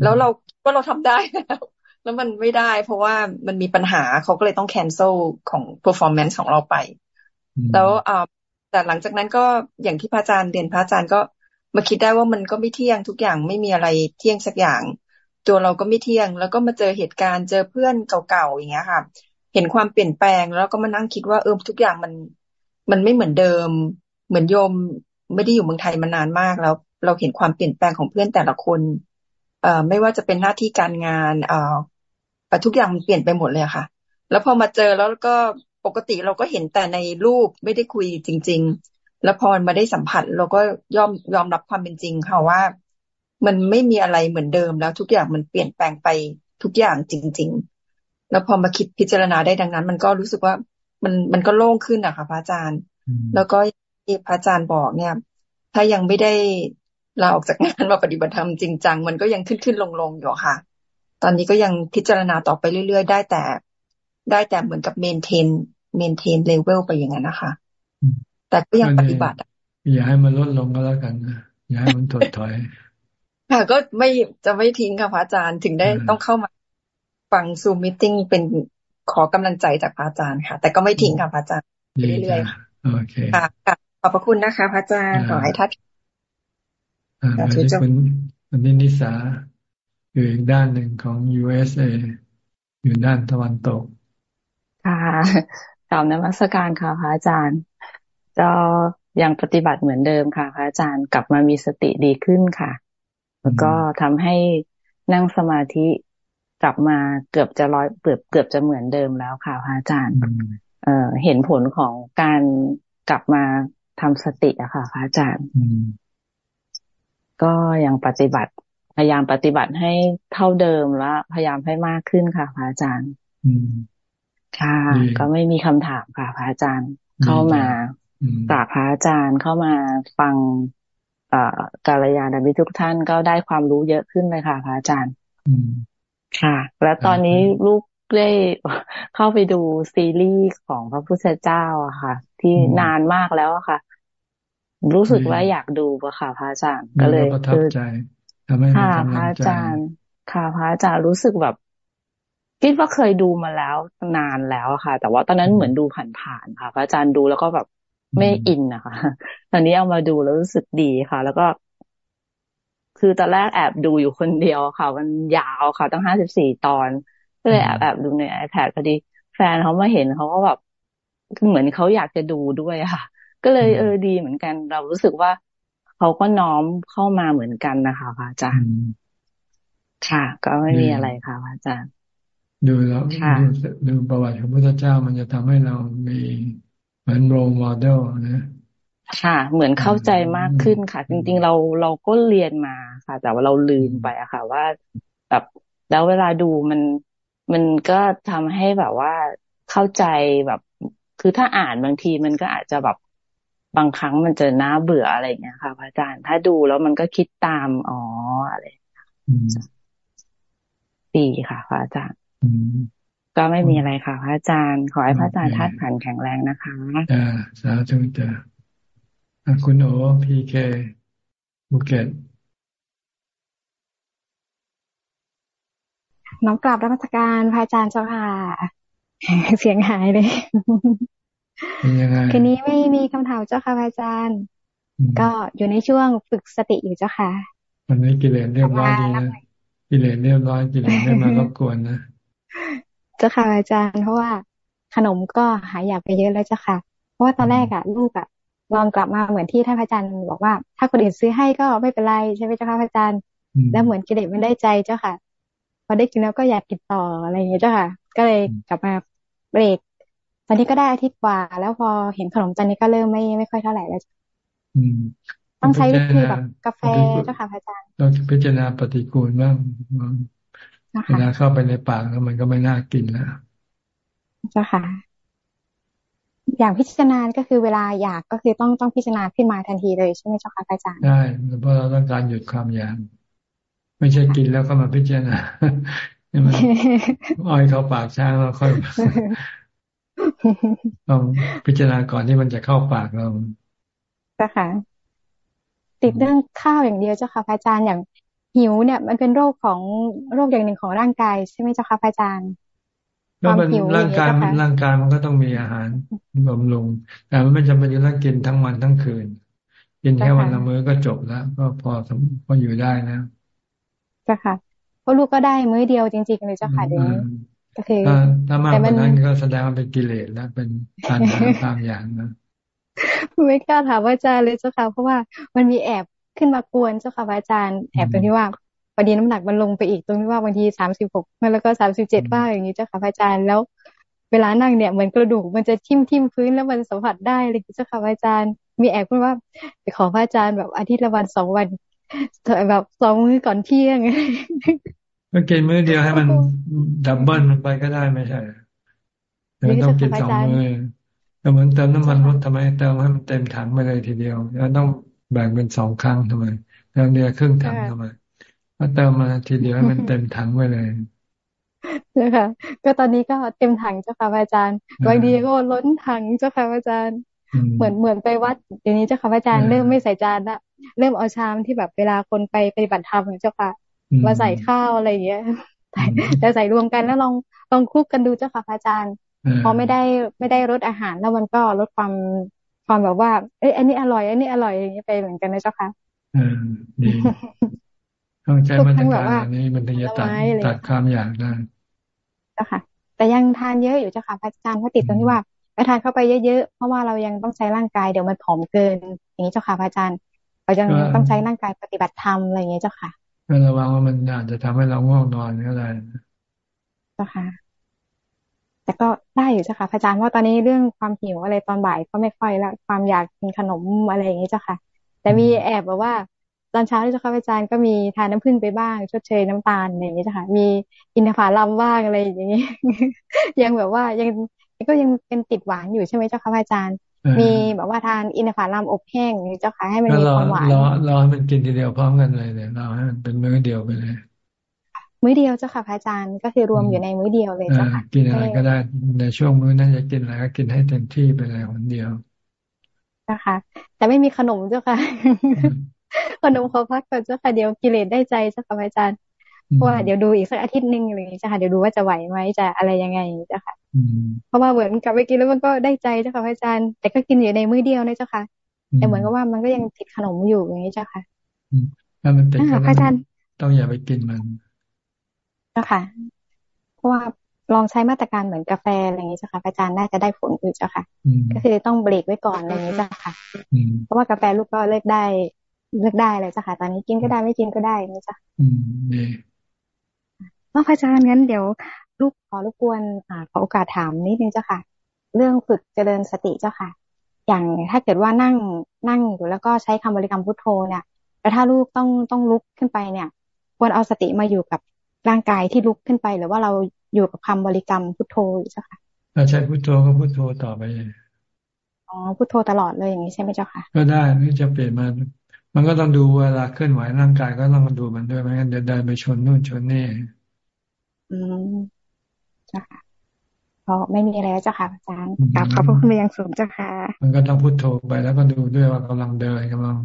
แล้วเราก็เราทำได้แล้วแล้วมันไม่ได้ เพราะว่ามันมีปัญหาเขาก็เลยต้องแคนเซิลของ performance ของเราไป แล้วอ่าแต่หลังจากนั้นก็อย่างที่พระอาจารย์เรียนพระอาจารย์ก็มาคิดได้ว่ามันก็ไม่เที่ยงทุกอย่างไม่มีอะไรเที่ยงสักอย่าง ตัวเราก็ไม่เที่ยง แล้วก็มาเจอเหตุการณ์เจอเพื่อนเก่าๆอย่างเงี้ยค่ะ เห็นความเปลี่ยนแปลงแล้วก็มานั่งคิดว่าเออทุกอย่างมันมันไม่เหมือนเดิม เหมือนโยมไม่ได้อยู่เมืองไทยมานานมากแล้ว เราเห็นความเปลี่ยนแปลงของเพื่อนแต่ละคนเอ่อไม่ว่าจะเป็นหน้าที่การงานเอ่อทุกอย่างมันเปลี่ยนไปหมดเลยค่ะ แล้วพอมาเจอแล้วก็ปกติเราก็เห็นแต่ในรูปไม่ได้คุยจริง ๆ แล้วพอมาได้สัมผัสเราก็ยอมยอมรับความเป็นจริงค่ะว่า มันไม่มีอะไรเหมือนเดิมแล้วทุกอย่างมันเปลี่ยนแปลงไปทุกอย่างจริงแล้วพอมาคิดพิจารณาได้ดังนั้น มันก็รู้สึกว่ามันมันก็โล่งขึ้นอะค่ะพระอาจารย์ แล้วก็ที่พระอาจารย์บอกเนี่ย ถ้ายังไม่ได้ลาออกจากงานมาปฏิบัติธรรมจริงจังมันก็ยังขึ้นขึ้นลงลงอยู่ค่ะ ตอนนี้ก็ยังพิจารณาต่อไปเรื่อย ๆ ได้แต่ ได้แต่เหมือนกับ maintain maintain level ไปอย่างนั้นนะคะ แต่ก็ยังปฏิบัติอย่าให้มันลดลงก็แล้วกันนะอย่าให้มันถดถอย ค่ะ ก็ไม่จะไม่ทิ้งค่ะพระอาจารย์ถึงได้ต้องเข้ามาฟังซูมมิ팅เป็นขอกำลังใจจากพระอาจารย์ค่ะ แต่ก็ไม่ทิ้งค่ะพระอาจารย์เรื่อยๆค่ะโอเคค่ะขอบพระคุณนะคะพระอาจารย์ขอให้ท่านอ่าคุณวันนี้นิสาอยู่อีกด้านหนึ่งของ USA อยู่ด้านตะวันตก ค่ะกล่าวนมัสการค่ะพระอาจารย์จะยังปฏิบัติเหมือนเดิมค่ะพระอาจารย์กลับมามีสติดีขึ้นค่ะ แล้วก็ทำให้นั่งสมาธิกลับมาเกือบจะร้อยเกือบเกือบจะเหมือนเดิมแล้วค่ะพระอาจารย์เอ่อเห็นผลของการกลับมาทำสติอะค่ะพระอาจารย์ก็ยังปฏิบัติ พยายามปฏิบัติให้เท่าเดิมแล้วพยายามให้มากขึ้นค่ะพระอาจารย์ค่ะ ก็ไม่มีคำถามค่ะพระอาจารย์ เข้ามากราบพระอาจารย์เข้ามาฟัง กาลยาณมิทุกท่านก็ได้ความรู้เยอะขึ้นเลยค่ะพระอาจารย์ค่ะ แล้วตอนนี้ลูกได้เข้าไปดูซีรีส์ของพระพุทธเจ้าอะค่ะ ที่นานมากแล้วอะค่ะ รู้สึกว่าอยากดูอะค่ะพระอาจารย์ก็เลยคือค่ะพระอาจารย์ ค่ะพระอาจารย์รู้สึกแบบคิดว่าเคยดูมาแล้วนานแล้วค่ะ แต่ว่าตอนนั้นเหมือนดูผ่านๆค่ะ พระอาจารย์ดูแล้วก็แบบ ไม่อินนะคะตอนนี้เอามาดูแล้วรู้สึกดีค่ะ แล้วก็ คือตอนแรกแอบดูอยู่คนเดียวค่ะ มันยาวค่ะตั้งห้าสิบสี่ตอนก็เลยแอบแอบดูใน iPad พอดี แฟนเขามาเห็นเขาก็แบบคือเหมือนเขาอยากจะดูด้วยค่ะ ก็เลยเออดีเหมือนกัน เรารู้สึกว่าเขาก็น้อมเข้ามาเหมือนกันนะคะพระอาจารย์ค่ะ ก็ไม่มีอะไรค่ะพระอาจารย์ ดูแล้วดูประวัติของพระเจ้ามันจะทำให้เรามี เหมือนโรโมเดลนะค่ะ เหมือนเข้าใจมากขึ้นค่ะ จริง ๆ เราเราก็เรียนมาค่ะ แต่ว่าเราลืมไปอะค่ะ ว่าแบบแล้วเวลาดูมันมันก็ทำให้แบบว่าเข้าใจแบบ คือถ้าอ่านบางทีมันก็อาจจะแบบบางครั้งมันจะน่าเบื่ออะไรเงี้ยค่ะพระอาจารย์ถ้าดูแล้วมันก็คิดตามอ๋ออะไรดีค่ะพระอาจารย์ ก็ไม่มีอะไรค่ะ พระอาจารย์ ขอให้พระอาจารย์ทัดขันแข็งแรงนะคะอ่าสาธุจ้ะคุณโอพีเคบุเกตน้องกลับรัชการพระอาจารย์เจ้าค่ะ เสียงหายเลยคืนนี้ไม่มีคำถามเจ้าค่ะพระอาจารย์ ก็อยู่ในช่วงฝึกสติอยู่เจ้าค่ะวันนี้กิเลสเรียบร้อยดีนะกิเลสเรียบร้อยกิเลสไม่มารบกวนนะ เจ้าค่ะอาจารย์ เพราะว่าขนมก็หายอยากไปเยอะแล้วเจ้าค่ะ เพราะว่าตอนแรกอะลูกอะลองกลับมาเหมือนที่ท่านพระอาจารย์บอกว่า ถ้าคนอื่นซื้อให้ก็ไม่เป็นไรใช่ไหมเจ้าค่ะพระอาจารย์ แล้วเหมือนกิเลสมันได้ใจเจ้าค่ะ พอได้กินแล้วก็อยากกินต่ออะไรอย่างเงี้ยเจ้าค่ะ ก็เลยกลับมาเบรกตอนนี้ก็ได้อาทิตย์กว่า แล้วพอเห็นขนมตอนนี้ก็เริ่มไม่ไม่ค่อยเท่าไหร่แล้วต้องใช้วิธีแบบกาแฟเจ้าค่ะพระอาจารย์ต้องพิจารณาปฏิกูลบ้าง เวลาเข้าไปในปากแล้วมันก็ไม่น่ากินแล้วเจ้าค่ะ อย่างพิจารณาก็คือเวลาอยากก็คือต้องต้องพิจารณาขึ้นมาทันทีเลยใช่ไหมเจ้าค่ะอาจารย์ได้เพราะเราต้องการหยุดความอยากไม่ใช่กินแล้วก็มาพิจารณามันอ้อยเข้าปากช้างแล้วค่อยต้องพิจารณาก่อนที่มันจะเข้าปากเราเจ้าค่ะติดเรื่องข้าวอย่างเดียวเจ้าค่ะอาจารย์อย่าง หิวเนี่ย มันเป็นโรคของโรคอย่างหนึ่งของร่างกายใช่ไหมเจ้าค่ะอาจารย์ก็มันร่างกายมันร่างกายมันก็ต้องมีอาหารบำรุงแต่มันไม่จำเป็นจะต้องกินทั้งวันทั้งคืน กินแค่วันละมื้อก็จบแล้ว ก็พอพออยู่ได้นะจ้ะค่ะเพราะลูกก็ได้มื้อเดียวจริงๆเลยเจ้าค่ะเดี๋ยวนี้ก็คือถ้ามากกว่านั้นก็แสดงว่าเป็นกิเลสแล้วเป็นการตามอย่างนะไม่กล้าถามอาจารย์เลยเจ้าค่ะเพราะว่ามันมีแอบ ขึ้นมากวนเจ้าค่ะอาจารย์แอบตรงที่ว่าพอดีน้ำหนักมันลงไปอีกตรงที่ว่าบางทีสามสิบหกแล้วก็สามสิบเจ็ดว่าอย่างนี้เจ้าค่ะอาจารย์แล้ว เวลานั่งเนี่ยเหมือนกระดูกมันจะทิ่มทิ่มพื้นแล้วมันสัมผัสได้เลยเจ้าค่ะอาจารย์ มีแอบพูดว่าไปขอพระอาจารย์แบบอาทิตย์ละวันสองวันแบบสองมื้อก่อนเที่ยงกก็กินมื้อเดียวให้มันดับเบิลมันไปก็ได้ไม่ใช่ไม่ต้องกินสองมื้อก็เหมือนเติมน้ำมันรถทำไมเติมให้มันเต็มถังไปเลยทีเดียวแล้วต้อง แบ่งเป็นสองครั้งทำไมเติมเดียวครึ่งถังทำไมก็เติมมาทีเดียวให้มันเต็มถังไปเลยนะคะก็ตอนนี้ก็เต็มถังเจ้าค่ะอาจารย์บางทีก็ล้นถังเจ้าค่ะอาจารย์ เหมือนเหมือนไปวัดเดี๋ยวนี้เจ้าค่ะอาจารย์เริ่มไม่ใส่จานละเริ่มเอาชามที่แบบเวลาคนไปปฏิบัติธรรมเจ้าค่ะมาใส่ข้าวอะไรอย่างเงี้ยแต่ใส่รวมกันแล้วลองลองคลุกกันดูเจ้าค่ะอาจารย์พอไม่ได้ไม่ได้รสอาหารแล้วมันก็ลดความ ความแบบว่า เอ้ยอันนี้อร่อย อันนี้อร่อยอย่างเงี้ยไปเหมือนกันนะเจ้าค่ะอืมดีต้องใช้มาตรการอันนี้มันถึงจะตัดตัดความอยากได้เจ้าค่ะ แต่ยังทานเยอะอยู่เจ้าค่ะพระอาจารย์เพราะติดตรงที่ว่าไปทานเข้าไปเยอะๆเพราะว่าเรายังต้องใช้ร่างกายเดี๋ยวมันผอมเกิน อย่างนี้เจ้าค่ะพระอาจารย์เรายังต้องใช้ร่างกายปฏิบัติธรรมอะไรอย่างเงี้ยเจ้าค่ะก็ระวังว่ามันอาจจะทำให้เราง่วงนอนก็ได้เจ้าค่ะ แต่ก็ได้อยู่เจ้าค่ะพระอาจารย์ว่าตอนนี้เรื่องความหิวอะไรตอนบ่ายก็ไม่ค่อยแล้วความอยากกินขนมอะไรอย่างนี้เจ้าค่ะ แต่มีแอบแบบว่าตอนเช้าที่เจ้าค่ะอาจารย์ก็มีทานน้ำผึ้งไปบ้าง ชดเชยน้ำตาลอย่างนี้เจ้ะค่ะ มีอินทผลัมบ้างอะไรอย่างนี้ ยังแบบว่ายังก็ยังเป็นติดหวานอยู่ใช่ไหมเจ้าค่ะอาจารย์ มีแบบว่าทานอินทผลัมอบแห้งเจ้าค่ะให้มันมีความหวานรอรอให้มันกินทีเดียวพร้อมกันเลยเนี่ยเราให้มันเป็นมื้อเดียวไปเลย มื้อเดียวเจ้าค่ะพระอาจารย์ก็คือรวมอยู่ในมื้อเดียวเลยเจ้าค่ะกินอะไรก็ได้ในช่วงมื้อนั้นจะกินอะไรก็กินให้เต็มที่ไปเลยคนเดียวนะคะ แต่ไม่มีขนมเจ้าค่ะ ขนมขอพักก่อนเจ้าค่ะเดี๋ยวกิเลสได้ใจเจ้าค่ะอาจารย์เพราะว่าเดี๋ยวดูอีกสักอาทิตย์หนึ่งอะไรอย่างนี้จ้ะค่ะเดี๋ยวดูว่าจะไหวไหมจะอะไรยังไงเจ้าค่ะเพราะว่าเหมือนกลับไปกินแล้วมันก็ได้ใจเจ้าค่ะอาจารย์ แต่ก็กินอยู่ในมื้อเดียวนะเจ้าค่ะ แต่เหมือนกับว่ามันก็ยังติดขนมอยู่อย่างนี้เจ้าค่ะถ้ามันติดขนมต้องอย่าไปกินมันเจ้าค่ะ เพราะว่าลองใช้มาตรการเหมือนกาแฟอะไรอย่างนี้เจ้าค่ะอาจารย์น่าจะได้ผลอยู่เจ้าค่ะ ก็คือต้องเบรกไว้ก่อนอะไรอย่างนี้เจ้าค่ะ เพราะว่ากาแฟลูกก็เลิกได้เลือกได้เลยจ้ะค่ะ ตอนนี้กินก็ได้ไม่กินก็ได้นะจ๊ะอืมดีว่าพระอาจารย์งั้นเดี๋ยวลูกขอรบกวนอ่าขอโอกาสถามนิดนึงเจ้าค่ะ เรื่องฝึกเจริญสติเจ้าค่ะ อย่างถ้าเกิดว่านั่งนั่งอยู่แล้วก็ใช้คำบริกรรมพุทโธเนี่ยแล้วถ้าลูกต้องต้องลุกขึ้นไปเนี่ย ควรเอาสติมาอยู่กับ ร่างกายที่ลุกขึ้นไป หรือว่าเราอยู่กับคำบริกรรมพุทโธอยู่เจ้าค่ะถ้าใช้พุทโธก็พุทโธต่อไปอ๋อพุทโธตลอดเลยอย่างนี้ใช่ไหมเจ้าค่ะ ก็ได้หรือจะเปลี่ยนมามันก็ต้องดูเวลาเคลื่อนไหวร่างกายก็ต้องดูมันด้วยไม่งั้นเดี๋ยวเดินไปชนนู่นชนนี่อืมจ้ะค่ะเพราะไม่มีอะไรแล้วจ้ะค่ะอาจารย์กลับขอบพระคุณอย่างสูงจ้ะค่ะ มันก็ต้องพุโทโธไปแล้วก็ดูด้วยว่ากำลังเดินกำลัง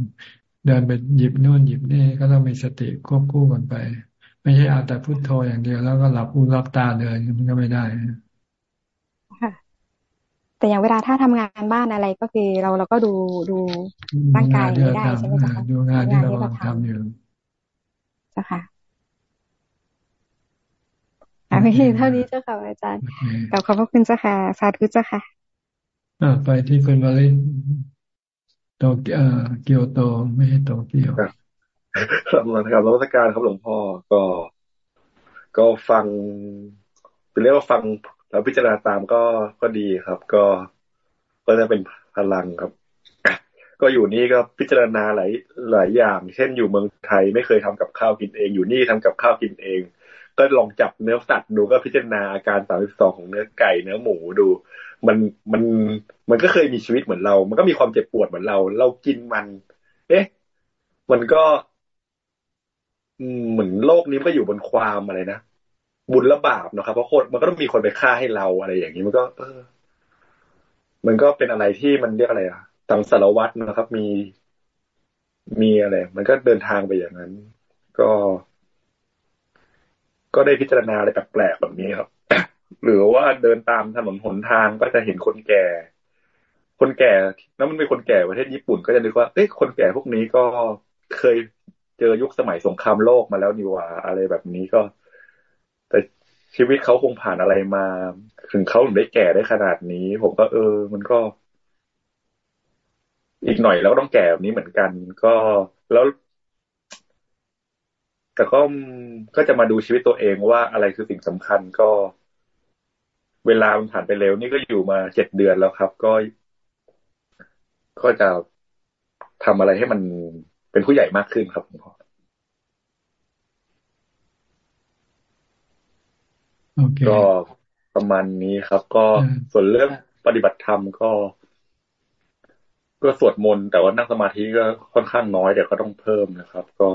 เดินไปหยิบนู่นหยิบนี่ก็ต้องมีสติควบคู่กันไป ไม่ใช่เอาแต่พุโทโธอย่างเดียวแล้วก็หลับอูหลับตาเดินมันก็ไม่ได้แต่อย่างเวลาถ้าทำงานบ้านอะไรก็คือเราเราก็ดูดูร่างกายไม่ได้ใช่ไหมจ๊ะดูงานที่เราทำอยู่จ้ะค่ะไม่เท่านี้เจ้าค่ะอาจารย์กลับขอบพระคุณเจ้าค่ะสาธุเจ้าค่ะอ่าไปที่คุณวาลินโตเกียวโตไม่ใช่โตเกียว ครับหลังจากรัชการครับหลวงพ่อก็ ก็ฟังเป็นเรียกว่าฟังแล้วพิจารณาตามก็ก็ดีครับ ก็ก็จะเป็นพลังครับ ก็อยู่นี่ก็พิจารณาหลายหลายอย่าง เช่นอยู่เมืองไทยไม่เคยทำกับข้าวกินเอง อยู่นี่ทำกับข้าวกินเอง ก็ลองจับเนื้อสัตว์ดูก็พิจารณาอาการสามสิบสองของเนื้อไก่เนื้อหมูดู มันมันมันก็เคยมีชีวิตเหมือนเรา มันก็มีความเจ็บปวดเหมือนเรา เรากินมัน เอ๊ะ มันก็ เหมือนโลกนี้มันก็อยู่บนความอะไรนะบุญและบาปนะครับ เพราะคนมันก็ต้องมีคนไปฆ่าให้เราอะไรอย่างนี้มันก็เออ มันก็เป็นอะไรที่มันเรียกอะไรอะสังสารวัตรนะครับ มีมีอะไร มันก็เดินทางไปอย่างนั้น ก็ ก็ได้พิจารณาอะไรแปลกๆแบบนี้ครับ หรือว่าเดินตามถนนหนทางก็จะเห็นคนแก่ คนแก่แล้วมันเป็นคนแก่ประเทศญี่ปุ่นก็จะนึกว่าเอ้ยคนแก่พวกนี้ก็เคย เจอยุคสมัยสงครามโลกมาแล้วนี่ว่าอะไรแบบนี้ก็ แต่ชีวิตเขาคงผ่านอะไรมา ถึงเขาถึงได้แก่ได้ขนาดนี้ ผมก็เออ มันก็ อีกหน่อยแล้วต้องแก่แบบนี้เหมือนกัน ก็แล้วแต่ก็ก็จะมาดูชีวิตตัวเองว่าอะไรคือสิ่งสำคัญก็ เวลามันผ่านไปเร็ว นี่ก็อยู่มาเจ็ดเดือนแล้วครับ ก็ ก็จะทำอะไรให้มัน เป็นผู้ใหญ่มากขึ้นครับผมก็ประมาณนี้ครับ ก็ส่วนเรื่องปฏิบัติธรรมก็ ก็สวดมนต์แต่ว่านั่งสมาธิก็ค่อนข้างน้อยเดี๋ยวก็ต้องเพิ่มนะครับ ก็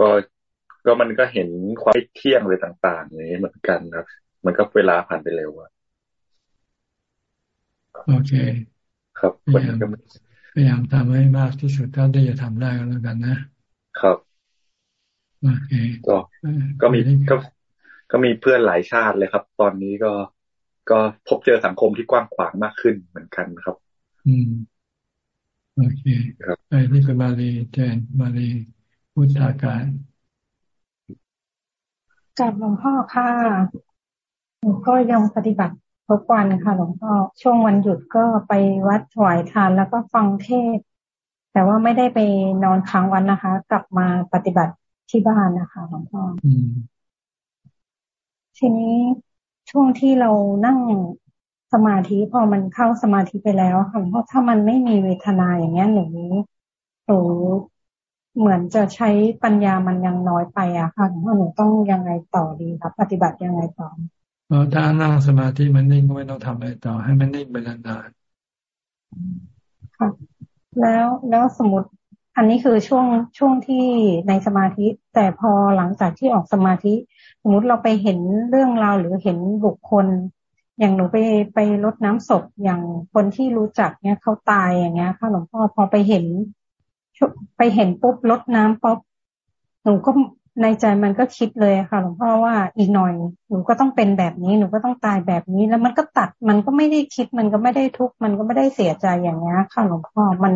ก็ก็มันก็เห็นความเที่ยงอะไรต่างๆอย่างนี้เหมือนกันครับ มันก็เวลาผ่านไปเร็วอะโอเค ครับพยายาม พยายามทำให้มากที่สุดเท่าที่จะทำได้ก็แล้วกันนะ ครับโอเคก็ก็มีก็ก็มีเพื่อนหลายชาติเลยครับ ตอนนี้ก็ก็พบเจอสังคมที่กว้างขวางมากขึ้นเหมือนกันครับ อืมโอเคครับไปที่คุณมาลีเจนมาลีพุทธาการกับหลวงพ่อค่ะหนูก็ยังปฏิบัติ ทุกวันค่ะหลวงพ่อช่วงวันหยุดก็ไปวัดถวายทานแล้วก็ฟังเทศ แต่ว่าไม่ได้ไปนอนค้างวันนะคะ กลับมาปฏิบัติที่บ้านนะคะหลวงพ่อทีนี้ช่วงที่เรานั่งสมาธิพอมันเข้าสมาธิไปแล้วค่ะเพราะถ้ามันไม่มีเวทนาอย่างเงี้ยหนูหนูเหมือนจะใช้ปัญญามันยังน้อยไปอะค่ะว่าหนูต้องยังไงต่อดีครับ ปฏิบัติยังไงต่อ ถ้านั่งสมาธิมันนิ่งก็ไม่ต้องทำอะไรต่อ ให้มันนิ่งไปนานๆค่ะแล้วแล้วสมมติอันนี้คือช่วงช่วงที่ในสมาธิ แต่พอหลังจากที่ออกสมาธิ สมมติเราไปเห็นเรื่องราวหรือเห็นบุคคล อย่างหนูไปไปลดน้ำศพอย่างคนที่รู้จักเนี่ยเขาตายอย่างเงี้ยค่ะหลวงพ่อพอไปเห็น ไปเห็นปุ๊บลดน้ำปุ๊บหนูก็ ในใจมันก็คิดเลยค่ะหลวงพ่อว่าอีกหน่อยหนูก็ต้องเป็นแบบนี้หนูก็ต้องตายแบบนี้ แล้วมันก็ตัดมันก็ไม่ได้คิดมันก็ไม่ได้ทุกข์มันก็ไม่ได้เสียใจอย่างเงี้ยค่ะหลวงพ่อมัน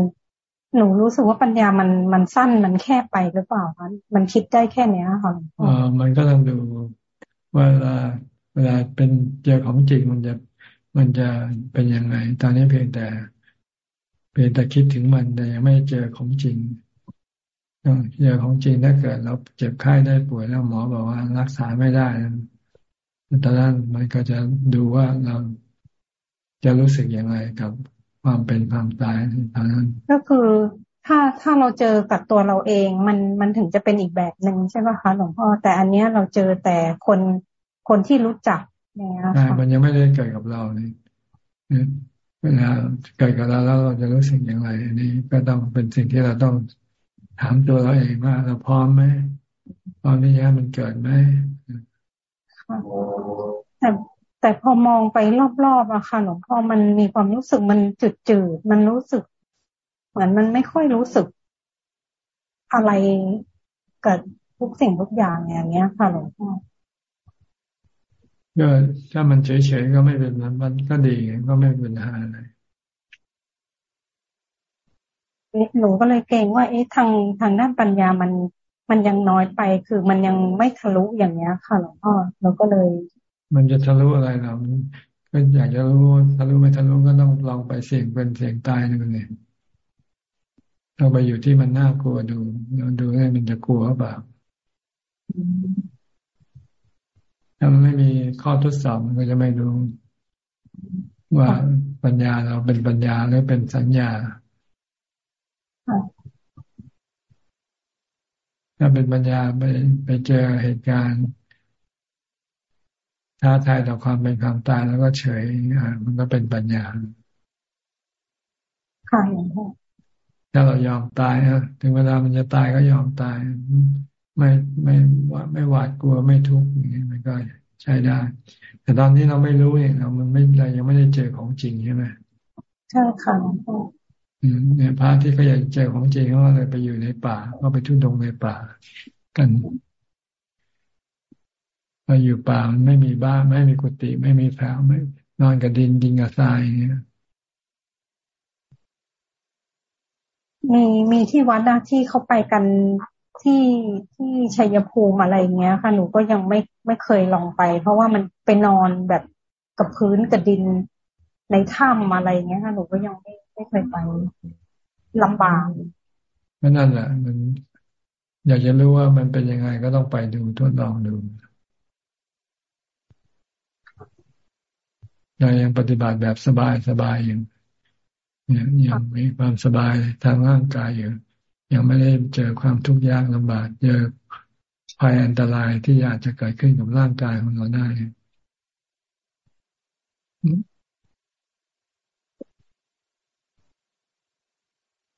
หนูรู้สึกว่าปัญญามันมันสั้นมันแค่ไปหรือเปล่าคะมันคิดได้แค่เนี้ยค่ะหลวงพ่ออมันก็ต้องดูเวลาเวลาเป็นเจอของจริงมันจะมันจะเป็นยังไงตอนนี้เพียงแต่เพียงแต่คิดถึงมันแต่ยังไม่เจอของจริง เจอของจริงถ้าเกิดเราเจ็บไข้ได้ป่วยแล้วหมอบอกว่ารักษาไม่ได้ตอนนั้นมันก็จะดูว่าเราจะรู้สึกอยังไงกับความเป็นความตายตอนนั้น ก็คือถ้าถ้าเราเจอกับตัวเราเองมันมันถึงจะเป็นอีกแบบหนึ่งใช่ไหมคะหลวงพ่อแต่อันเนี้ยเราเจอแต่คนคนที่รู้จักเนี่ยค่ะมันยังไม่ได้เกิดกับเราเลยเวลาเกิดกับเราแล้วเราจะรู้สึกอย่างไรอันนี้ก็ต้องเป็นสิ่งที่เราต้อง ถามตัวเราเองว่าเราพร้อมไหมพร้อมที่จะมันเกิดไหมแต่แต่พอมองไปรอบๆอะค่ะหลวงพ่อมันมีความรู้สึกมันจืดๆมันรู้สึก เหมือนมันไม่ค่อยรู้สึก อะไรเกิดทุกสิ่งทุกอย่างอย่างเงี้ยค่ะหลวงพ่อก็ถ้ามันเฉยๆก็ไม่เป็นมันก็ดีก็ไม่เป็นปัญหาอะไร หนูก็เลยเกรงว่า เอ๊ะทางทางด้านปัญญามันมันยังน้อยไป คือมันยังไม่ทะลุอย่างเนี้ยค่ะหลวงพ่อเราก็เลย มันจะทะลุอะไรเราก็อยากจะรู้ทะลุไม่ทะลุก็ต้องลองไปเสี่ยงเป็นเสี่ยงตายนั่นเองเราไปอยู่ที่มันน่ากลัวดูเราดูให้มันจะกลัวหรือเปล่าถ้ามันไม่มีข้อทดสอบมันก็จะไม่รู้ว่าปัญญาเราเป็นปัญญาหรือเป็นสัญญา ถ้าเป็นปัญญาไปไปเจอเหตุการณ์ท้าทายต่อความเป็นความตายแล้วก็เฉยมันก็เป็นปัญญาค่ะถ้าเรายอมตายถึงเวลามันจะตายก็ยอมตาย ไม่ไม่ไม่หวาดกลัวไม่ทุกข์อย่างนี้มันก็ใช้ได้ แต่ตอนนี้เราไม่รู้เองเรามันไม่เรายังไม่ได้เจอของจริงใช่ไหมใช่ค่ะ เนี่ยพระที่เขาอยากเจอของจริงเขาเลยไปอยู่ในป่า ก็ไปทุ่งดงในป่า กันมาอยู่ป่ามันไม่มีบ้านไม่มีกุฏิไม่มีแผวไม่นอนกับดินดินกับทรายเนี่ยมีมีที่วัดนะที่เขาไปกันที่ที่ชัยภูมิอะไรเงี้ยค่ะหนูก็ยังไม่ไม่เคยลองไป เพราะว่ามันไปนอนแบบกับพื้นกับดินในถ้ำอะไรเงี้ยค่ะหนูก็ยังไม่ ไม่เคยไปลำบากนั่นแหละมัน อยากจะรู้ว่ามันเป็นยังไงก็ต้องไปดูทดลองดูเรายังปฏิบัติแบบสบายสบายอยู่เนี่ยยังมีความสบายทางร่างกายอยู่ยังไม่ได้เจอความทุกข์ยากลำบากเจอภัยอันตรายที่อาจจะเกิดขึ้นกับร่างกายของเราได้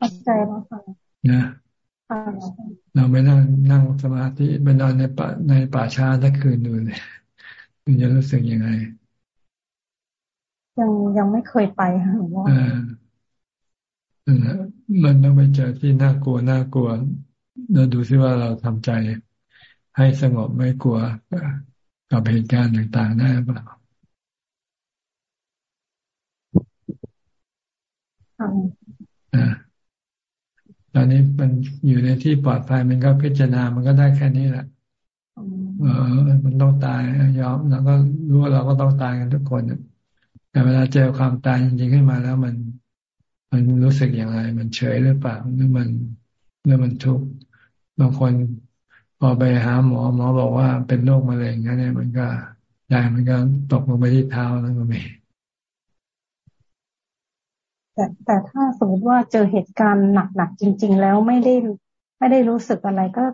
เข้าใจแล้วค่ะนะเราไม่นั่งนั่งสมาธิไปนอนในป่าในป่าช้าทั้งคืนดูเลยคุณจะรู้สึกยังไง ยังยังไม่เคยไปค่ะหลวงพ่อมันต้องไปเจอที่น่ากลัวน่ากลัวเราดูซิว่าเราทำใจให้สงบไม่กลัวกับเหตุการณ์ต่างๆได้หรือเปล่าอ่า ตอนนี้มันอยู่ในที่ปลอดภัยมันก็พิจารณามันก็ได้แค่นี้แหละเออ มันต้องตายยอมแล้วก็รู้ว่าเราก็ต้องตายกันทุกคนแต่เวลาเจอความตายจริงๆขึ้นมาแล้วมัน มันรู้สึกอย่างไร มันเฉยหรือเปล่าหรือมันหรือมันทุกข์บางคนพอไปหาหมอหมอบอกว่าเป็นโรคมะเร็งนั่นเนี่ยมันก็ใจมันก็ตกลงไปที่เท้าแล้วก็มี แต่แต่ถ้าสมมติว่าเจอเหตุการณ์หนักๆจริง ๆ แล้วไม่ได้ไม่ได้รู้สึกอะไรก็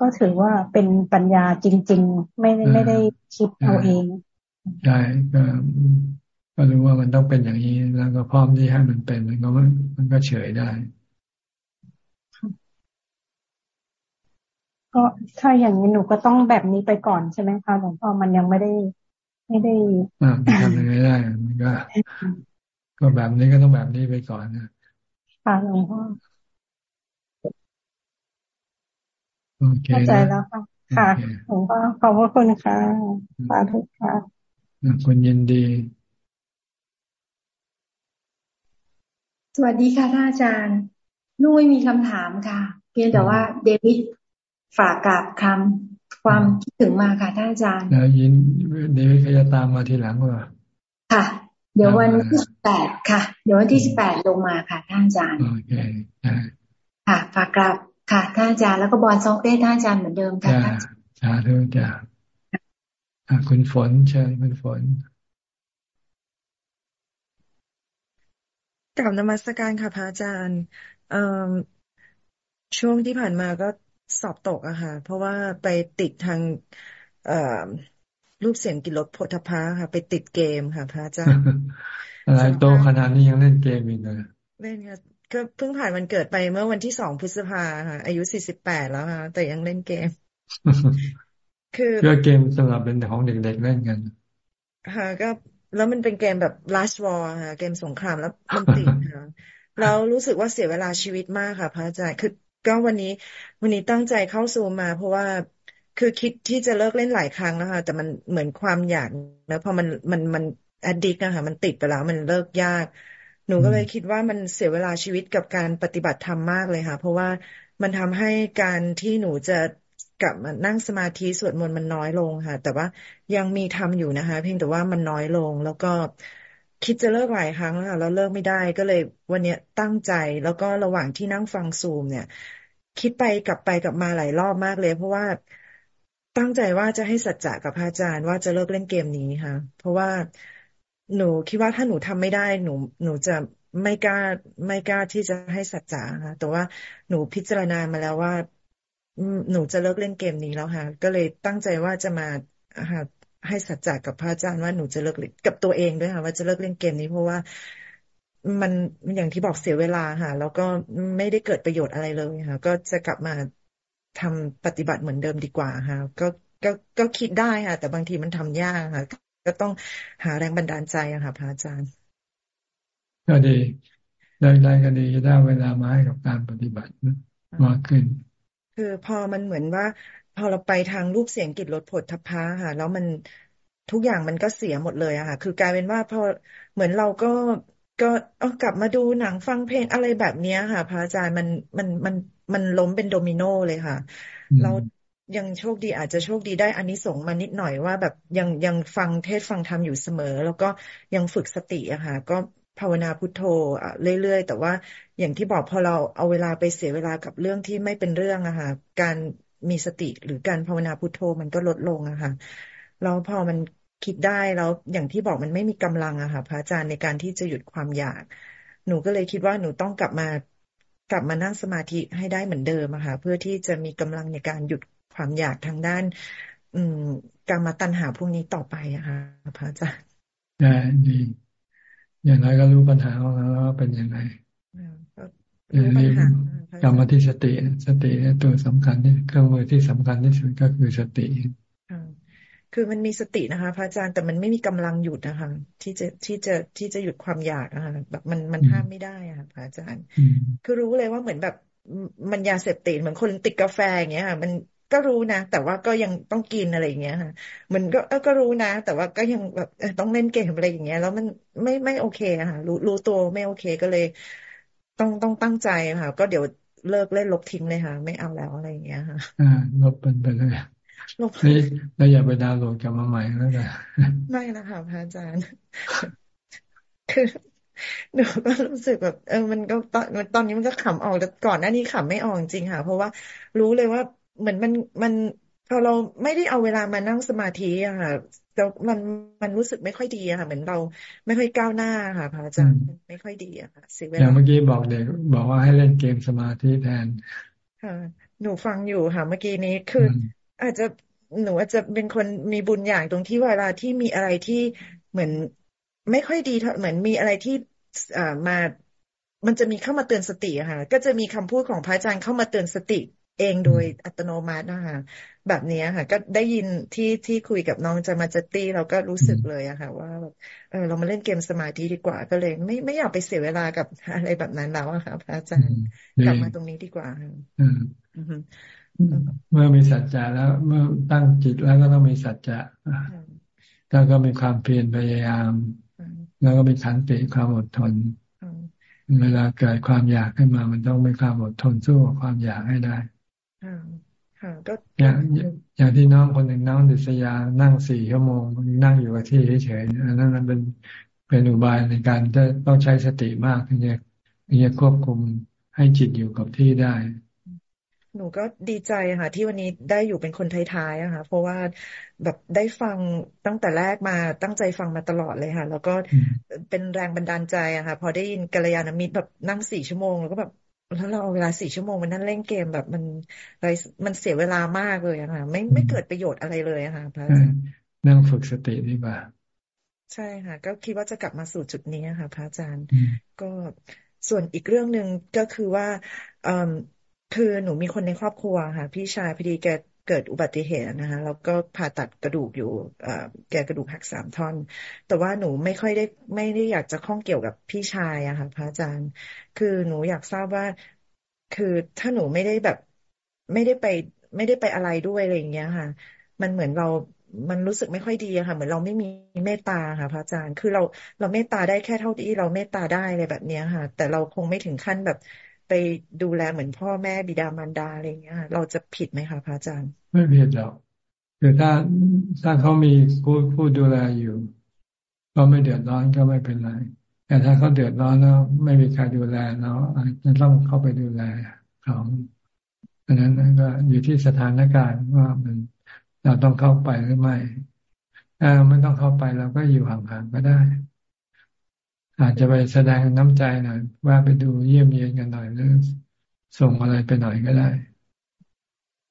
ก็ถือว่าเป็นปัญญาจริง ๆ ไม่ไม่ได้คิดเอาเองใช่ก็ก็รู้ว่ามันต้องเป็นอย่างนี้ แล้วก็พร้อมที่ให้มันเป็นมันก็มันก็เฉยได้ ก็ถ้าอย่างนี้หนูก็ต้องแบบนี้ไปก่อนใช่ไหมคะหลวงพ่อมันยังไม่ได้ ไม่ได้อ่าทำยังไงได้มันก็ ก็แบบนี้ก็ต้องแบบนี้ไปก่อนนะค่ะหลวงพ่อโอเคเข้าใจแล้วค่ะค่ะหลวงพ่อขอบพระคุณค่ะสาธุค่ะคุณยินดี สวัสดีค่ะท่านอาจารย์นุ้ยมีคำถามค่ะ เพียงแต่ว่าเดวิดฝากกราบคำความคิดถึงมาค่ะท่านอาจารย์แล้วยินเดวิดก็จะตามมาทีหลังว่าค่ะ เดี๋ยววันที่สิบแปดค่ะ เดี๋ยววันที่สิบแปดลงมาค่ะท่านอาจารย์โอเคค่ะฝากกราบค่ะท่านอาจารย์แล้วก็บอลซองเต้ท่านอาจารย์เหมือนเดิมค่ะสาธุจ้าคุณฝนเชิญคุณฝนกลับนมัสการค่ะพระอาจารย์ช่วงที่ผ่านมาก็สอบตกอะค่ะ เพราะว่าไปติดทาง รูปเสียงกิรถโพธพาค่ะ ไปติดเกมค่ะ พระอาจารย์อะไรโตขนาดนี้ยังเล่นเกมอีกเลยเล่นค่ะก็เพิ่งผ่านวันเกิดไปเมื่อวันที่สองพฤษภาค่ะ อายุสี่สิบแปดแล้วค่ะแต่ยังเล่นเกม คือก็เกมสำหรับเป็นของเด็กๆเล่นกันค่ะก็แล้วมันเป็นเกมแบบ last war ค่ะ เกมสงครามแล้วมันติดค่ะแล้วรู้สึกว่าเสียเวลาชีวิตมากค่ะ พระอาจารย์คือก็วันนี้ วันนี้ตั้งใจเข้าซูมมา เพราะว่า คือคิดที่จะเลิกเล่นหลายครั้งแล้วค่ะแต่มันเหมือนความอยากนะพอมันมันมันอดิกนะคะมันติดไปแล้วมันเลิกยาก หนูก็เลยคิดว่ามันเสียเวลาชีวิตกับการปฏิบัติธรรมมากเลยค่ะ เพราะว่ามันทำให้การที่หนูจะกลับมานั่งสมาธิสวดมนต์มันน้อยลงค่ะ แต่ว่ายังมีทำอยู่นะคะ เพียงแต่ว่ามันน้อยลงแล้วก็คิดจะเลิกหลายครั้งแล้วค่ะแล้วเลิกไม่ได้ก็เลยวันนี้ตั้งใจแล้วก็ระหว่างที่นั่งฟังซูมเนี่ย คิดไปกลับไปกลับมาหลายรอบมากเลย เพราะว่า ตั้งใจว่าจะให้สัจจะกับพระอาจารย์ว่าจะเลิกเล่นเกมนี้ค่ะ เพราะว่าหนูคิดว่าถ้าหนูทำไม่ได้หนู หนูจะไม่กล้าไม่กล้าที่จะให้สัจจะค่ะแต่ว่าหนูพิจารณามาแล้วว่าหนูจะเลิกเล่นเกมนี้แล้วค่ะ ก็เลยตั้งใจว่าจะมาให้สัจจะกับพระอาจารย์ว่าหนูจะเลิกกับตัวเองด้วยค่ะ ว่าจะเลิกเล่นเกมนี้เพราะว่ามันอย่างที่บอกเสียเวลาค่ะ แล้วก็ไม่ได้เกิดประโยชน์อะไรเลยค่ะ ก็จะกลับมา ทำปฏิบัติเหมือนเดิมดีกว่าค่ะก็ก็ก็คิดได้ค่ะ แต่บางทีมันทำยากค่ะ ก็ต้องหาแรงบันดาลใจอะค่ะพระอาจารย์ ก็ดีได้ได้ก็ดีจะได้เวลามาให้กับการปฏิบัติมากขึ้น คือพอมันเหมือนว่า พอเราไปทางรูปเสียงกิจลดผลทัพพะค่ะ แล้วมันทุกอย่างมันก็เสียหมดเลยอะค่ะ คือกลายเป็นว่าพอเหมือนเราก็ ก็เอากลับมาดูหนังฟังเพลงอะไรแบบนี้ค่ะพระอาจารย์มันมันมันมันล้มเป็นโดมิโนเลยค่ะ เรายังโชคดีอาจจะโชคดีได้อันนี้ส่งมานิดหน่อยว่าแบบยังยังฟังเทศฟังธรรมอยู่เสมอ แล้วก็ยังฝึกสติอะค่ะ ก็ภาวนาพุทโธอะเรื่อยๆ แต่ว่าอย่างที่บอกพอเราเอาเวลาไปเสียเวลากับเรื่องที่ไม่เป็นเรื่องอะค่ะการมีสติหรือการภาวนาพุทโธมันก็ลดลงอะค่ะแล้วพอมัน คิดได้แล้วอย่างที่บอกมันไม่มีกำลังอะค่ะพระอาจารย์ในการที่จะหยุดความอยาก หนูก็เลยคิดว่าหนูต้องกลับมากลับมานั่งสมาธิให้ได้เหมือนเดิมอะค่ะเพื่อที่จะมีกำลังในการหยุดความอยากทางด้าน อืมการมาตัณหาพวกนี้ต่อไปอะค่ะพระอาจารย์ได้ดีอย่างไรก็รู้ปัญหาของเราว่าเป็นยังไงรู้ปัญหากรรมที่สติสติตัวสำคัญที่เครื่องมือที่สำคัญที่สุดก็คือสติ คือมันมีสตินะคะ พระอาจารย์แต่มันไม่มีกำลังหยุดนะคะ ที่จะที่จะที่จะหยุดความอยากนะคะแบบมันมันห้ามไม่ได้อะพระอาจารย์ คือรู้เลยว่าเหมือนแบบมันยาเสพติดเหมือนคนติดกาแฟอย่างเงี้ยค่ะมันก็รู้นะ แต่ว่าก็ยังต้องกินอะไรอย่างเงี้ยค่ะมันก็ก็รู้นะ แต่ว่าก็ยังแบบต้องเล่นเกมอะไรอย่างเงี้ย แล้วมันไม่ไม่โอเคอะค่ะรู้รู้ตัวไม่โอเคก็เลย ต้องต้องตั้งใจค่ะ ก็เดี๋ยวเลิกเล่นลบทิ้งเลยค่ะ ไม่เอาแล้วอะไรอย่างเงี้ยค่ะ อ่าลบเป็นไปเลย ลบนี่แล้วอย่าไปดาวน์โหลดกลับมาใหม่แล้วกันไม่นะคะพระอาจารย์ คือหนูก็รู้สึกแบบ เออมันก็ตอนตอนนี้มันก็ขำออกแต่ก่อนหน้านี้ขำไม่ออกจริงค่ะ เพราะว่ารู้เลยว่าเหมือนมันมันพอเราไม่ได้เอาเวลามานั่งสมาธิอะค่ะแล้วมันมันรู้สึกไม่ค่อยดีอะค่ะ เหมือนเราไม่ค่อยก้าวหน้าค่ะพระอาจารย์ไม่ค่อยดีอะค่ะเสียเวลาอย่างเมื่อกี้บอกเด็กบอกว่าให้เล่นเกมสมาธิแทนค่ะหนูฟังอยู่ค่ะเมื่อกี้นี้คือ อาจจะหนูอาจจะเป็นคนมีบุญอย่างตรงที่เวลาที่มีอะไรที่เหมือนไม่ค่อยดีเหมือนมีอะไรที่อ่ามามันจะมีเข้ามาเตือนสติค่ะ ก็จะมีคำพูดของพระอาจารย์เข้ามาเตือนสติเองโดยอัตโนมัตินะคะแบบนี้ค่ะ ก็ได้ยินที่ที่คุยกับน้องจะมาจตี้เราก็รู้สึกเลยอะค่ะ ว่าเออเรามาเล่นเกมสมาธิดีกว่า ก็เลย ไม่ไม่อยากไปเสียเวลากับอะไรแบบนั้นแล้วอะค่ะพระอาจารย์กลับมาตรงนี้ดีกว่าค่ะ เมื่อมีสัจจะแล้ว เมื่อตั้งจิตแล้วก็ต้องมีสัจจะแล้วก็มีความเพียรพยายาม แล้วก็มีขันติความอดทนเวลาเกิดความอยากขึ้นมา มันต้องมีความอดทนสู้กับความอยากให้ได้อย่างอย่างที่น้องคนหนึ่งน้องดิษยานั่งสี่ชั่วโมงนั่งอยู่กับที่เฉยๆอันนั้นมันเป็นเป็นอุบายในการจะต้องใช้สติมากถึงจะถึงจะควบคุมให้จิตอยู่กับที่ได้ หนูก็ดีใจค่ะ ที่วันนี้ได้อยู่เป็นคนท้ายๆอะค่ะ เพราะว่าแบบได้ฟังตั้งแต่แรกมาตั้งใจฟังมาตลอดเลยค่ะ แล้วก็เป็นแรงบันดาลใจอะค่ะ พอได้ยินกัลยาณมิตรแบบนั่งสี่ชั่วโมง แล้วก็แบบแล้วเราเวลาสี่ชั่วโมงมันนั่งเล่นเกมแบบมันไรมันเสียเวลามากเลยอะค่ะไม่ไม่เกิดประโยชน์อะไรเลยอะค่ะพระอาจารย์นั่งฝึกสติดีกว่าใช่ค่ะ ก็คิดว่าจะกลับมาสู่จุดนี้ค่ะ พระอาจารย์ ก็ส่วนอีกเรื่องหนึ่งก็คือว่า คือหนูมีคนในครอบครัวค่ะ พี่ชายพอดีแกเกิดอุบัติเหตุนะคะแล้วก็ผ่าตัดกระดูกอยู่แกกระดูกหักสามท่อน แต่ว่าหนูไม่ค่อยได้ไม่ได้อยากจะข้องเกี่ยวกับพี่ชายอะค่ะพระอาจารย์ คือหนูอยากทราบว่า คือถ้าหนูไม่ได้แบบ ไม่ได้ไป ไม่ได้ไปอะไรด้วยอะไรอย่างเงี้ยค่ะ มันเหมือนเรามันรู้สึกไม่ค่อยดีอะค่ะ เหมือนเราไม่มีเมตตาค่ะ พระอาจารย์ คือเราเราเมตตาได้แค่เท่าที่เราเมตตาได้อะไรแบบเนี้ยค่ะ แต่เราคงไม่ถึงขั้นแบบ ไปดูแลเหมือนพ่อแม่บิดามารดาอะไรเงี้ย เราจะผิดไหมคะพระอาจารย์ ไม่ผิดหรอกคือถ้าถ้าเขามีผู้ผู้ดูแลอยู่ ก็ไม่เดือดร้อนก็ไม่เป็นไร แต่ถ้าเขาเดือดร้อนแล้ว ไม่มีใครดูแลเราจะต้องเข้าไปดูแลเขาอันนั้นก็อยู่ที่สถานการณ์ว่ามันเราต้องเข้าไปหรือไม่ถ้าไม่ต้องเข้าไปเราก็อยู่ห่างๆก็ได้ อาจจะไปแสดงน้ำใจหน่อยว่าไปดูเยี่ยมเยียนกันหน่อยหรือส่งอะไรไปหน่อยก็ได้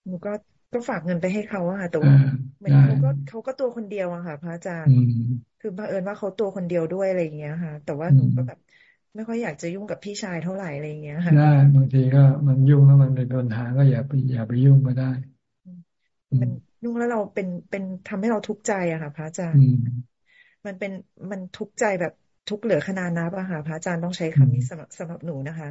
หนูก็ก็ฝากเงินไปให้เขาอะค่ะแต่ว่าเหมือนเขาก็เขาก็ตัวคนเดียวอะค่ะ พระอาจารย์คือบังเอิญว่าเขาตัวคนเดียวด้วยอะไรอย่างเงี้ยค่ะ แต่ว่าหนูก็แบบไม่ค่อยอยากจะยุ่งกับพี่ชายเท่าไหร่อะไรอย่างเงี้ยค่ะได้บางทีก็มันยุ่งแล้วมันเป็นปัญหาก็อย่าไปอย่าไปยุ่งก็ได้ มันยุ่งแล้วเราเป็นเป็นทำให้เราทุกข์ใจอะค่ะ พระอาจารย์มันเป็นมันทุกข์ใจแบบ ทุกเหลือขนาดนับอะค่ะพระอาจารย์ต้องใช้คำนี้สำหรับสำหรับหนูนะคะ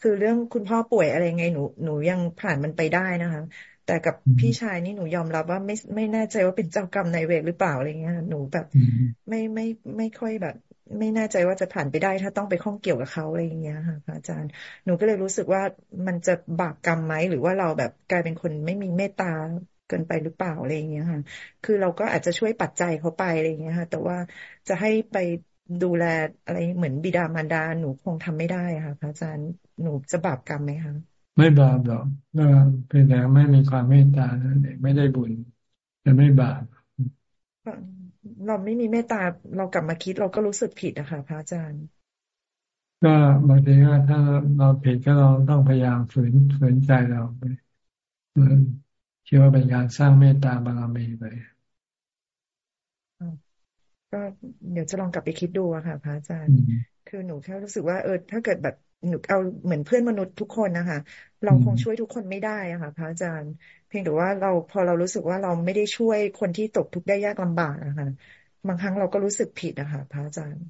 คือเรื่องคุณพ่อป่วยอะไรไงหนูหนูยังผ่านมันไปได้นะคะ แต่กับพี่ชายนี่หนูยอมรับว่าไม่ไม่แน่ใจว่าเป็นเจ้ากรรมนายเวรหรือเปล่าอะไรเงี้ยหนูแบบไม่ไม่ไม่ค่อยแบบ ไม่แน่ใจว่าจะผ่านไปได้ ถ้าต้องไปข้องเกี่ยวกับเขาอะไรอย่างเงี้ยค่ะพระอาจารย์หนูก็เลยรู้สึกว่ามันจะบาปกรรมไหมหรือว่าเราแบบกลายเป็นคนไม่มีเมตตาเกินไปหรือเปล่าอะไรอย่างเงี้ยค่ะ คือเราก็อาจจะช่วยปัจจัยเขาไปอะไรอย่างเงี้ยค่ะ แต่ว่าจะให้ไป ดูแลอะไรเหมือนบิดามารดาหนูคงทำไม่ได้ค่ะพระอาจารย์หนูจะบาปกรรมไหมคะไม่บาปหรอกก็เป็นแต่ไม่มีความเมตตานั่นเองไม่ได้บุญแต่ไม่บาปเราไม่มีเมตตาเรากลับมาคิดเราก็รู้สึกผิดนะคะพระอาจารย์ ก็บางทีก็ถ้าเราผิดก็เราต้องพยายามฝืนฝืนใจเราไปเคิดว่าเป็นการสร้างเมตตาบารมีไป ก็เดี๋ยวจะลองกลับไปคิดดูอะค่ะพระอาจารย์ คือหนูแค่รู้สึกว่าเออ ถ้าเกิดแบบหนูเอาเหมือนเพื่อนมนุษย์ทุกคนนะคะเราคงช่วยทุกคนไม่ได้อะค่ะพระอาจารย์ เพียงแต่ว่าเราพอเรารู้สึกว่าเราไม่ได้ช่วยคนที่ตกทุกข์ได้ยากลำบากอะค่ะบางครั้งเราก็รู้สึกผิดอะค่ะพระอาจารย์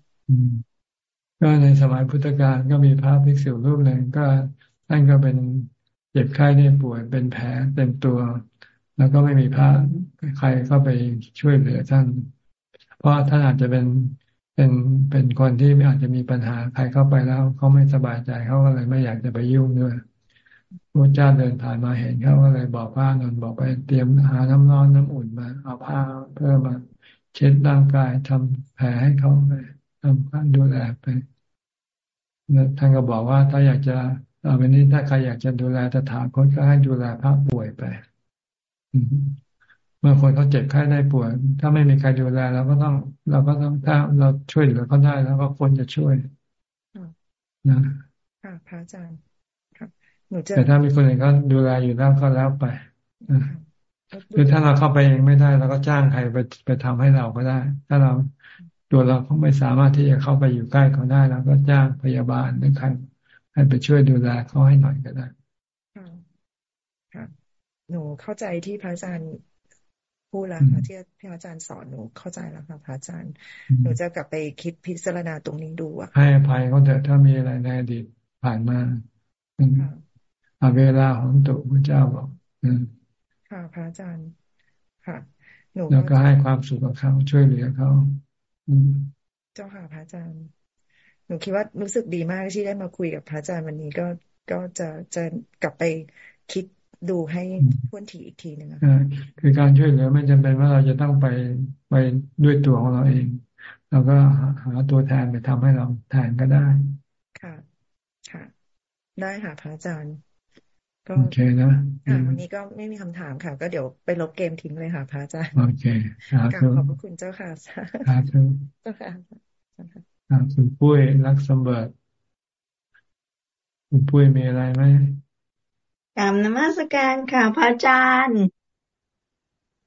ก็ในสมัยพุทธกาลก็มีพระภิกษุรูปหนึ่งก็ท่านก็เป็นเจ็บไข้ได้ป่วยเป็นแผลเต็มตัว แล้วก็ไม่มีพระใครเข้าไปช่วยเหลือท่าน เพราะท่านอาจจะเป็นเป็นเป็นคนที่อาจจะมีปัญหาใครเข้าไปแล้วเขาไม่สบายใจเขาก็เลยไม่อยากจะไปยุ่งด้วยพระเจ้าเดินผ่านมาเห็นเขาก็เลยบอกว่านนบอกไปเตรียมหาน้ำร้อนน้ำอุ่นมา เอาผ้าเพื่อมาเช็ดร่างกายทำแผลให้เขาไปทำการดูแลไปท่านก็บอกว่าถ้าอยากจะเอาวันนี้ถ้าใครอยากจะดูแลตถาคตก็ให้ดูแลพระป่วยไป เมื่อคนเขาเจ็บไข้ได้ป่วย ถ้าไม่มีใครดูแลเราก็ต้อง เราก็ต้องถ้าเราช่วยเหลือเขาได้แล้วก็ควรจะช่วยนะค่ะพระอาจารย์ครับหนูจะแต่ถ้ามีคนอื่นก็ดูแลอยู่แล้วก็แล้วไปคือถ้าเราเข้าไปเองไม่ได้เราก็จ้างใครไปไปทำให้เราก็ได้ ถ้าเราตัวเราเขาไม่สามารถที่จะเข้าไปอยู่ใกล้เขาได้เราก็จ้างพยาบาลหรือใครให้ไปช่วยดูแลเขาให้หน่อยก็ได้ค่ะหนูเข้าใจที่พระอาจารย์ พูดแล้วค่ะที่พระอาจารย์สอนหนูเข้าใจแล้วค่ะพระอาจารย์ หนูจะกลับไปคิดพิจารณาตรงนี้ดูอะให้อภัยเขาเถอะถ้ามีอะไรในอดีตผ่านมาอาเวลาของตุพระเจ้าบอกค่ะพระอาจารย์ค่ะ หนูแล้วก็ให้ความสุขกับเขาช่วยเหลือเขาเจ้าค่ะพระอาจารย์ หนูคิดว่ารู้สึกดีมากที่ได้มาคุยกับพระอาจารย์วันนี้ก็ก็จะจะกลับไปคิด ดูให้ทวนทีอีกทีหนึ่งคือการช่วยเหลือไม่จำเป็นว่าเราจะต้องไปไปด้วยตัวของเราเอง เราก็หาตัวแทนไปทำให้เราแทนก็ได้ ค่ะ ค่ะ ได้ค่ะพระอาจารย์ก็โอเคนะค่ะวันนี้ก็ไม่มีคำถามค่ะ ก็เดี๋ยวไปลบเกมทิ้งเลยค่ะพระอาจารย์โอเคขอบพระคุณเจ้าค่ะครับเจ้าค่ะคุณปุ้ยรักสมบัติคุณปุ้ยมีอะไรไหม กรรมนมัสการค่ะ พระอาจารย์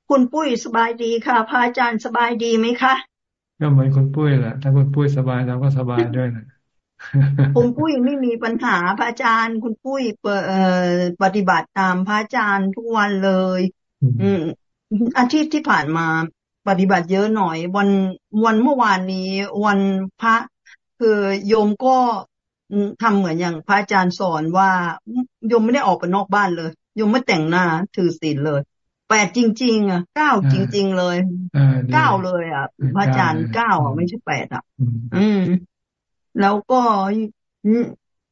คุณปุ้ยสบายดีค่ะ พระอาจารย์สบายดีไหมคะก็เหมือนคุณปุ้ยแหละถ้าคุณปุ้ยสบายเราก็สบายด้วยนะคุณปุ้ยไม่มีปัญหาพระอาจารย์ คุณปุ้ยปฏิบัติตามพระอาจารย์ทุกวันเลย อืมอาทิตย์ที่ผ่านมาปฏิบัติเยอะหน่อย วันวันเมื่อวานนี้ วันพระคือโยมก็ ทำเหมือนอย่างพระอาจารย์สอนว่าโยมไม่ได้ออกไปนอกบ้านเลยโยมไม่แต่งหน้าถือศีลเลยแปดจริง ๆ อะเก้าจริง ๆ เลยเก้าเลยอะพระอาจารย์เก้าอะไม่ใช่แปดอะ อืม แล้วก็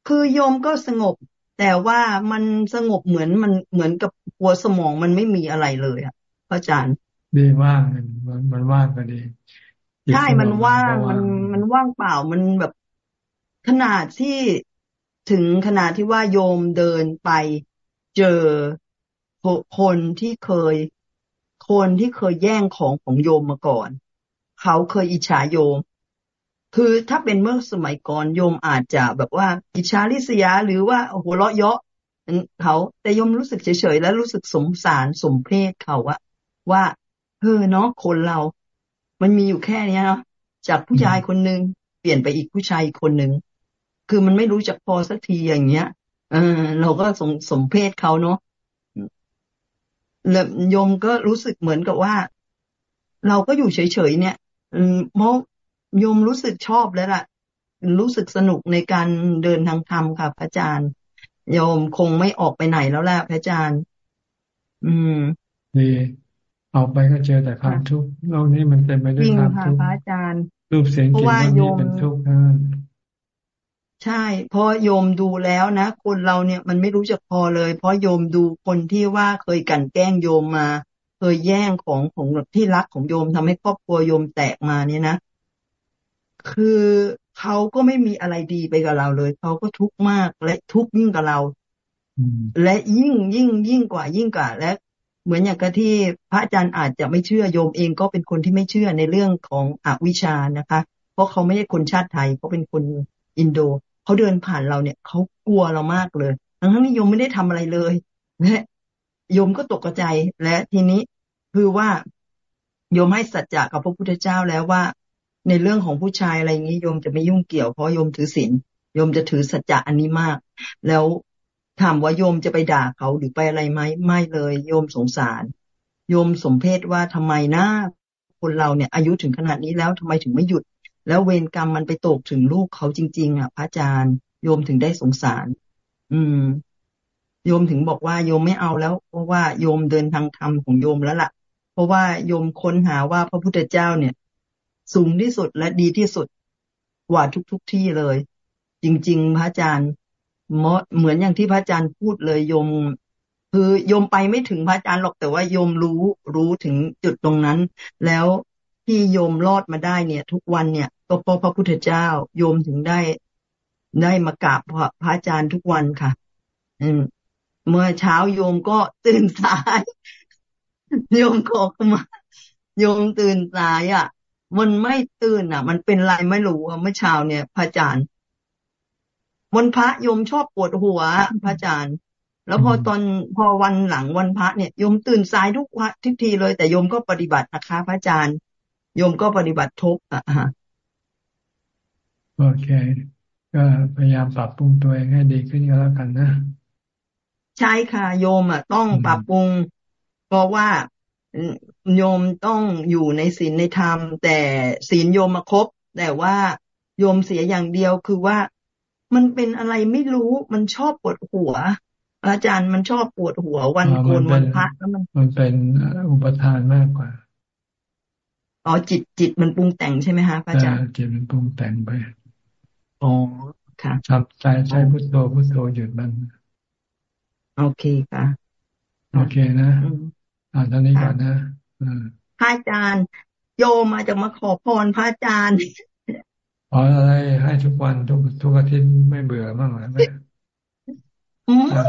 คือโยมก็สงบ แต่ว่ามันสงบเหมือนมันเหมือนกับหัวสมองมันไม่มีอะไรเลยอะพระอาจารย์ ดีว่างมันมันว่างก็ดีใช่มันว่างมันมันว่างเปล่ามันแบบ ขนาดที่ถึงขนาดที่ว่าโยมเดินไปเจอคนที่เคย คนที่เคยแย่งของของโยมมาก่อน เขาเคยอิจฉาโยม คือถ้าเป็นเมื่อสมัยก่อนโยมอาจจะแบบว่า อิจฉาริษยาหรือว่าโอ้โหเลาะเยาะเขาแต่โยมรู้สึกเฉยๆแล้วรู้สึกสงสารสมเพศเขาอะว่าเฮ้อเนาะคนเรา มันมีอยู่แค่นี้เนาะจากผู้ชายคนหนึ่งเปลี่ยนไปอีกผู้ชายคนหนึ่ง คือมันไม่รู้จักพอสักทีอย่างเงี้ยเออเราก็สมสมเพศเขาเนาะแล้วโยมก็รู้สึกเหมือนกับว่า เราก็อยู่เฉยๆเนี่ยเพราะโยมรู้สึกชอบแล้วล่ะ รู้สึกสนุกในการเดินทางธรรมค่ะพระอาจารย์ โยมคงไม่ออกไปไหนแล้วแหละพระอาจารย์ อืมดีออกไปก็เจอแต่ความทุกข์โลกนี้มันเต็มไปด้วยความทุกข์พระอาจารย์รูปเสียงกลิ่นรสนี้เป็นทุกข์ ใช่ เพราะโยมดูแล้วนะ คนเราเนี่ยมันไม่รู้จักพอเลย เพราะโยมดูคนที่ว่าเคยกันแกล้งโยมมา เคยแย่งของของที่รักของโยมทำให้ครอบครัวโยมแตกมาเนี่ยนะ คือเขาก็ไม่มีอะไรดีไปกับเราเลย เขาก็ทุกข์มากและทุกข์ยิ่งกับเรา และยิ่งยิ่งยิ่งกว่ายิ่งกว่าและ เหมือนอย่างกับที่พระอาจารย์อาจจะไม่เชื่อโยมเองก็เป็นคนที่ไม่เชื่อในเรื่องของอวิชานะคะ เพราะเขาไม่ใช่คนชาติไทยเขาเป็นคนอินโด เขาเดินผ่านเราเนี่ยเขากลัวเรามากเลยทั้งที่โยมไม่ได้ทำอะไรเลยและโยมก็ตกใจและทีนี้คือว่าโยมให้สัจจะกับพระพุทธเจ้าแล้วว่า ในเรื่องของผู้ชายอะไรอย่างนี้โยมจะไม่ยุ่งเกี่ยวเพราะโยมถือศีลโยมจะถือสัจจะอันนี้มาก แล้วถามว่าโยมจะไปด่าเขาหรือไปอะไรไหมไม่เลย โยมสงสาร โยมสมเพศว่าทำไมนะคนเราเนี่ยอายุถึงขนาดนี้แล้วทำไมถึงไม่หยุด แล้วเวรกรรมมันไปตกถึงลูกเขาจริง ๆ อะ พระอาจารย์โยมถึงได้สงสาร อืม โยมถึงบอกว่าโยมไม่เอาแล้ว เพราะว่าโยมเดินทางธรรมของโยมแล้วละ่ะ เพราะว่าโยมค้นหาว่าพระพุทธเจ้าเนี่ย สูงที่สุดและดีที่สุดกว่าทุกๆทที่เลย จริง ๆ พระอาจารย์เหมือนอย่างที่พระอาจารย์พูดเลยโยม คือโยมไปไม่ถึงพระอาจารย์หรอกแต่ว่าโยมรู้รู้ถึงจุดตรงนั้น แล้ว ที่โยมรอดมาได้เนี่ย ทุกวันเนี่ยก็เพราะพระพุทธเจ้า โยมถึงได้ได้มากราบพระอาจารย์ทุกวันค่ะ อืม เมื่อเช้าโยมก็ตื่นสาย โยมขอขมาโยมตื่นสายอะ มันไม่ตื่นอะ มันเป็นไรไม่รู้เมื่อเช้าเนี่ย พระอาจารย์วันพระโยมชอบปวดหัว พระอาจารย์ แล้วพอตอนพอวันหลังวันพระเนี่ยโยมตื่นสายทุกวันทุกทีเลย แต่โยมก็ปฏิบัตินะคะ พระอาจารย์ โยมก็ปฏิบัติทบอะฮะโอเค ก็พยายามปรับปรุงตัวเองให้ดีขึ้นก็แล้วกันนะ ใช่ค่ะ โยมอะ ต้องปรับปรุง เพราะว่าโยมต้องอยู่ในศีลในธรรม แต่ศีลโยมมาครบแต่ว่าโยมเสียอย่างเดียวคือว่ามันเป็นอะไรไม่รู้มันชอบปวดหัว อาจารย์มันชอบปวดหัววันโกนวันพระแล้วมัน มันเป็นอุปทานมากกว่า อ๋อจิตจิตมันปรุงแต่งใช่ไหมคะอาจารย์จิตมันปรุงแต่งไปอ๋อค่ะทำใจใช้พุทโธพุทโธหยุดมันโอเคค่ะ โอเคนะอ่าตอนนี้ก่อนนะพระอาจารย์ โยมาจะมาขอพรพระอาจารย์ขออะไรให้ทุกวันทุกทุกอาทิตย์ไม่เบื่อบ้างหรือไม่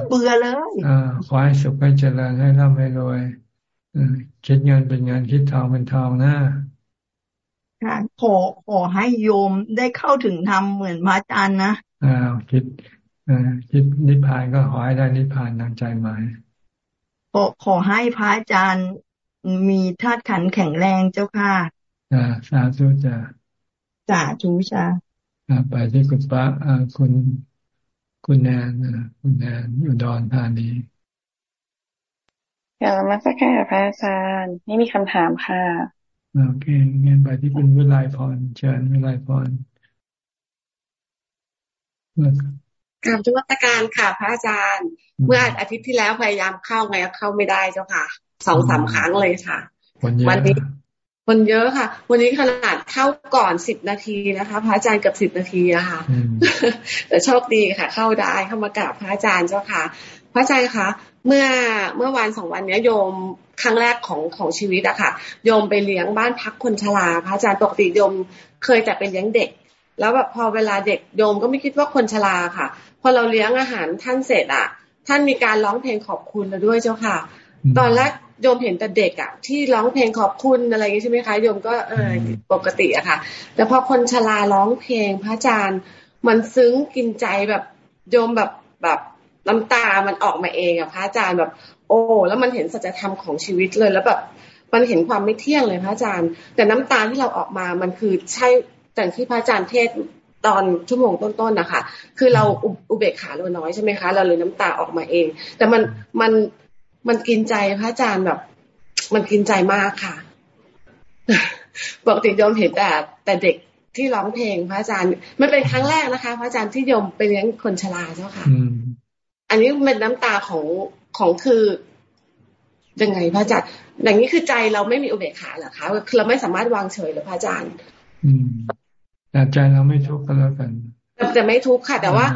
เบื่อเลยอ่าขอให้สุขให้เจริญให้ร่ำให้รวยคิดเงินเป็นเงินคิดทองเป็นทองนะ ค่ะขอขอให้โยมได้เข้าถึงธรรมเหมือนพระอาจารย์นะอ่าคิดอ่าคิดนิพพานก็ขอให้ได้นิพพานทางใจหมายขอขอให้พระอาจารย์มีธาตุขันแข็งแรงเจ้าค่ะอ่าสาธุจ้าสาธุจ้าไปที่คุณป้าคุณ คุณแนนคุณแนนอยู่ดอนธานีอยากมาสักแค่พระอาจารย์ไม่มีคำถามค่ะ โอเคงั้นไปที่คุณวิไลพรเชิญวิไลพรกราบจุวัตการค่ะ พระอาจารย์ เมื่ออาทิตย์ที่แล้วพยายามเข้าไงเข้าไม่ได้เจ้าค่ะสองสามครั้งเลยค่ะ วันนี้คนเยอะค่ะ วันนี้ขนาดเข้าก่อนสิบนาทีนะคะ พระอาจารย์กับสิบนาทีอะค่ะแต่โชคดีค่ะ เข้าได้เข้ามากราบพระอาจารย์เจ้าค่ะ พระอาจารย์คะ เมื่อเมื่อวันสองวันนี้โยมครั้งแรกของของชีวิตอะค่ะ โยมไปเลี้ยงบ้านพักคนชราพระอาจารย์ปกติโยมเคยแต่เป็นเลี้ยงเด็ก แล้วแบบพอเวลาเด็กโยมก็ไม่คิดว่าคนชราค่ะ พอเราเลี้ยงอาหารท่านเสร็จอะท่านมีการร้องเพลงขอบคุณเราด้วยเจ้าค่ะ ตอนแรกโยมเห็นแต่เด็กอะที่ร้องเพลงขอบคุณอะไรอย่างนี้ใช่ไหมคะโยมก็เออปกติอะค่ะ แต่พอคนชราร้องเพลงพระอาจารย์ มันซึ้งกินใจแบบโยมแบบแบบ น้ำตามันออกมาเองอะพระอาจารย์แบบ โอ้แล้วมันเห็นสัจธรรมของชีวิตเลยแล้วแบบมันเห็นความไม่เที่ยงเลยพระอาจารย์ แต่น้ำตาที่เราออกมามันคือใช่แต่ที่พระอาจารย์เทศตอนชั่วโมงต้นๆนะคะคือเราอุเบกขาเราน้อยใช่ไหมคะ เราเลยน้ำตาออกมาเอง แต่มันมันมันกินใจพระอาจารย์แบบ มันกินใจมากค่ะปกติโยมเห็นแต่แต่เด็กที่ร้องเพลงพระอาจารย์ มันเป็นครั้งแรกนะคะ พระอาจารย์ที่โยมไปเลี้ยงคนชราเจ้าค่ะ อันนี้เป็นน้ำตาของของคือยังไงพระอาจารย์อย่างนี้คือใจเราไม่มีอุเบกขาเหรอคะคือเราไม่สามารถวางเฉยหรือพระอาจารย์ อืมแต่ใจเราไม่ทุกข์ก็แล้วกันจะไม่ทุกข์ค่ะ แต่ว่า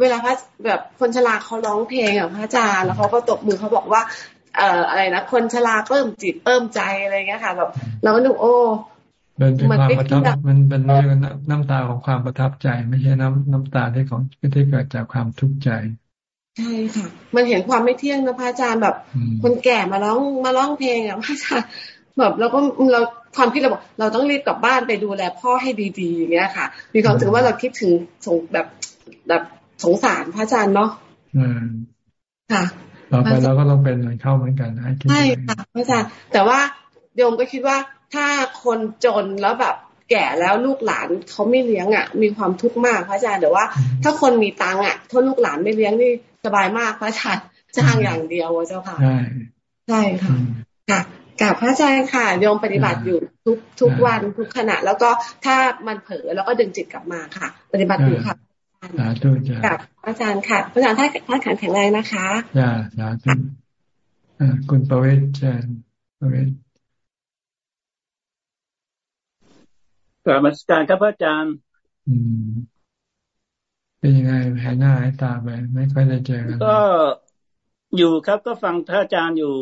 เวลาพระแบบคนชราเขาร้องเพลงอะพระอาจารย์แล้วเขาก็ตบมือเขาบอกว่า เอ่ออะไรนะคนชราเพิ่มจิตเพิ่มใจอะไรเงี้ยค่ะแบบเราก็ดูโอ้เป็นความประทับมันเป็นเรื่องน้ำตาของความประทับใจ ไม่ใช่น้ำน้ำตาที่ของที่เกิดจากความทุกข์ใจ ใช่ค่ะ มันเห็นความไม่เที่ยงนะพระอาจารย์แบบ คนแก่มาร้องมาร้องเพลงอะพระอาจารย์แบบเราก็เราความคิดเราบอกเราต้องรีบกลับบ้านไปดูแลพ่อให้ดีๆอย่างเงี้ยค่ะ มีความถึงว่าเราคิดถึงสงแบบแบบสงสารพระอาจารย์เนาะค่ะต่อไปเราก็ต้องเป็นเหมือนเข้าเหมือนกันให้คิดใช่ค่ะพระอาจารย์แต่ว่าโยมก็คิดว่าถ้าคนจนแล้วแบบแก่แล้วลูกหลานเขาไม่เลี้ยงอะ มีความทุกข์มากพระอาจารย์แต่ว่า ถ้าคนมีตังค์อะถ้าลูกหลานไม่เลี้ยงนี่ สบายมากพระอาจารย์จ้างอย่างเดียวเจ้าค่ะใช่ใช่ค่ะค่ะกับพระอาจารย์ค่ะโยมปฏิบัติอยู่ทุกทุกวันทุกขณะ แล้วก็ถ้ามันเผลอแล้วก็ดึงจิตกลับมาค่ะ ปฏิบัติอยู่ค่ะสาธุจ้ากับอาจารย์ค่ะพระอาจารย์ท่านท่านแข็งแรงนะคะจ้าสาธุอ่าคุณประเวศเชิญประเวศกราบนมัสการครับพระอาจารย์ อืม เป็นยังไงหายหน้าหายตาไปไม่ค่อยได้เจอกันก็อยู่ครับก็ฟังท่านอาจารย์อยู่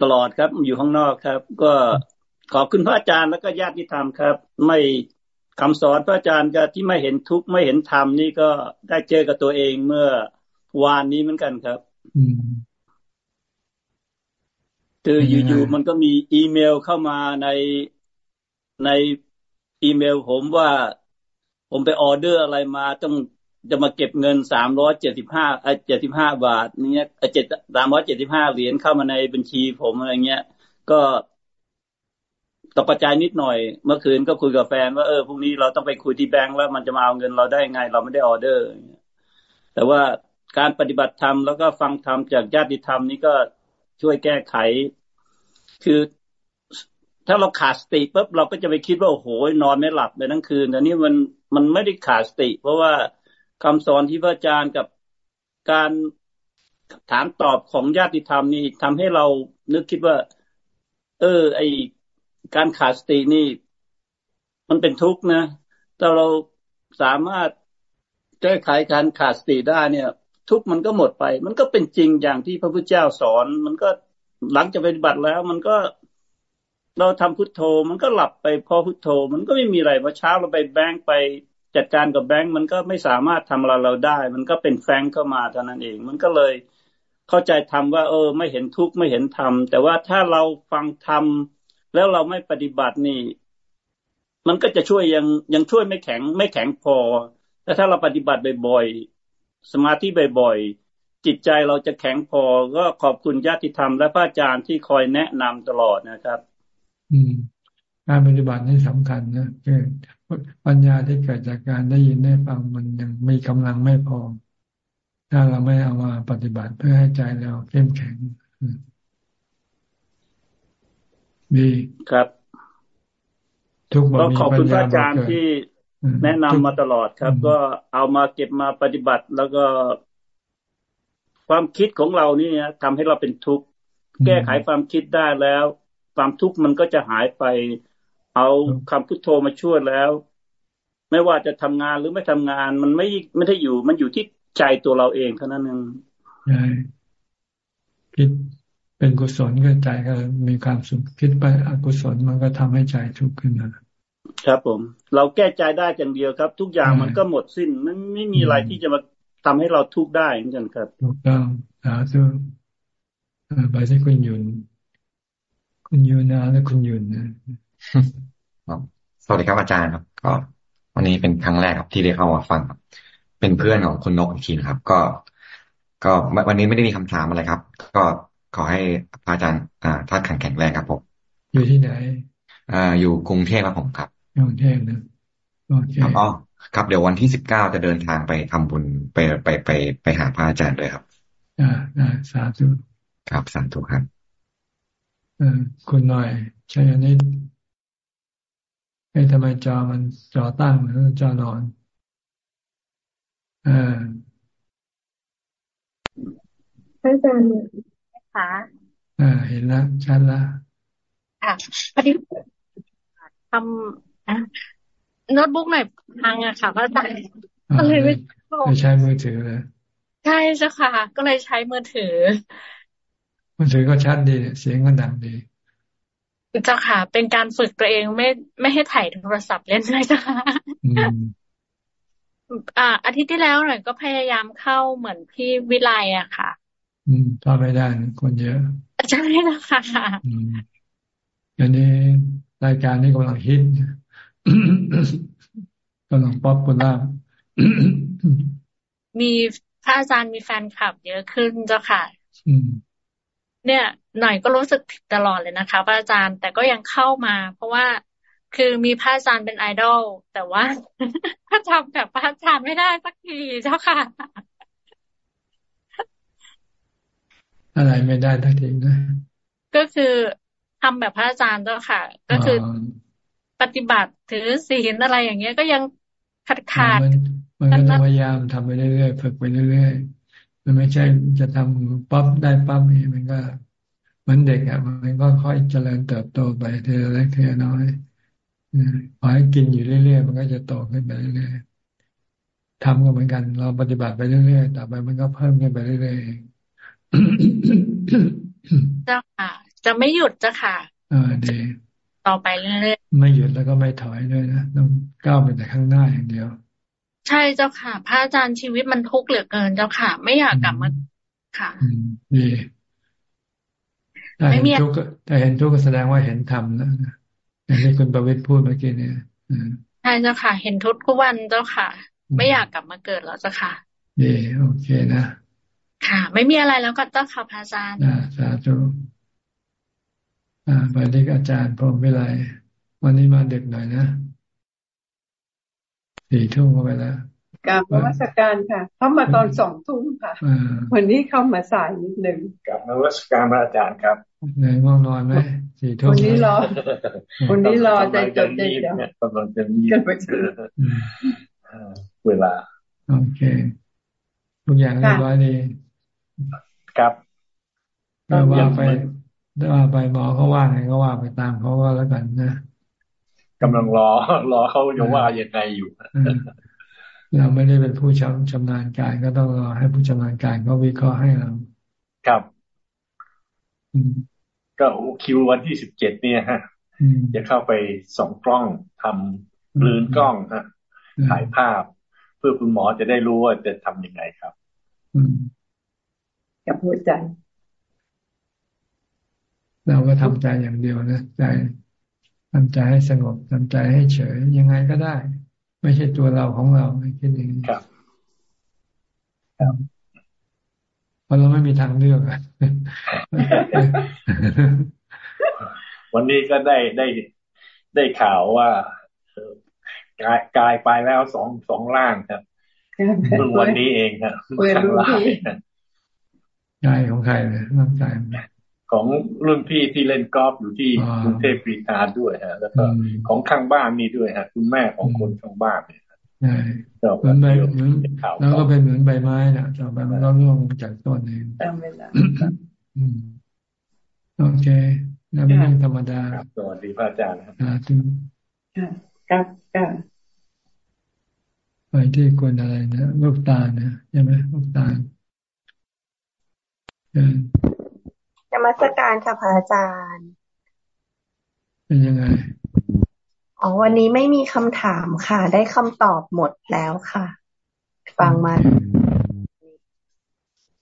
ตลอดครับ อยู่ข้างนอกครับ ก็ขอบคุณพระอาจารย์แล้วก็ญาติธรรมครับ ไม่คำสอนพระอาจารย์ก็ที่ไม่เห็นทุกข์ไม่เห็นธรรมนี่ก็ได้เจอกับตัวเองเมื่อวานนี้เหมือนกันครับอืมคืออยู่ๆมันก็มีอีเมลเข้ามาในในอีเมลผมว่า ผมไปออเดอร์อะไรมาต้องจะมาเก็บเงินสามร้อยเจ็ดสิบห้าเจ็ดสิบห้าบาทเนี้ยเจ็ดสามร้อยเจ็ดสิบห้าเหรียญเข้ามาในบัญชีผมอะไรเงี้ย ก็ตกใจนิดหน่อย เมื่อคืนก็คุยกับแฟนว่าเออพรุ่งนี้เราต้องไปคุยที่แบงก์แล้วมันจะมาเอาเงินเราได้ไง เราไม่ได้ออเดอร์ แต่ว่าการปฏิบัติธรรมแล้วก็ฟังธรรมจากญาติธรรมนี่ก็ช่วยแก้ไข คือถ้าเราขาดสติปุ๊บเราก็จะไปคิดว่าโอ้โหนอนไม่หลับไปทั้งคืนแต่นี่มัน มันไม่ได้ขาดสติ เพราะว่าคำสอนที่พระอาจารย์กับการถามตอบของญาติธรรมนี่ทำให้เรานึกคิดว่า เออ ไอการขาดสตินี่ มันเป็นทุกข์นะถ้าเราสามารถแก้ไขการขาดสติได้เนี่ย ทุกข์มันก็หมดไป มันก็เป็นจริงอย่างที่พระพุทธเจ้าสอน มันก็หลังจากปฏิบัติแล้ว มันก็ เราทำพุทโธมันก็หลับไปพอพุทโธ มันก็ไม่มีอะไรพอเช้าเราไปแบงค์ไปจัดการกับแบงค์มันก็ไม่สามารถทำอะไรเราได้ มันก็เป็นแฟงเข้ามาเท่านั้นเอง มันก็เลยเข้าใจทำว่า เออ ไม่เห็นทุกข์ไม่เห็นธรรมแต่ว่าถ้าเราฟังธรรมแล้วเราไม่ปฏิบัตินี่ มันก็จะช่วยยังยังช่วยไม่แข็งไม่แข็งพอแต่ถ้าเราปฏิบัติบ่อยๆสมาธิบ่อยๆจิตใจเราจะแข็งพอก็ขอบคุณญาติธรรมและพระอาจารย์ที่คอยแนะนำตลอดนะครับ การปฏิบัตินี่สำคัญนะคือปัญญาที่เกิดจากการได้ยินได้ฟังมันยังมีกำลังไม่พอ ถ้าเราไม่เอามาปฏิบัติเพื่อให้ใจเราเข้มแข็งดีครับทุกบทก็มีขอบปัคุญณพญาระอาจารย์ที่แนะนำมาตลอดครับ ก็เอามาเก็บมาปฏิบัติแล้วก็ ความคิดของเรานี่นะทำให้เราเป็นทุกข์แก้ไขความคิดได้แล้ว ความทุกข์มันก็จะหายไป เอาคำพุทโธมาช่วยแล้ว ไม่ว่าจะทำงานหรือไม่ทำงาน มันไม่ไม่ได้อยู่ มันอยู่ที่ใจตัวเราเองเท่านั้นเองใช่คิดเป็นกุศลก็ใจก็มีความสุขคิดไปอกุศลมันก็ทำให้ใจทุกข์ขึ้นมาครับผม เราแก้ใจได้อย่างเดียวครับ ทุกอย่างมันก็หมดสิ้นมันไม่มีอะไรที่จะมาทำให้เราทุกข์ได้เหมือนกันครับถูกต้องสาธุไปที่คุณยุน คุณยุนาและคุณยุนนะสวัสดีครับอาจารย์ครับ ก็ วันนี้เป็นครั้งแรกครับที่ได้เข้ามาฟังครับ เป็นเพื่อนของคุณนกอีกทีนะครับ ก็ ก็วันนี้ไม่ได้มีคำถามอะไรครับ ก็ขอให้พระอาจารย์ อ่าท่านแข็งแข็งแรงครับผมอยู่ที่ไหน อ่า อยู่กรุงเทพครับผมครับกรุงเทพนะโอเคครับอ๋อครับ เดี๋ยววันที่สิบเก้าจะเดินทางไปทำบุญไปไปไปไปหาพระอาจารย์ด้วยครับอ่าอ่าสาธุครับสาธุครับเออ คุณหน่อยใช่อันนี้ไอ้ทำไมจอมันจอตั้งหรือจอนอนอ่าอาจารย์คะอ่า เห็นแล้วชัดแล้วอะพอดีทำอะโน้ตบุ๊กหน่อยพังอะค่ะพระอาจารย์ก็เลยไม่ไม่ใช้มือถือเลยใช่เจ้าค่ะ ก็เลยใช้มือถือ มือถือก็ชัดดีเสียงก็ดังดีเจ้าค่ะ เป็นการฝึกตัวเองไม่ไม่ให้ถ่ายโทรศัพท์เล่นเลยจ้ะค่ะอืมอ่า อาทิตย์ที่แล้วหน่อยก็พยายามเข้าเหมือนพี่วิไลอะค่ะ อืมถ้าไม่ได้นะคนเยอะใช่แล้วค่ะอืมเดี๋ยวนี้รายการนี้กำลังฮิตกำลัง popularมีพระอาจารย์มีแฟนคลับ เยอะขึ้นเจ้าค่ะ อืม เนี่ย หน่อยก็รู้สึกผิดตลอดเลยนะคะพระอาจารย์แต่ก็ยังเข้ามา เพราะว่าคือมีพระอาจารย์เป็นไอดอลแต่ว่าถ้าทำแบบพระอาจารย์ไม่ได้สักทีเจ้าค่ะ อะไรไม่ได้ทักทีนะก็คือทำแบบพระอาจารย์เจ้าค่ะ ก็คือปฏิบัติถือศีลอะไรอย่างเงี้ยก็ยังขาดขาดมันก็ต้องพยายามทำไปเรื่อยๆฝึกไปเรื่อยๆ มันไม่ใช่จะทำปั๊บได้ปั๊บนี่มันก็เหมือนเด็กอะมันก็ค่อยเจริญเติบโตไปเทีละเล็กทีละน้อยพอให้กินอยู่เรื่อยๆมันก็จะโตขึ้นไปเรื่อยๆทำก็เหมือนกัน เราปฏิบัติไปเรื่อยๆต่อไปมันก็เพิ่มขึ้นไปเรื่อยๆเจ้าค่ะ จะไม่หยุดเจ้าค่ะอ่าดีต่อไปเรื่อยๆไม่หยุดแล้วก็ไม่ถอยด้วยนะต้องก้าวไปแต่ข้างหน้าอย่างเดียว ใช่เจ้าค่ะ พระอาจารย์ชีวิตมันทุกข์เหลือเกินเจ้าค่ะ ไม่อยากกลับมาค่ะดีแต่เห็นทุกข์แต่เห็นทุกข์ก็แสดงว่าเห็นธรรมแล้วนะอย่างที่คุณประวิตรพูดเมื่อกี้เนี่ยใช่เจ้าค่ะ เห็นทุกทุกวันเจ้าค่ะ ไม่อยากกลับมาเกิดแล้วเจ้าค่ะดีโอเคนะค่ะ ไม่มีอะไรแล้วก็เจ้าค่ะพระอาจารย์อ่าสาธุอ่าไปเรียกอาจารย์พรหมวิไลวันนี้มาดึกหน่อยนะ สี่ทุ่มเข้าไปแล้วกราบนมัสการค่ะ เข้ามาตอนสองทุ่มค่ะ วันนี้เข้ามาสายนิดหนึ่งกราบนมัสการพระอาจารย์ครับเหนื่อยง่วงนอนไหมสี่ทุ่มวันนี้รอวันนี้รอใจจดใจจ่อกำลังจะมีเวลา โอเค ทุกอย่างเรียบร้อยดีครับก็ว่าไปว่าไปหมอเขาว่าไงก็ว่าไปตามเขาก็แล้วกันนะ กำลังรอ รอเขาจะว่ายังไงอยู่เราไม่ได้เป็นผู้ชำชำนาญการก็ต้องรอให้ผู้ชำนาญการเขาวิเคราะห์ให้เรา ครับก็คิววันที่สิบเจ็ดเนี่ยฮะจะเข้าไปสองกล้องทำลืนกล้องฮะถ่ายภาพ เพื่อคุณหมอจะได้รู้ว่าจะทำยังไงครับกับหัวใจ เราก็ทำใจอย่างเดียวนะใจ ทำใจให้สงบทำใจให้เฉยยังไงก็ได้ ไม่ใช่ตัวเราของเราไม่คิดอย่างนี้ครับเพราะเราไม่มีทางเลือกอะวันนี้ก็ได้ได้ได้ข่าวว่ากายกายไปแล้วสองสองล่างครับเพิ่งวันนี้เองครับข้างล่างกายของใครเลยร่างกาย ของรุ่นพี่ที่เล่นกอล์ฟอยู่ที่กรุงเทพกรีฑาด้วยฮะ แล้วก็ของข้างบ้านนี่ด้วยฮะ คุณแม่ของคนข้างบ้านเนี่ยใช่เหมือนใบเหมือนแล้วก็เป็นเหมือนใบไม้นะต่อไปมันก็ร่วงจากต้นเองโอเคนั่นเป็นเรื่องธรรมดาสวัสดีพระอาจารย์ครับครับครับไปที่คนอะไรนะลูกตาเนะใช่ไหมลูกตา นมัสการค่ะพระอาจารย์ เป็นยังไง อ๋อ วันนี้ไม่มีคำถามค่ะ ได้คำตอบหมดแล้วค่ะ ฟังมา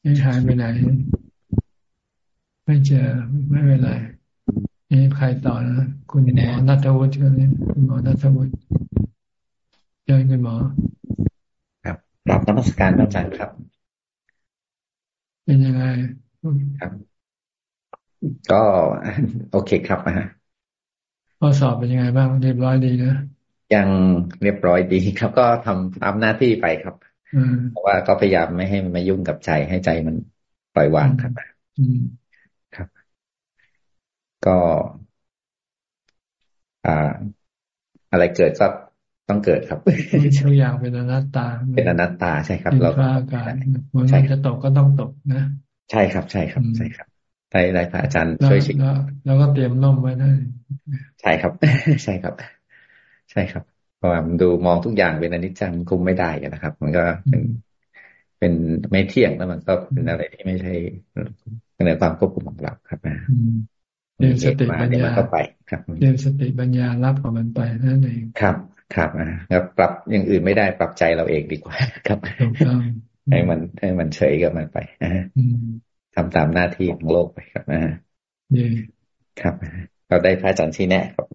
ไม่หายไปไหน ไม่เจอ ไม่เป็นไรนี่ใครต่อนะ คุณหมอนัทวุฒิก็นี่คุณหมอนัทวุฒิเจอคุณหมอ ครับรับนมัสการอาจารย์ครับ เป็นยังไงครับ ก็โอเคครับนะฮะข้อสอบเป็นยังไงบ้างเรียบร้อยดีนะยังเรียบร้อยดีครับ ก็ทำตามหน้าที่ไปครับเพราะว่าก็พยายามไม่ให้มันมายุ่งกับใจให้ใจมันปล่อยวางครับครับ ก็อ่า อะไรเกิดก็ต้องเกิดครับทุกอย่างเป็นอนัตตา เป็นอนัตตาใช่ครับ เราอากาศมันจะตกก็ต้องตกนะ ใช่ครับ ใช่ครับใช่ครับ ได้ได้พระอาจารย์ช่วยชิงแล้วก็เตรียมน่มไว้ได้ใช่ครับ ใช่ครับ ใช่ครับเพราะว่ามันดูมองทุกอย่างเป็นอนิจจังคุมไม่ได้นะครับ มันก็เป็นเป็นไม่เที่ยงแล้วมันก็เป็นอะไรที่ไม่ใช่ในความควบคุมของเราครับนะเรียนสติปัญญาก็ไปครับเรียนสติปัญญารับของมันไปนั่นเองครับ ครับนะแล้วปรับอย่างอื่นไม่ได้ปรับใจเราเองดีกว่า ครับให้มันให้มันเฉยกับมันไปนะ ทำตามหน้าที่ของโลกไปครับนะครับเราได้พระอาจารย์ชี้แนะครับ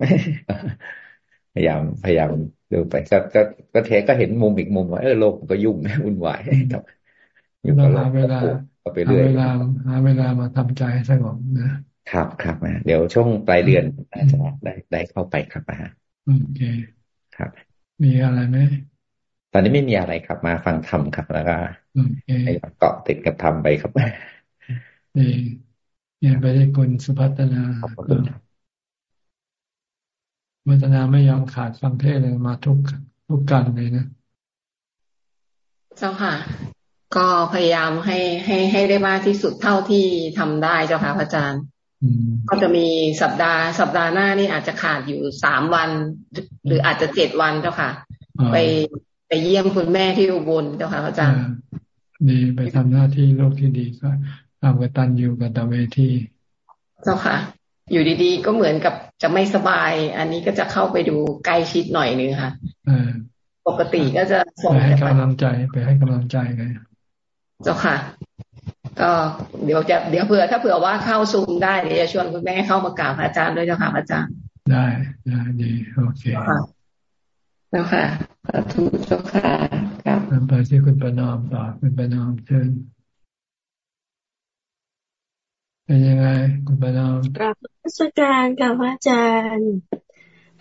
พยายามพยายามดูไปก็ก็ก็เทก็เห็นมุมอีกมุมว่าเออโลกมันก็ยุ่งวุ่นวายครับอยู่กับเราเวลาไปเรื่อยเวลาหาเวลามาทำใจให้สงบนะครับครับนะเดี๋ยวช่วงปลายเดือนน่าจะได้ได้เข้าไปครับนะฮะโอเคครับ มีอะไรไหมตอนนี้ไม่มีอะไรครับมาฟังธรรมครับแล้วก็เกาะติดกับธรรมไปครับ นี่ยังไปได้คุณสุพัฒนาวัฒนาไม่ยอมขาดฟังเทศเลยมาทุกทุกกันเลยนะ เจ้าค่ะ ก็พยายามให้ให้ให้ได้มากที่สุดเท่าที่ทำได้เจ้าค่ะพระอาจารย์ก็จะมีสัปดาห์ สัปดาห์หน้านี่อาจจะขาดอยู่สามวัน หรืออาจจะเจ็ดวันเจ้าค่ะ ไปไปเยี่ยมคุณแม่ที่อุบลเจ้าค่ะพระอาจารย์ดีไปทำหน้าที่โลกที่ดีก็ ทำกตันอยู่กับตเวที เจ้าค่ะ อยู่ดีๆ ก็เหมือนกับจะไม่สบาย อันนี้ก็จะเข้าไปดูใกล้ชิดหน่อยนึงค่ะปกติก็จะส่งไปให้กำลังใจไปให้กำลังใจไงเจ้าค่ะ ก็เดี๋ยวจะเดี๋ยวเผื่อ ถ้าเผื่อว่าเข้าซูมได้เดี๋ยวจะชวนคุณแม่เข้ามากราบอาจารย์ด้วยเจ้าค่ะอาจารย์ ได้ได้ดีโอเคเจ้าค่ะสาธุเจ้าค่ะครับไปที่คุณประนอมต่อคุณประนอมเชิญ เป็นยังไงคุณประนอมกราบราชการกับพระอาจารย์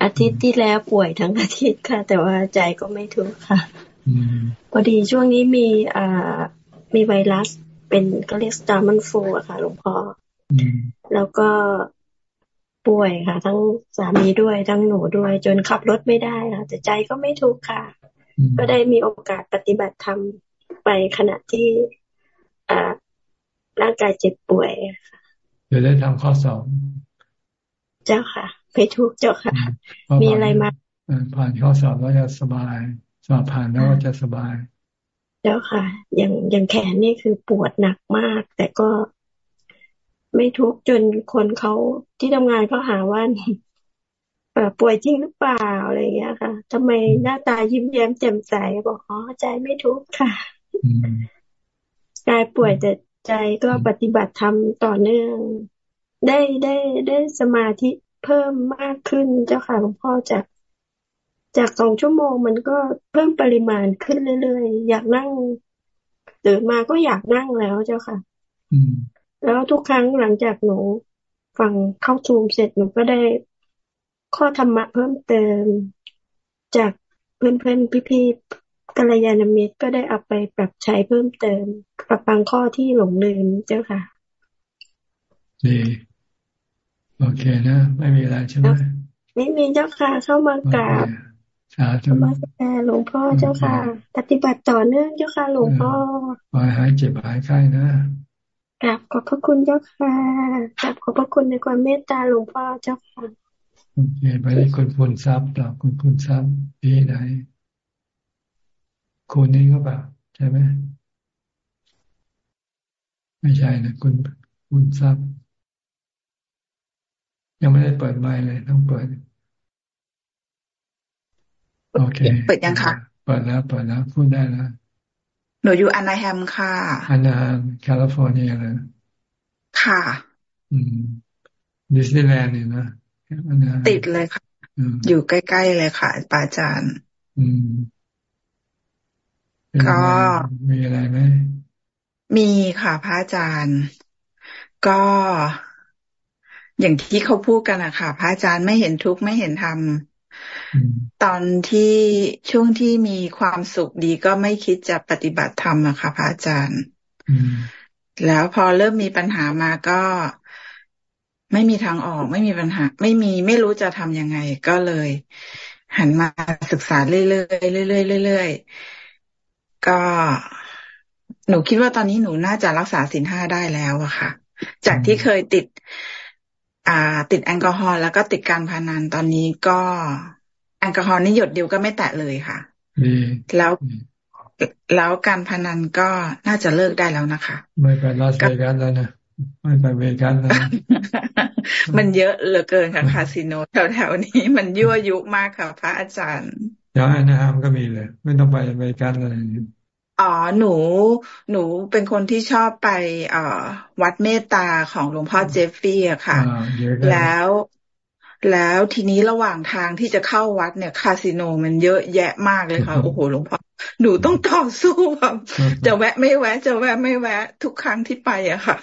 อาทิตย์ที่แล้วป่วยทั้งอาทิตย์ค่ะ แต่ว่าใจก็ไม่ถูกค่ะพอดีช่วงนี้มีอ่ามีไวรัส เป็นก็เรียกสตาร์มันฟูอะค่ะหลวงพ่อแล้วก็ป่วยค่ะ ทั้งสามีด้วยทั้งหนูด้วย จนขับรถไม่ได้ค่ะแต่ใจก็ไม่ถูกค่ะ ก็ได้มีโอกาสปฏิบัติธรรมไปขณะที่อ่า ร่างกายเจ็บป่วยค่ะเดี๋ยวได้ทำข้อสอบเจ้าค่ะไปทุกเจ้าค่ะ มีอะไรมาผ่านข้อสอบแล้วจะสบาย สอบผ่านแล้วจะสบายเจ้าค่ะ อย่างอย่างแขนนี่คือปวดหนักมาก แต่ก็ไม่ทุกจนคนเขาที่ทำงานเขาหาว่าป่วยจริงหรือเปล่าอะไรเงี้ยค่ะทำไมหน้าตายิ้มแย้มแจ่มใสบอกอ๋อใจไม่ทุกข์ค่ะกายป่วยแต่ ใจก็ปฏิบัติธรรมต่อเนื่อง ได้ได้ได้สมาธิเพิ่มมากขึ้นเจ้าค่ะหลวงพ่อจาก จากสองชั่วโมงมันก็เพิ่มปริมาณขึ้นเรื่อยๆ อยากนั่งตื่นมาก็อยากนั่งแล้วเจ้าค่ะแล้วทุกครั้งหลังจากหนูฟังเข้าทูมเสร็จหนูก็ได้ข้อธรรมะเพิ่มเติมจากเพื่อนๆพี่ๆ กัลยาณมิตรก็ได้เอาไปปรับใช้เพิ่มเติม ปรับบางข้อที่หลงลืมเจ้าค่ะดีโอเคนะ ไม่มีอะไรใช่ไหมไม่มีเจ้าค่ะ เข้ามากราบสาธุมาแก่หลวงพ่อเจ้าค่ะ ปฏิบัติต่อเนื่องเจ้าค่ะ หลวงพ่อหายเจ็บหายไข้นะกราบขอบพระคุณเจ้าค่ะกราบขอบพระคุณในความเมตตาหลวงพ่อเจ้าค่ะโอเคไปได้คุณคุณทรัพย์ต่อคุณคุณทรัพย์ที่ไหน คุณนี้ก็แบบใช่ไหมไม่ใช่นะคุณคุณทรัพย์ ยังไม่ได้เปิดไมค์เลยต้องเปิด โอเค เปิดยังคะเปิดแล้วเปิดแล้วพูดได้แล้วหนูอยู่อนาแฮมค่ะอนาแฮมแคลิฟอร์เนียเลยค่ะ อืมดิสนีย์แลนด์เนี่ยนะติดเลยค่ะ อยู่ใกล้ ๆ เลยค่ะปาจารย์ อืม ก็มีอะไรไหมมีค่ะพระอาจารย์ ก็อย่างที่เขาพูดกันอะค่ะ พระอาจารย์ไม่เห็นทุกข์ไม่เห็นธรรมตอนที่ช่วงที่มีความสุขดีก็ไม่คิดจะปฏิบัติธรรมอะค่ะพระอาจารย์แล้วพอเริ่มมีปัญหามาก็ไม่มีทางออก ไม่มีปัญหา ไม่มีไม่รู้จะทำยังไง ก็เลย หันมาศึกษาเรื่อยๆเรื่อยๆเรื่อยๆ ก็หนูคิดว่าตอนนี้หนูน่าจะรักษาสินห้าได้แล้วอะค่ะ จากที่เคยติด อ่า ติดแอลกอฮอล์แล้วก็ติดการพนันตอนนี้ก็แอลกอฮอล์นี่หยดเดียวก็ไม่แตะเลยค่ะแล้วแล้วการพนันก็น่าจะเลิกได้แล้วนะคะ ไม่ไปลาสเวกัสแล้วนะไม่ไปเวกัสแล้วมันเยอะเหลือเกินค่ะคาสิโนแถวๆนี้มันยั่วยุมากค่ะ พระอาจารย์ ย้ายนะครับก็มีเลย ไม่ต้องไปเวกัสเลยอ๋อหนู หนูเป็นคนที่ชอบไปเอ่อวัดเมตตาของหลวงพ่อเจฟฟี่อะค่ะ แล้วแล้วทีนี้ระหว่างทางที่จะเข้าวัดเนี่ย คาสิโนมันเยอะแยะมากเลยค่ะ โอ้โหหลวงพ่อหนูต้องต่อสู้แบบจะแวะไม่แวะ จะแวะไม่แวะ ทุกครั้งที่ไปอะค่ะ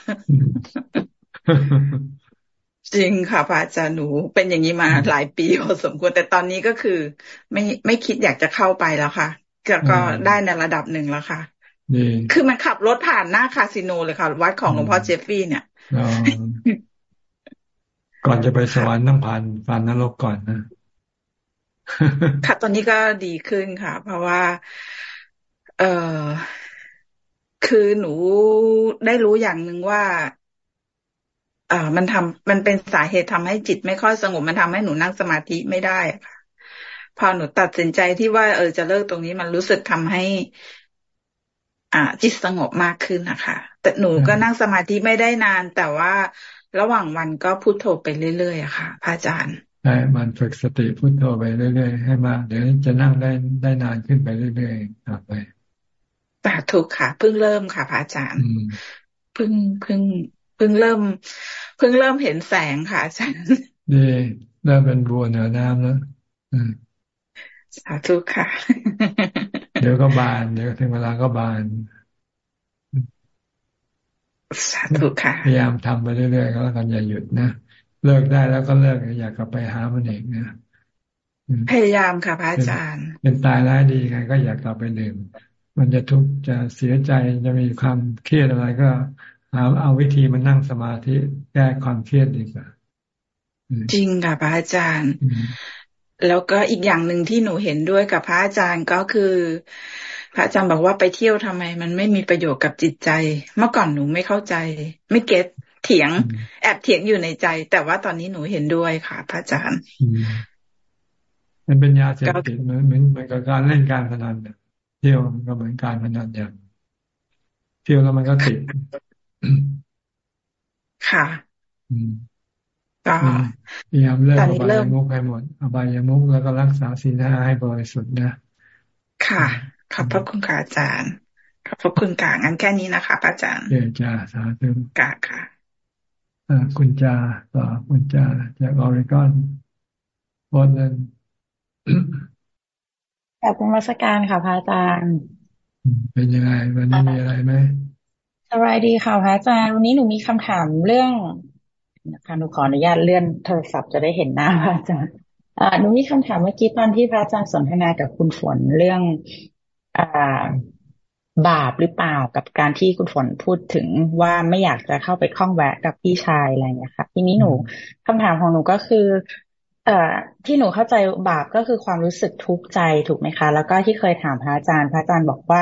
จริงค่ะพระอาจารย์หนูเป็นอย่างนี้มาหลายปีพอสมควรแต่ตอนนี้ก็คือ ไม่ไม่คิดอยากจะเข้าไปแล้วค่ะก็ก็ได้ในระดับหนึ่งแล้วค่ะคือมันขับรถผ่านหน้าคาสิโนเลยค่ะ วัดของหลวงพ่อเจฟฟี่เนี่ยก่อนจะไปสวรรค์ต้องผ่านผ่านนรกก่อนนะค่ะตอนนี้ก็ดีขึ้นค่ะ เพราะว่า เออคือหนูได้รู้อย่างหนึ่งว่า อ่ามันทำมันเป็นสาเหตุทำให้จิตไม่ค่อยสงบมันทำให้หนูนั่งสมาธิไม่ได้ค่ะพอหนูตัดสินใจที่ว่า เออจะเลิกตรงนี้มันรู้สึกทำให้ อ่า จิตสงบมากขึ้นนะคะแต่หนูก็นั่งสมาธิไม่ได้นาน แต่ว่าระหว่างวันก็พูดโทไปเรื่อยๆอะค่ะพระอาจารย์ใช่มันฝึกสติพุทโธไปเรื่อยๆให้มากเดี๋ยวจะนั่งได้ได้นานขึ้นไปเรื่อยๆต่อไปแต่ถูกค่ะเพิ่งเริ่มค่ะพระอาจารย์เพิ่งเพิ่ง เพิ่งเริ่ม เพิ่งเริ่มเห็นแสงค่ะอาจารย์ดีเริ่มเป็นบัวเหนือน้ำแล้วสาธุค่ะ เดี๋ยวก็บาน เดี๋ยวถึงเวลาก็บานสาธุค่ะ พยายามทำไปเรื่อยๆก็แล้วกันอย่าหยุดนะ เลิกได้แล้วก็เลิกอยากกลับไปหามันเองนะพยายามค่ะพระอาจารย์ เป็นตายร้ายดีไง ก็อยากกลับไปดื่มมันจะทุกข์จะเสียใจจะมีความเครียดอะไรก็ หาเอาวิธีมานั่งสมาธิแก้ความเครียดดีกว่าจริงค่ะพระอาจารย์ แล้วก็อีกอย่างหนึ่งที่หนูเห็นด้วยกับพระอาจารย์ก็คือ พระอาจารย์บอกว่าไปเที่ยวทำไม มันไม่มีประโยชน์กับจิตใจ เมื่อก่อนหนูไม่เข้าใจ ไม่เก็ตเถียง แอบเถียงอยู่ในใจ แต่ว่าตอนนี้หนูเห็นด้วยค่ะ พระอาจารย์ มันเป็นยาเสพติดเหมือนเหมือนกับการเล่นการพนันเที่ยวก็เหมือนการพนันอย่างเที่ยวแล้วมันก็ติด ค่ะก็พยายามเลิกอบายมุกให้หมดอบายมุกแล้วก็รักษาศีลห้าให้บริสุทธิ์นะ ค่ะ ขอบพระคุณค่ะอาจารย์ ขอบพระคุณกางั้นแค่นี้นะคะอาจารย์เจจ้าสาธุกาค่ะคุณจาต่อคุณจาจากออริกอนวอดนันขอบคุณมาสการค่ะพระอาจารย์ เป็นยังไงวันนี้มีอะไรไหม สบายดีค่ะพระอาจารย์วันนี้หนูมีคำถามเรื่องนะคะหนูขออนุญาตเลื่อนโทรศัพท์จะได้เห็นหน้าพระอาจารย์หนูมีคำถามเมื่อกี้ตอนที่พระอาจารย์สนทนากับคุณฝนเรื่องอ่าบาปหรือเปล่ากับการที่คุณฝนพูดถึงว่าไม่อยากจะเข้าไปคล้องแวะกับพี่ชายอะไรอย่างนี้ค่ะ ทีนี้หนูคำถามของหนูก็คือ เอ่อ ที่หนูเข้าใจบาปก็คือความรู้สึกทุกข์ใจถูกไหมคะ แล้วก็ที่เคยถามพระอาจารย์ พระอาจารย์บอกว่า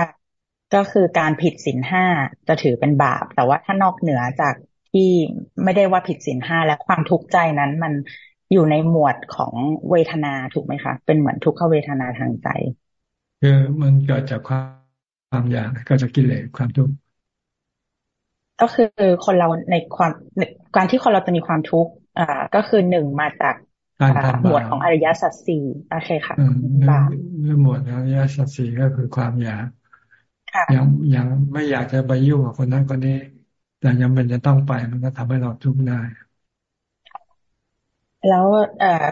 ก็คือการผิดศีลห้าจะถือเป็นบาป แต่ว่าถ้านอกเหนือจากที่ไม่ได้ว่าผิดศีลห้าและความทุกข์ใจนั้นมันอยู่ในหมวดของเวทนาถูกไหมคะ เป็นเหมือนทุกขเวทนาทางใจ คือมันเกิดจากความความอยากก็จะกิเลสความทุกข์ก็คือคนเราในความการที่คนเราจะมีความทุกข์อ่าก็คือหนึ่งมาจากหมวดของอริยสัจสี่โอเคค่ะบาปเรื่องหมวดอริยสัจสี่ก็คือความอยาก ยังยังไม่อยากจะไปยุ่งกับคนนั้นคนนี้ แต่ยังเป็นจะต้องไปมันก็ทำให้เราทุกข์ได้ แล้วเอ่อ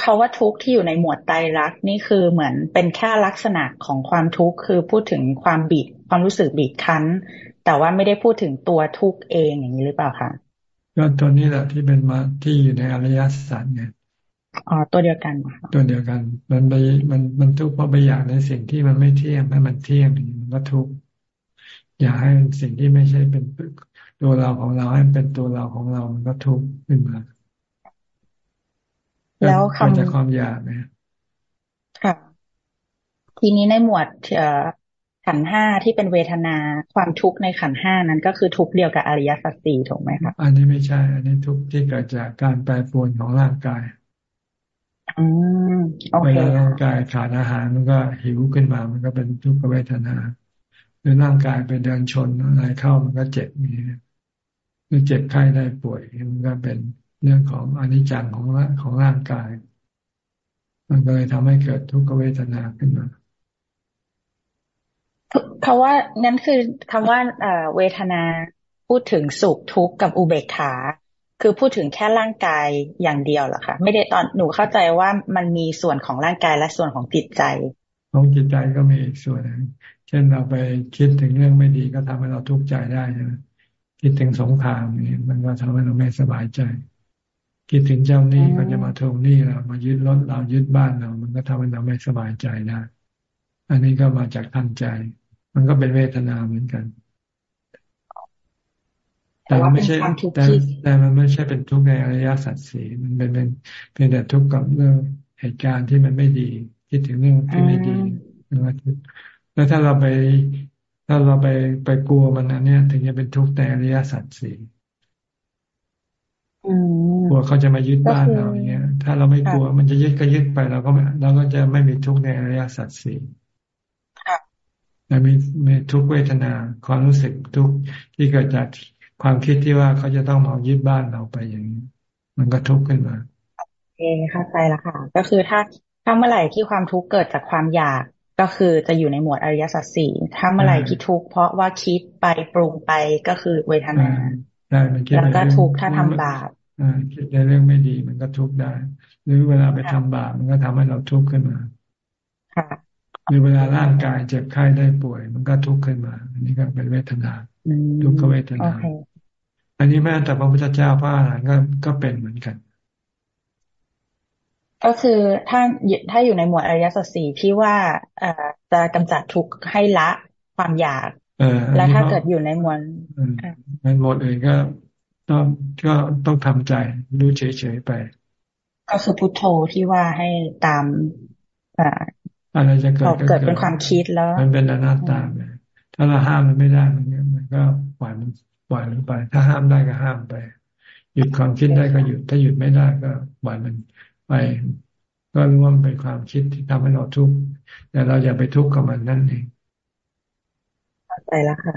เขาว่าทุกข์ที่อยู่ในหมวดไตรลักษณ์นี่คือเหมือนเป็นแค่ลักษณะของความทุกข์คือพูดถึงความบีบความรู้สึกบีบคั้น แต่ว่าไม่ได้พูดถึงตัวทุกข์เองอย่างนี้หรือเปล่าคะก็ตัวนี้แหละที่เป็นมาที่อยู่ในอริยสัจไง อ๋อตัวเดียวกันตัวเดียวกัน มันไปมันมันทุกข์เพราะไปอยากในสิ่งที่มันไม่เที่ยงให้มันเที่ยงมันก็ทุกข์อยากให้สิ่งที่ไม่ใช่เป็นตัวเราของเราให้เป็นตัวเราของเรามันก็ทุกข์ขึ้นมา แล้วคำจากความอยากนะค่ะทีนี้ในหมวดขันห้าที่เป็นเวทนาความทุกข์ในขันห้านั้นก็คือทุกข์เดียวกับอริยสัจสี่ถูกไหมครับอันนี้ไม่ใช่ อันนี้ทุกข์ที่เกิดจากการแปรปรวนของร่างกายอืม เวลาร่างกายขาดอาหารมันก็หิวขึ้นมามันก็เป็นทุกขเวทนา หรือร่างกายไปเดินชนอะไรเข้ามันก็เจ็บนี่หรือเจ็บไข้ได้ป่วยมันก็เป็นเรื่องของอนิจจังของของร่างกาย มันก็เลยทำให้เกิดทุกขเวทนาขึ้นมาคำว่านั้นคือคำว่าเวทนาพูดถึงสุขทุกข์กับอุเบกขา คือพูดถึงแค่ร่างกายอย่างเดียวเหรอคะไม่ได้ตอนหนูเข้าใจว่ามันมีส่วนของร่างกายและส่วนของจิตใจ ของจิตใจก็มีอีกส่วนหนึ่งเช่นเราไปคิดถึงเรื่องไม่ดีก็ทำให้เราทุกข์ใจได้นะคิดถึงสงครามนี่มันก็ทำให้เราไม่สบายใจ คิดถึงเจ้าหนี้ก็จะมาทวงหนี้เรามายึดรถเรายึดบ้านเรา มันก็ทำให้เราไม่สบายใจได้อันนี้ก็มาจากทางใจ มันก็เป็นเวทนาเหมือนกัน แต่มันไม่ใช่แต่แต่มันไม่ใช่เป็นทุกข์ในอริยสัจสี่มันเป็นเป็นเป็นแต่ทุกข์กับเรื่องเหตุการณ์ที่มันไม่ดีคิดถึงเรื่องที่ไม่ดีแล้วถ้าเราไปถ้าเราไปไปกลัวมันอันเนี้ย ถึงจะเป็นทุกข์ในอริยสัจสี่กลัวเขาจะมายึดบ้านเราอย่างเงี้ย ถ้าเราไม่กลัวมันจะยึดก็ยึดไปเราก็เราก็จะไม่มีทุกข์ในอริยสัจสี่แต่มีมีทุกเวทนา ความรู้สึกทุกที่เกิดจาก ความคิดที่ว่าเขาจะต้องมายึดบ้านเราไปอย่างนี้ มันก็ทุกข์ขึ้นมาโอเคเข้าใจแล้วค่ะ ก็คือถ้าถ้าเมื่อไหร่ที่ความทุกข์เกิดจากความอยากก็คือจะอยู่ในหมวดอริยสัจสี่ถ้าเมื่อไหร่ที่ทุกข์เพราะว่าคิดไปปรุงไปก็คือเวทนาแล้วก็ทุกข์ถ้าทำบาปคิดในเรื่องไม่ดีมันก็ทุกข์ได้ หรือเวลาไปทำบาปมันก็ทำให้เราทุกข์ขึ้นมาค่ะหรือเวลาร่างกายเจ็บไข้ได้ป่วย มันก็ทุกข์ขึ้นมา อันนี้ก็เป็นเวทนาทุกขเวทนา อันนี้แม้แต่พระพุทธเจ้าพระอรหันต์ก็ก็เป็นเหมือนกัน ก็คือถ้าถ้าอยู่ในหมวดอริยสัจสี่ที่ว่าเอ่อจะกำจัดทุกข์ให้ละความอยากแล้วถ้าเกิดอยู่ในหมวดในหมวดอื่นก็ต้องก็ต้องทำใจรู้เฉยๆไป ก็คือพุทโธที่ว่าให้ตามอ่าอะไรจะเกิดเกิดเป็นความคิดแล้ว มันเป็นอนัตตาเลยถ้าเราห้ามมันไม่ได้มันมันก็ปล่อยมัน ปล่อยมันไป ถ้าห้ามได้ก็ห้ามไป หยุดความคิดได้ก็หยุด ถ้าหยุดไม่ได้ก็ปล่อยมันไป ก็รู้ว่ามันเป็นความคิดที่ทำให้เราทุกข์แต่เราอย่าไปทุกข์กับมันนั่นเองไปแล้วค่ะ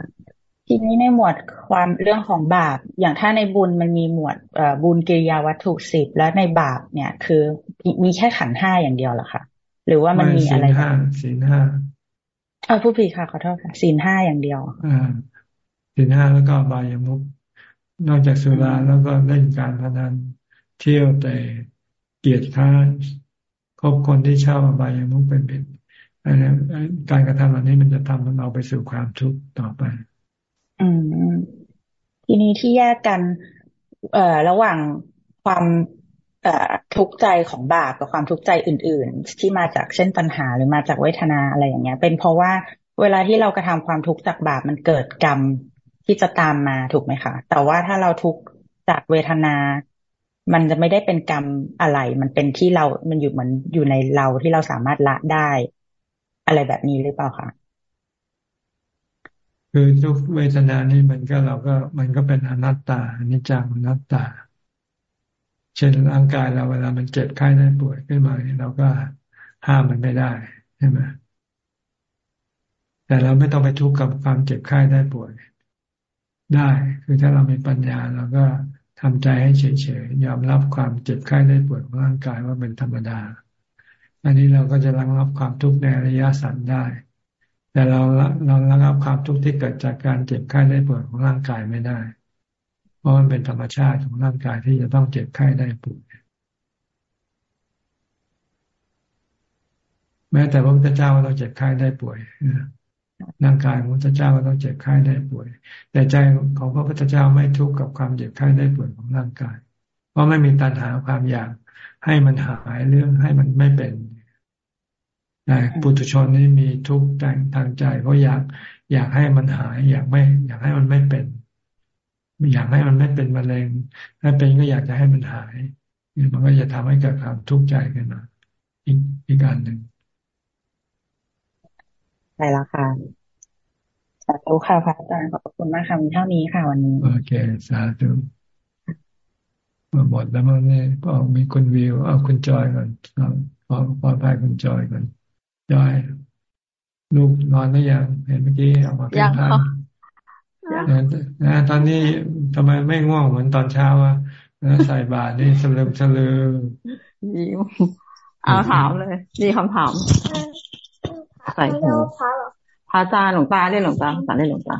ทีนี้ในหมวดความเรื่องของบาป อย่างถ้าในบุญมันมีหมวดบุญกิริยาวัตถุสิบและในบาปเนี่ย คือมีแค่ขันห้าอย่างเดียวเหรอคะหรือว่ามันมีอะไรห้าศีลห้าเออผู้ผีค่ะขอโทษค่ะศีลห้าอย่างเดียวอ่า ศีลห้าแล้วก็บายมุกนอกจากสุราแล้วก็เล่นการพนันเที่ยวแต่เกียรติค้าคบคนที่เช่าบายมุกเป็นเป็นอันนี้การกระทำอันนี้มันจะทำมันเอาไปสู่ความทุกข์ต่อไป อืมทีนี้ที่แยกกัน เอ่อระหว่างความทุกข์ใจของบาปกับความทุกข์ใจอื่น ๆ ที่มาจากเช่นปัญหาหรือมาจากเวทนาอะไรอย่างเงี้ย เป็นเพราะว่าเวลาที่เรากระทำความทุกข์จากบาปมันเกิดกรรม ที่จะตามมาถูกไหมคะแต่ว่าถ้าเราทุกข์จากเวทนา มันจะไม่ได้เป็นกรรมอะไร มันเป็นที่เรา มันอยู่เหมือนอยู่ในเราที่เราสามารถละได้ อะไรแบบนี้หรือเปล่าคะคือทุกเวทนานี่มันก็เราก็มันก็เป็นอนัตตาอนิจจังอนัตตา เช่นร่างกายเราเวลามันเจ็บไข้ได้ป่วยขึ้นมาเราก็ห้ามมันไม่ได้ใช่ไหมแต่เราไม่ต้องไปทุกข์กับความเจ็บไข้ได้ป่วย ได้ คือถ้าเรามีปัญญาเราก็ทำใจให้เฉยๆยอมรับความเจ็บไข้ได้ปวยของร่างกายว่าเป็นธรรมดา อันนี้เราก็จะรังรับความทุกข์ในระยะสั้นได้ แต่เราเราระงับความทุกข์ที่เกิดจากการเจ็บไข้ได้ปวยของร่างกายไม่ได้ เพราะมันเป็นธรรมชาติของร่างกายที่จะต้องเจ็บไข้ได้ปวยแม้แต่พระพุทธเจ้าก็ต้องเจ็บไข้ได้ป่วย ร่างกายของพระพุทธเจ้าก็ต้องเจ็บไข้ได้ป่วย แต่ใจของพระพุทธเจ้าไม่ทุกข์กับความเจ็บไข้ได้ป่วยของร่างกาย เพราะไม่มีตัณหาความอยากให้มันหายเรื่องให้มันไม่เป็นแต่ปุถุชนนี่มีทุกข์ทางใจ เพราะอยากอยากให้มันหาย อยากไม่ อยากให้มันไม่เป็นอยากให้มันไม่เป็นมะเร็งถ้าเป็นก็อยากจะให้มันหายมันก็จะทำให้เกิดความทุกข์ใจขึ้นมาอีกอีกอันหนึ่ง ใช่แล้วค่ะสาธุค่ะพระอาจารย์ขอบคุณมากค่ะมีเท่านี้ค่ะวันนี้ โอเค สาธุมาหมดแล้วมั้งเนี่ยพอมีคุณวิว เอาคุณจอยก่อนพอพอไปคุณจอยก่อนจอย ลูกนอนหรือยัง เห็นเมื่อกี้เอามาเป็นทางนะตอนนี้ทำไมไม่ง่วงเหมือนตอนเช้าอะใส่บาตรนี่สลืมสลืมยิ้มเอาถามเลย มีคำถามใส่หูพระอาจารย์หลวงตาได้หลวงตาสารได้หลวงตา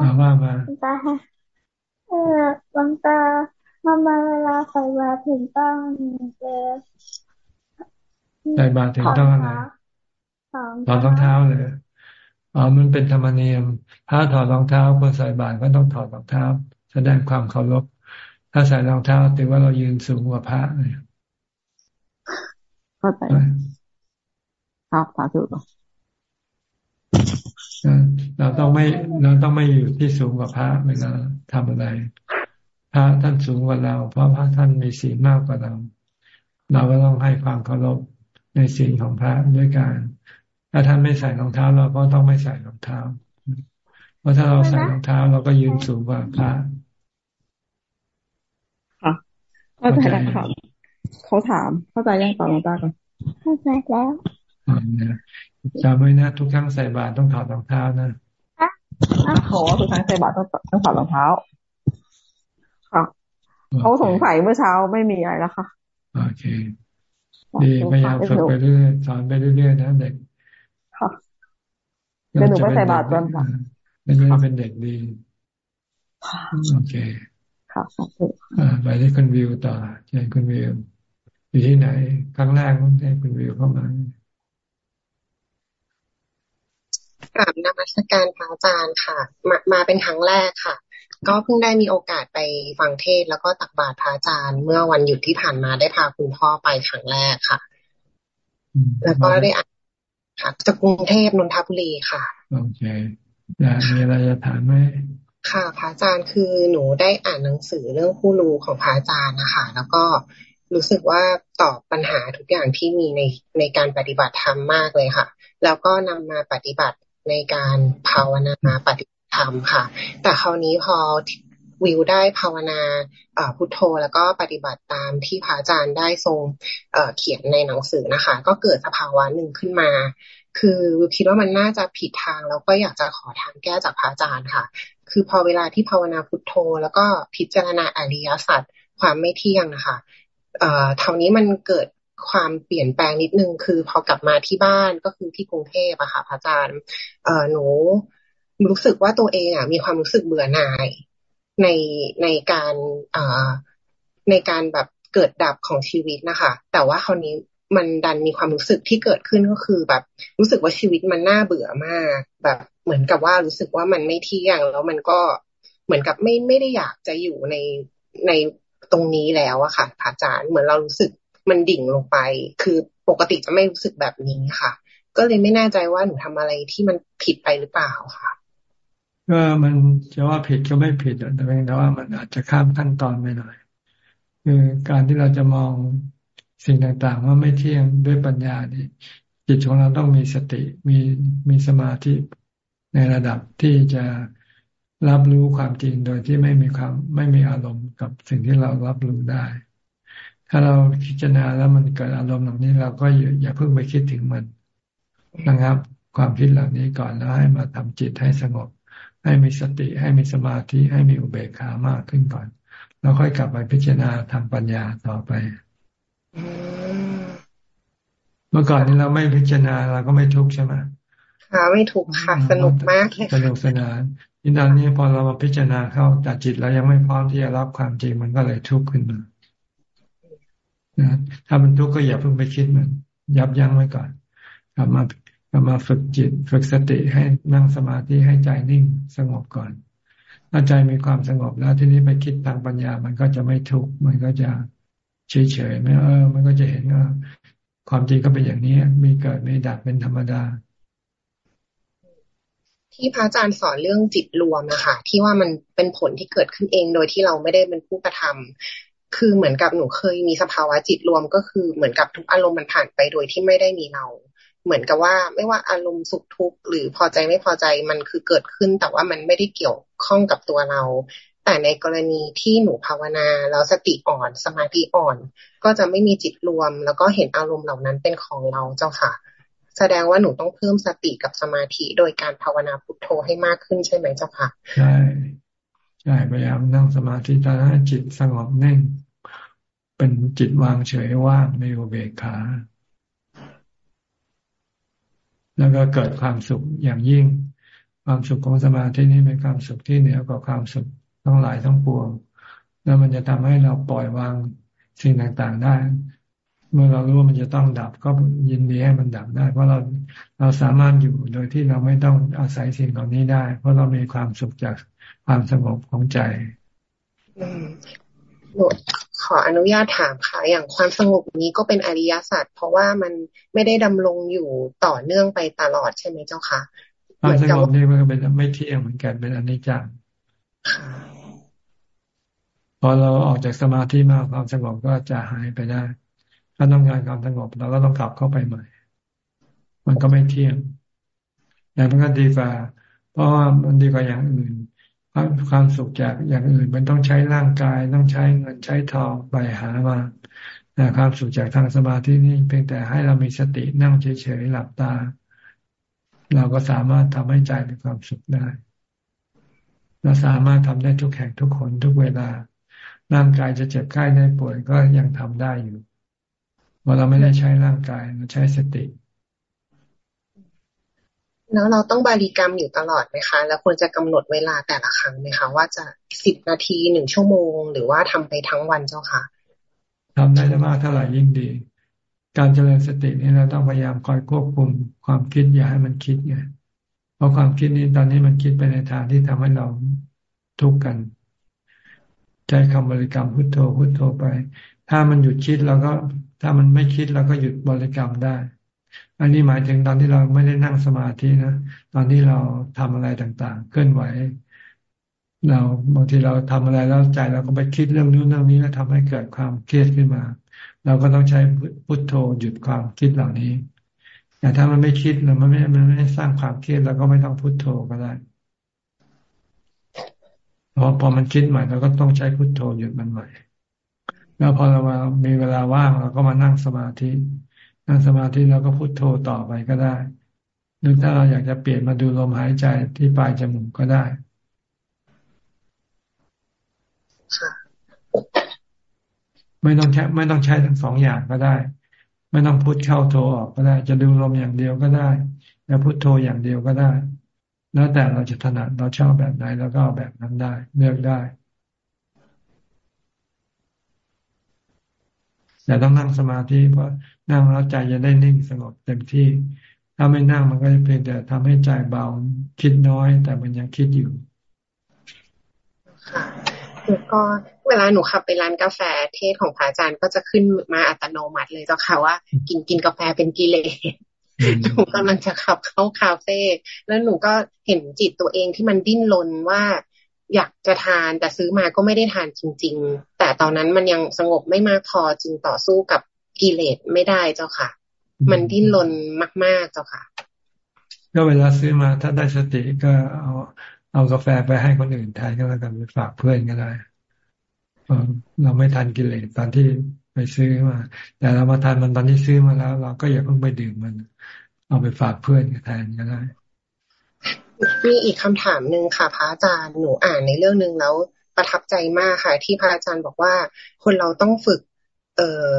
มาว่ามาตาเออหลวงตาทำไมเวลาใส่บาตรถึงต้องเจอใส่บาตรถึงต้องอะไรถอดรองเท้าเลยอ๋อมันเป็นธรรมเนียม ถ้าถอดรองเท้าคนใส่บาตรก็ต้องถอดรองเท้า แสดงความเคารพ ถ้าใส่รองเท้าถือว่าเรายืนสูงกว่าพระเลยเข้าใจ ครับสาธุเราต้องไม่เราต้องไม่อยู่ที่สูงกว่าพระเวลาทำอะไร พระท่านสูงกว่าเรา เพราะพระท่านมีศีลมากกว่าเรา เราก็ต้องให้ความเคารพในศีลของพระด้วยการถ้าท่านไม่ใส่รองเท้า เราก็ต้องไม่ใส่รองเท้า เพราะถ้าเราใส่รองเท้า เราก็ยืนสูงกว่าพระค่ะเข้าใจแล้วครับเขาถามเข้าใจยังต่อหลวงตาก่อนเข้าใจแล้ว จำไว้นะทุกครั้งใส่บาตรต้องถอดรองเท้านะขอทุกครั้งใส่บาตรต้องต้องถอดรองเท้าค่ะเขาสงสัยเมื่อเช้าไม่มีอะไรแล้วค่ะโอเคดีพยายามฝึกไปเรื่อยสอนไปเรื่อยๆนะเด็กค่ะเดี๋ยวหนูไปใส่บาตรก่อนค่ะไม่ได้เป็นเด็กดีโอเคค่ะไปที่คุณวิวต่อเชิญคุณวิวอยู่ที่ไหนครั้งแรกที่คุณวิวเข้ามา กราบนมัสการพระอาจารย์ค่ะ มามาเป็นครั้งแรกค่ะ ก็เพิ่งได้มีโอกาสไปฟังเทศแล้วก็ตักบาตรพระอาจารย์ เมื่อวันหยุดที่ผ่านมาได้พาคุณพ่อไปครั้งแรกค่ะ แล้วก็ได้อ่านค่ะจากกรุงเทพนนทบุรีค่ะโอเคอยากมีอะไรจะถามไหมค่ะพระอาจารย์คือหนูได้อ่านหนังสือเรื่องคู่รู้ของพระอาจารย์นะคะแล้วก็รู้สึกว่าตอบปัญหาทุกอย่างที่มีในในการปฏิบัติธรรมมากเลยค่ะ แล้วก็นำมาปฏิบัติ ในการภาวนาปฏิธรรมค่ะ แต่คราวนี้พอวิวได้ภาวนาพุทโธแล้วก็ปฏิบัติตามที่พระอาจารย์ได้ทรงเขียนในหนังสือนะคะ ก็เกิดสภาวะหนึ่งขึ้นมา คือวิวคิดว่ามันน่าจะผิดทางแล้วก็อยากจะขอทางแก้จากพระอาจารย์ค่ะ คือพอเวลาที่ภาวนาพุทโธ แล้วก็พิจารณาอริยสัจความไม่เที่ยงนะคะเอ่อทานี้มันเกิด ความเปลี่ยนแปลงนิดนึง คือพอกลับมาที่บ้านก็คือที่กรุงเทพอะค่ะพระอาจารย์เอ่อหนูรู้สึกว่าตัวเองอะมีความรู้สึกเบื่อหน่ายในในการเอ่อในการแบบเกิดดับของชีวิตนะคะ แต่ว่าคราวนี้มันดันมีความรู้สึกที่เกิดขึ้นก็คือแบบ รู้สึกว่าชีวิตมันน่าเบื่อมาก แบบเหมือนกับว่ารู้สึกว่ามันไม่เที่ยง แล้วมันก็เหมือนกับไม่ไม่ได้อยากจะอยู่ในในตรงนี้แล้วอะค่ะอาจารย์เหมือนเรารู้สึก มันดิ่งลงไป คือปกติจะไม่รู้สึกแบบนี้ค่ะ ก็เลยไม่แน่ใจว่าหนูทำอะไรที่มันผิดไปหรือเปล่าค่ะก็มันจะว่าผิดก็ไม่ผิดแต่เพียงแต่ว่ามันอาจจะข้ามขั้นตอนไปหน่อยคือการที่เราจะมองสิ่งต่างๆ ว่าไม่เที่ยงด้วยปัญญานี่จิตของเราต้องมีสติมีมีสมาธิในระดับที่จะรับรู้ความจริงโดยที่ไม่มีความไม่มีอารมณ์กับสิ่งที่เรารับรู้ได้ ถ้าเราพิจารณาแล้วมันเกิดอารมณ์เหล่านี้เราก็อย่าอย่าเพิ่งไปคิดถึงมันนะครับ ความคิดเหล่านี้ก่อนแล้วให้มาทำจิตให้สงบ ให้มีสติให้มีสมาธิให้มีอุเบกขามากขึ้นก่อน แล้วค่อยกลับไปพิจารณาทางปัญญาต่อไปเมื่อก่อนนี้เราไม่พิจารณาเราก็ไม่ทุกข์ใช่ไหมค่ะไม่ถูกค่ะสนุกมากเลยสนุกสนานทีนั้นนี้พอเรามาพิจารณาเข้าแต่จิตเรายังไม่พร้อมที่จะรับความจริงมันก็เลยทุกข์ขึ้นมา ถ้ามันทุกข์ก็อย่าเพิ่งไปคิดมัน ยับยั้งไว้ก่อน กลับมากลับมาฝึกจิต ฝึกสติให้นั่งสมาธิให้ใจนิ่งสงบก่อน ถ้าใจมีความสงบแล้วทีนี้ไปคิดทางปัญญา มันก็จะไม่ทุกข์มันก็จะเฉยเฉยไม่เออ มันก็จะเห็นว่าความจริงก็เป็นอย่างนี้ มีเกิดมีดับเป็นธรรมดา ที่พระอาจารย์สอนเรื่องจิตรวมนะคะที่ว่ามันเป็นผลที่เกิดขึ้นเองโดยที่เราไม่ได้เป็นผู้กระทำ คือเหมือนกับหนูเคยมีสภาวะจิตรวมก็คือเหมือนกับทุกอารมณ์มันผ่านไปโดยที่ไม่ได้มีเรา เหมือนกับว่าไม่ว่าอารมณ์สุขทุกข์หรือพอใจไม่พอใจมันคือเกิดขึ้น แต่ว่ามันไม่ได้เกี่ยวข้องกับตัวเรา แต่ในกรณีที่หนูภาวนาแล้วสติอ่อน สมาธิอ่อน ก็จะไม่มีจิตรวม แล้วก็เห็นอารมณ์เหล่านั้นเป็นของเราเจ้าค่ะ แสดงว่าหนูต้องเพิ่มสติกับสมาธิโดยการภาวนาพุทโธให้มากขึ้นใช่ไหมเจ้าค่ะใช่ ใช่พยายามนั่งสมาธิตอนให้จิตสงบเน่ง เป็นจิตวางเฉยว่างในอุเบกขา แล้วก็เกิดความสุขอย่างยิ่ง ความสุขของสมาธินี้เป็นความสุขที่เหนือกว่าความสุขทั้งหลายทั้งปวง แล้วมันจะทำให้เราปล่อยวางสิ่งต่างๆได้ เมื่อเรารู้ว่ามันจะต้องดับก็ยินดีให้มันดับได้ เพราะเราเราสามารถอยู่โดยที่เราไม่ต้องอาศัยสิ่งเหล่านี้ได้ เพราะเรามีความสุขจากความสงบของใจขออนุญาตถามค่ะ อย่างความสงบนี้ก็เป็นอริยสัจเพราะว่ามันไม่ได้ดำรงอยู่ต่อเนื่องไปตลอดใช่ไหมเจ้าคะความสงบนี่มันก็เป็นไม่เที่ยงเหมือนกันเป็นอนิจจังพอเราออกจากสมาธิมาความสงบก็จะหายไปได้ ถ้าต้องการความสงบเราก็ต้องกลับเข้าไปใหม่ มันก็ไม่เที่ยงแต่มันก็ดีกว่า เพราะว่ามันดีกว่าอย่างอื่นความความสุขจากอย่างอื่น มันต้องใช้ร่างกายต้องใช้เงินใช้ทองไปหามาแต่ความสุขจากทางสมาธินี่เพียงแต่ให้เรามีสตินั่งเฉยๆหลับตา เราก็สามารถทำให้ใจมีความสุขได้ เราสามารถทำได้ทุกแห่งทุกคนทุกเวลาร่างกายจะเจ็บไข้ได้ป่วยก็ยังทำได้อยู่ เพราะเราไม่ได้ใช้ร่างกายเราใช้สติ แล้วเราต้องบาลีกรรมอยู่ตลอดไหมคะ แล้วควรจะกำหนดเวลาแต่ละครั้งไหมคะ ว่าจะสิบนาทีหนึ่งชั่วโมง หรือว่าทำไปทั้งวันเจ้าค่ะทำได้มากเท่าไหร่ยิ่งดี การเจริญสตินี่เราต้องพยายามคอยควบคุมความคิดอย่าให้มันคิดไงเพราะความคิดนี้ตอนนี้มันคิดไปในทางที่ทำให้เราทุกข์กันใช้คำบริกรรมพุทโธพุทโธไป ถ้ามันหยุดคิดเราก็ ถ้ามันไม่คิดเราก็หยุดบริกรรมได้ อันนี้หมายถึงตอนที่เราไม่ได้นั่งสมาธินะ ตอนที่เราทำอะไรต่างๆ เคลื่อนไหว เราบางทีเราทำอะไรแล้วใจเราก็ไปคิดเรื่องนู้นเรื่องนี้แล้วทำให้เกิดความเครียดขึ้นมา เราก็ต้องใช้พุทโธหยุดความคิดเหล่านี้ แต่ถ้ามันไม่คิดเรามันไม่มันไม่สร้างความเครียดเราก็ไม่ต้องพุทโธก็ได้พอพอมันคิดใหม่เราก็ต้องใช้พุทโธหยุดมันใหม่ แล้วพอเรามามีเวลาว่างเราก็มานั่งสมาธิ นั่งสมาธิเราก็พุโทโธต่อไปก็ได้ หรือถ้าเราอยากจะเปลี่ยนมาดูลมหายใจที่ปลายจมูกก็ได้ไม่ต้องใช้ไม่ต้องใช้ทั้งสองอย่างก็ได้ ไม่ต้องพุทเข้าโทออกก็ได้ จะดูลมอย่างเดียวก็ได้แล้วพุทโธอย่างเดียวก็ได้ แล้วแต่เราจะถนัดเราชอบแบบไหนแล้วก็แบบนั้นได้ เลือกได้ แต่ต้องนั่งสมาธิเพราะนั่งแล้วใจจะได้นิ่งสงบเต็มที่ ถ้าไม่นั่งมันก็จะเพียงแต่ทำให้ใจเบาคิดน้อย แต่มันยังคิดอยู่ค่ะแล้วก็เวลาหนูขับไปร้านกาแฟเทศของพระอาจารย์ก็จะขึ้นมาอัตโนมัติเลยเจ้าค่ะว่า กินกินกาแฟเป็นกิเลสหนูกำลังจะขับเข้าคาเฟ่แล้วหนูก็เห็นจิตตัวเองที่มันดิ้นรนว่า อยากจะทานแต่ซื้อมาก็ไม่ได้ทานจริง ๆ แต่ตอนนั้นมันยังสงบไม่มากพอจึงต่อสู้กับกิเลสไม่ได้เจ้าค่ะ มันดิ้นรนมาก ๆเจ้าค่ะ ก็เวลาซื้อมาถ้าได้สติก็เอาเอากาแฟไปให้คนอื่นทานก็แล้วกันไปฝากเพื่อนก็ได้เราไม่ทานกิเลสตอนที่ไปซื้อมา แต่เรามาทานมันตอนที่ซื้อมาแล้ว เราก็อย่าเพิ่งไปดื่มมัน เอาไปฝากเพื่อนแทนก็ได้ มีอีกคำถามหนึ่งค่ะพระอาจารย์หนูอ่านในเรื่องหนึ่งแล้วประทับใจมากค่ะ ที่พระอาจารย์บอกว่าคนเราต้องฝึก เอ่อ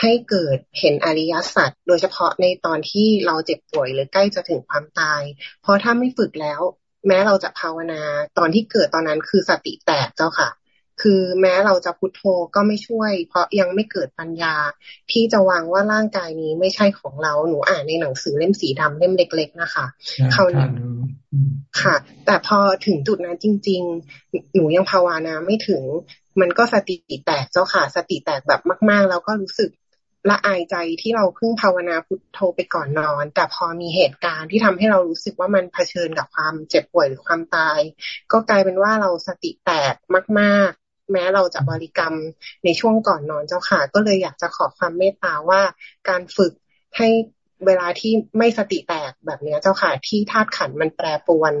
ให้เกิดเห็นอริยสัจโดยเฉพาะในตอนที่เราเจ็บป่วยหรือใกล้จะถึงความตาย เพราะถ้าไม่ฝึกแล้ว แม้เราจะภาวนาตอนที่เกิดตอนนั้นคือสติแตกเจ้าค่ะ คือแม้เราจะพุโทโธก็ไม่ช่วย เพราะยังไม่เกิดปัญญา ที่จะวางว่าร่างกายนี้ไม่ใช่ของเราหนูอ่านในหนังสือเล่มสีดำเล่มเล็ก ๆ นะคะเขาค่ะ แต่พอถึงจุดนั้นจริง ๆ หนูยังภาวนาไม่ถึง มันก็สติแตกเจ้าค่ะ สติแตกแบบมาก ๆ แล้วก็รู้สึกละอายใจที่เราเพิ่งภาวนาพุทโธไปก่อนนอน แต่พอมีเหตุการณ์ที่ทำให้เรารู้สึกว่ามันเผชิญกับความเจ็บป่วยหรือความตาย ก็กลายเป็นว่าเราสติแตกมาก แม้เราจะบริกรรมในช่วงก่อนนอนเจ้าค่ะ ก็เลยอยากจะขอความเมตตาว่าการฝึกให้เวลาที่ไม่สติแตกแบบนี้เจ้าค่ะ ที่ธาตุขันมันแปรปรวน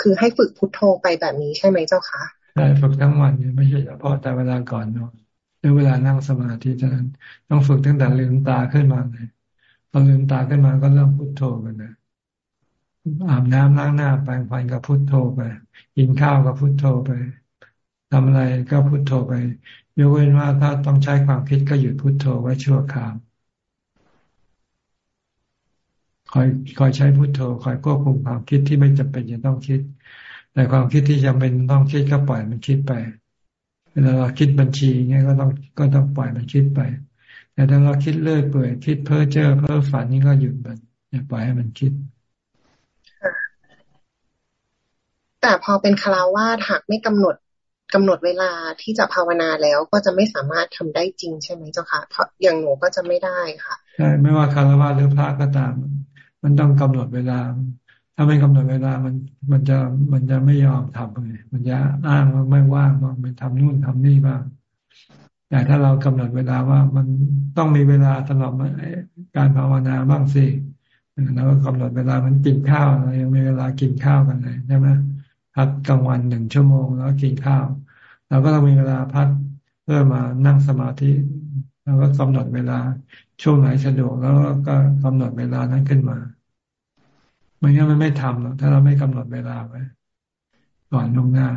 คือให้ฝึกพุทโธไปแบบนี้ใช่ไหมเจ้าค่ะใช่ฝึกทั้งวันไม่ใช่เฉพาะแต่เวลาก่อนนอนหรือเวลานั่งสมาธิเท่านั้นต้องฝึกตั้งแต่ลืมตาขึ้นมาเลยพอลืมตาขึ้นมาก็เริ่มพุทโธกันนะอาบน้ำล้างหน้าแปรงฟันกับพุทโธไปกินข้าวกับพุทโธไป ทำอะไรก็พุโทโธไป ยกเว้นว่าถ้าต้องใช้ความคิดก็หยุดพุโทโธไว้ชั่วคราวคอยคอยใช้พุโทโธคอยควบคุมความคิดที่ไม่จำเป็นจะต้องคิด แต่ความคิดที่จำเป็นต้องคิดก็ปล่อยมันคิดไป เวลาเราคิดบัญชีเงี้ยก็ต้องก็ต้องปล่อยมันคิดไป แต่ถ้าเราคิดเลื่อยเปื่อยคิดเพ้อเจ้อเพ้อฝันนี่ก็หยุดมันอย่าปล่อยให้มันคิด แต่พอเป็นคาราวาสหากไม่กำหนด กำหนดเวลาที่จะภาวนาแล้วก็จะไม่สามารถทำได้จริงใช่ไหมเจ้าค่ะเพราะอย่างหนูก็จะไม่ได้ค่ะใช่ไม่ว่าคารวะหรือพระก็ตาม มันต้องกำหนดเวลา ถ้าไม่กำหนดเวลามันมันจะมันจะไม่ยอมทำเลยมันจะอ้างว่าไม่ว่างว่าไปทำนู่นทำนี่บ้างแต่ถ้าเรากำหนดเวลาว่ามันต้องมีเวลาตลอดการภาวนาบ้างสิแล้วก็กำหนดเวลามันกินข้าวเรายังมีเวลากินข้าวกันเลยใช่ไหม พักกลางวันหนึ่งชั่วโมงแล้วกินข้าวเราก็ต้องมีเวลาพักเพื่อมานั่งสมาธิแล้วก็กำหนดเวลาช่วงไหนสะดวกแล้วก็กำหนดเวลานั้นขึ้นมาไม่งั้นมันไม่ทำหรอกถ้าเราไม่กำหนดเวลาไว้ก่อนลงหน้า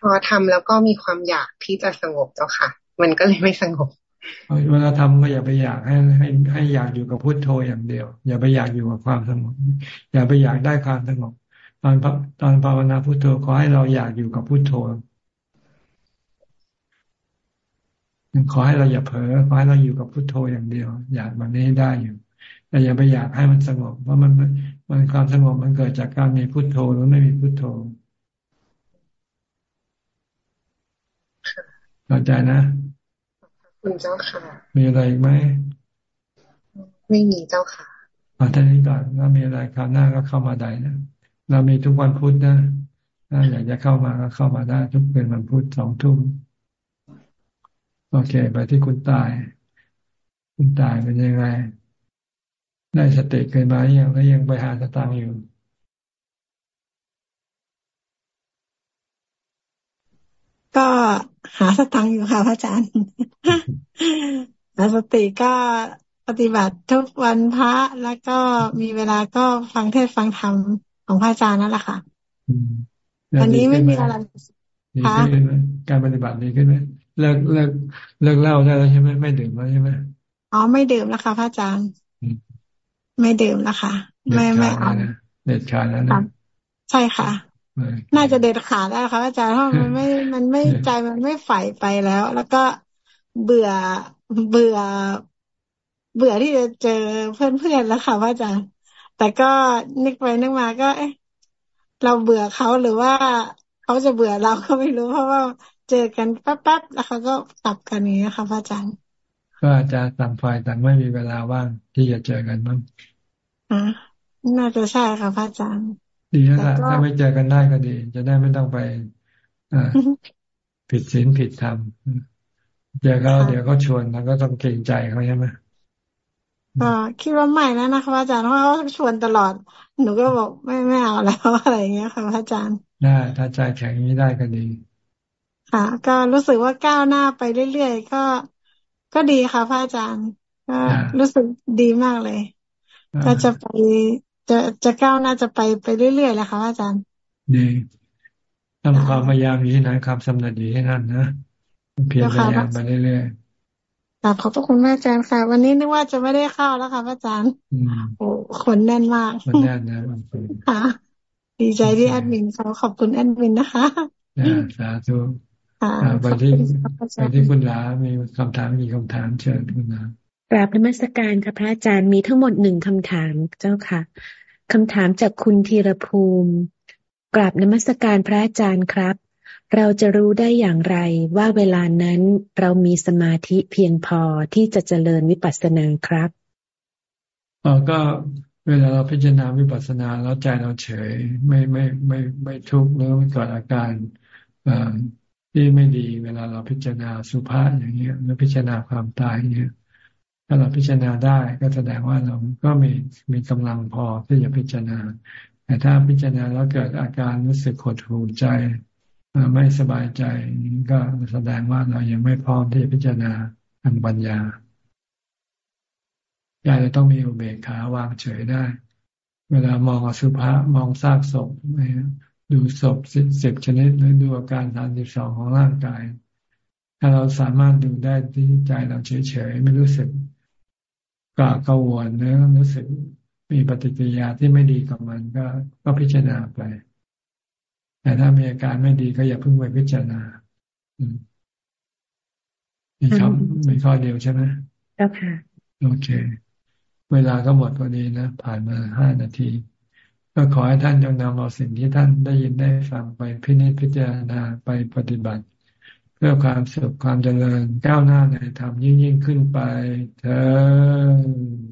พอทำแล้วก็มีความอยากที่จะสงบเจ้าค่ะ มันก็เลยไม่สงบเวลาทำก็อย่าไปอยากให้ให้ให้อยากอยู่กับพุทโธอย่างเดียว อย่าไปอยากอยู่กับความสงบอย่าไปอยากได้ความสงบ ตอนตอนภาวนาพุทโธขอให้เราอยากอยู่กับพุทโธขอให้เราอย่าเผลอขอให้เราอยู่กับพุทโธอย่างเดียว อยากแบบนี้ได้อยู่แต่อย่าไปอยากให้มันสงบ เพราะมันมันความสงบมันเกิดจากการมีพุทโธหรือไม่มีพุทโธเข้าใจนะคุณเจ้าค่ะ มีอะไรอีกไหมไม่มีเจ้าค่ะอาท่านี้ก่อนถ้ามีอะไรคราวหน้าก็เข้ามาได้นะ เรามีทุกวันพุธนะถ้าอยากจะเข้ามาก็เข้ามาได้ทุกเป็นวันพุธสองทุ่มโอเค ไปที่คุณตาย คุณตายเป็นยังไง ได้สติเกินมาอย่างแล้วยังไปหาสตางค์อยู่ ก็หาสตังค์อยู่ค่ะพระอาจารย์หาสติก็ปฏิบัติทุกวันพระแล้วก็มีเวลาก็ฟังเทศฟังธรรม ของพระอาจารย์นั่นแหละค่ะวันนี้ไม่มีอะไรค่ะการปฏิบัติดีขึ้นไหมเลิกเลิกเลิกเล่าได้แล้วใช่ไหมไม่ดื่มแล้วใช่ไหมอ๋อไม่ดื่มแล้วค่ะพระอาจารย์ไม่ดื่มแล้วค่ะไม่ไม่เอาเด็ดขาดแล้วนะใช่ค่ะ น่าจะเด็ดขาดแล้วค่ะอาจารย์เพราะมันไม่มันไม่ใจมันไม่ใฝ่ไปแล้ว แล้วก็เบื่อเบื่อ เบื่อที่จะเจอเพื่อนๆแล้วค่ะพระอาจารย์ แต่ก็นึกไปนึกมาก็ เอ๊ะ เราเบื่อเขาหรือว่าเขาจะเบื่อเราก็ไม่รู้เพราะว่าเจอกันแป๊บๆแล้วเขาก็กลับกันนี้ค่ะพระอาจารย์ก็อาจารย์ต่างฝ่ายต่างไม่มีเวลาว่างที่จะเจอกันมั้งอ่าน่าจะใช่ค่ะพระอาจารย์ดีแล้วล่ะถ้าไม่เจอกันได้ก็ดี จะได้ไม่ต้องไปอ่าผิดศีลผิดธรรมเจอเขาเดี๋ยวเขาชวนแล้วก็ต้องเกรงใจเขาใช่ไหม ก็คิดว่าใหม่นะนะคะอาจารย์เพราะเขาชวนตลอด หนูก็บอกไม่ไม่เอาแล้วอะไรเงี้ยค่ะพระอาจารย์ ได้ถ้าใจแข็งนี้ได้ก็ดีค่ะ ก็รู้สึกว่าก้าวหน้าไปเรื่อยๆก็ก็ดีค่ะพระอาจารย์ก็รู้สึกดีมากเลย ก็จะไปจะจะก้าวหน้าจะไปไปเรื่อยๆแหละค่ะอาจารย์ดีทำความพยายามอยู่ที่ไหนครับสำเร็จอยู่ที่นั่นนะเพียรพยายามไปเรื่อยๆ กราบขอบพระคุณแม่อาจารย์ค่ะ วันนี้นึกว่าจะไม่ได้เข้าแล้วค่ะอาจารย์โอ้คนแน่นมากคนแน่นนะค่ะ ดีใจที่แอดมินเขาขอบคุณแอดมินนะคะสาธุไปที่ไปที่คุณลามีคำถามมีคำถามเชิญคุณลากราบนมัสการค่ะพระอาจารย์มีทั้งหมดหนึ่งคำถามเจ้าค่ะคำถามจากคุณธีรภูมิ กราบนมัสการพระอาจารย์ครับ เราจะรู้ได้อย่างไรว่าเวลานั้นเรามีสมาธิเพียงพอที่จะเจริญวิปัสสนาครับอ๋อก็เวลาเราพิจารณาวิปัสสนาแล้วใจเราเฉย ไม่ไม่ไม่ไม่ทุกข์หรือไม่เกิดอาการที่ไม่ดี เวลาเราพิจารณาสุภาษอย่างเงี้ยหรือพิจารณาความตายอย่างเงี้ยถ้าเราพิจารณาได้ก็แสดงว่าเราก็มีมีกำลังพอที่จะพิจารณา แต่ถ้าพิจารณาแล้วเกิดอาการรู้สึกขดหูใจ ไม่สบายใจก็แสดงว่าเรายังไม่พร้อมที่จะพิจารณาทางปัญญาใจจะต้องมีอุเบกขาวางเฉยได้ เวลามองอสุภะมองซากศพดูศพสิบชนิดหรือดูอาการสามสิบสองของร่างกาย ถ้าเราสามารถดูได้ที่ใจเราเฉยๆไม่รู้สึกกะกังวลเนื้อรู้สึกมีปฏิกิริยาที่ไม่ดีกับมันก็ก็พิจารณาไป แต่ถ้ามีอาการไม่ดีก็อย่าเพิ่งไปพิจารณามีคำมีข้อเดียวใช่ไหมเจ้าค่ะ โอเค เวลาก็หมดพอดีนะ ผ่านมาห้านาที ก็ขอให้ท่านจงนำเอาสิ่งที่ท่านได้ยินได้ฟังไปพินิจพิจารณาไปปฏิบัติ เพื่อความสุขความเจริญก้าวหน้าในธรรมยิ่งยิ่งขึ้นไปเธอ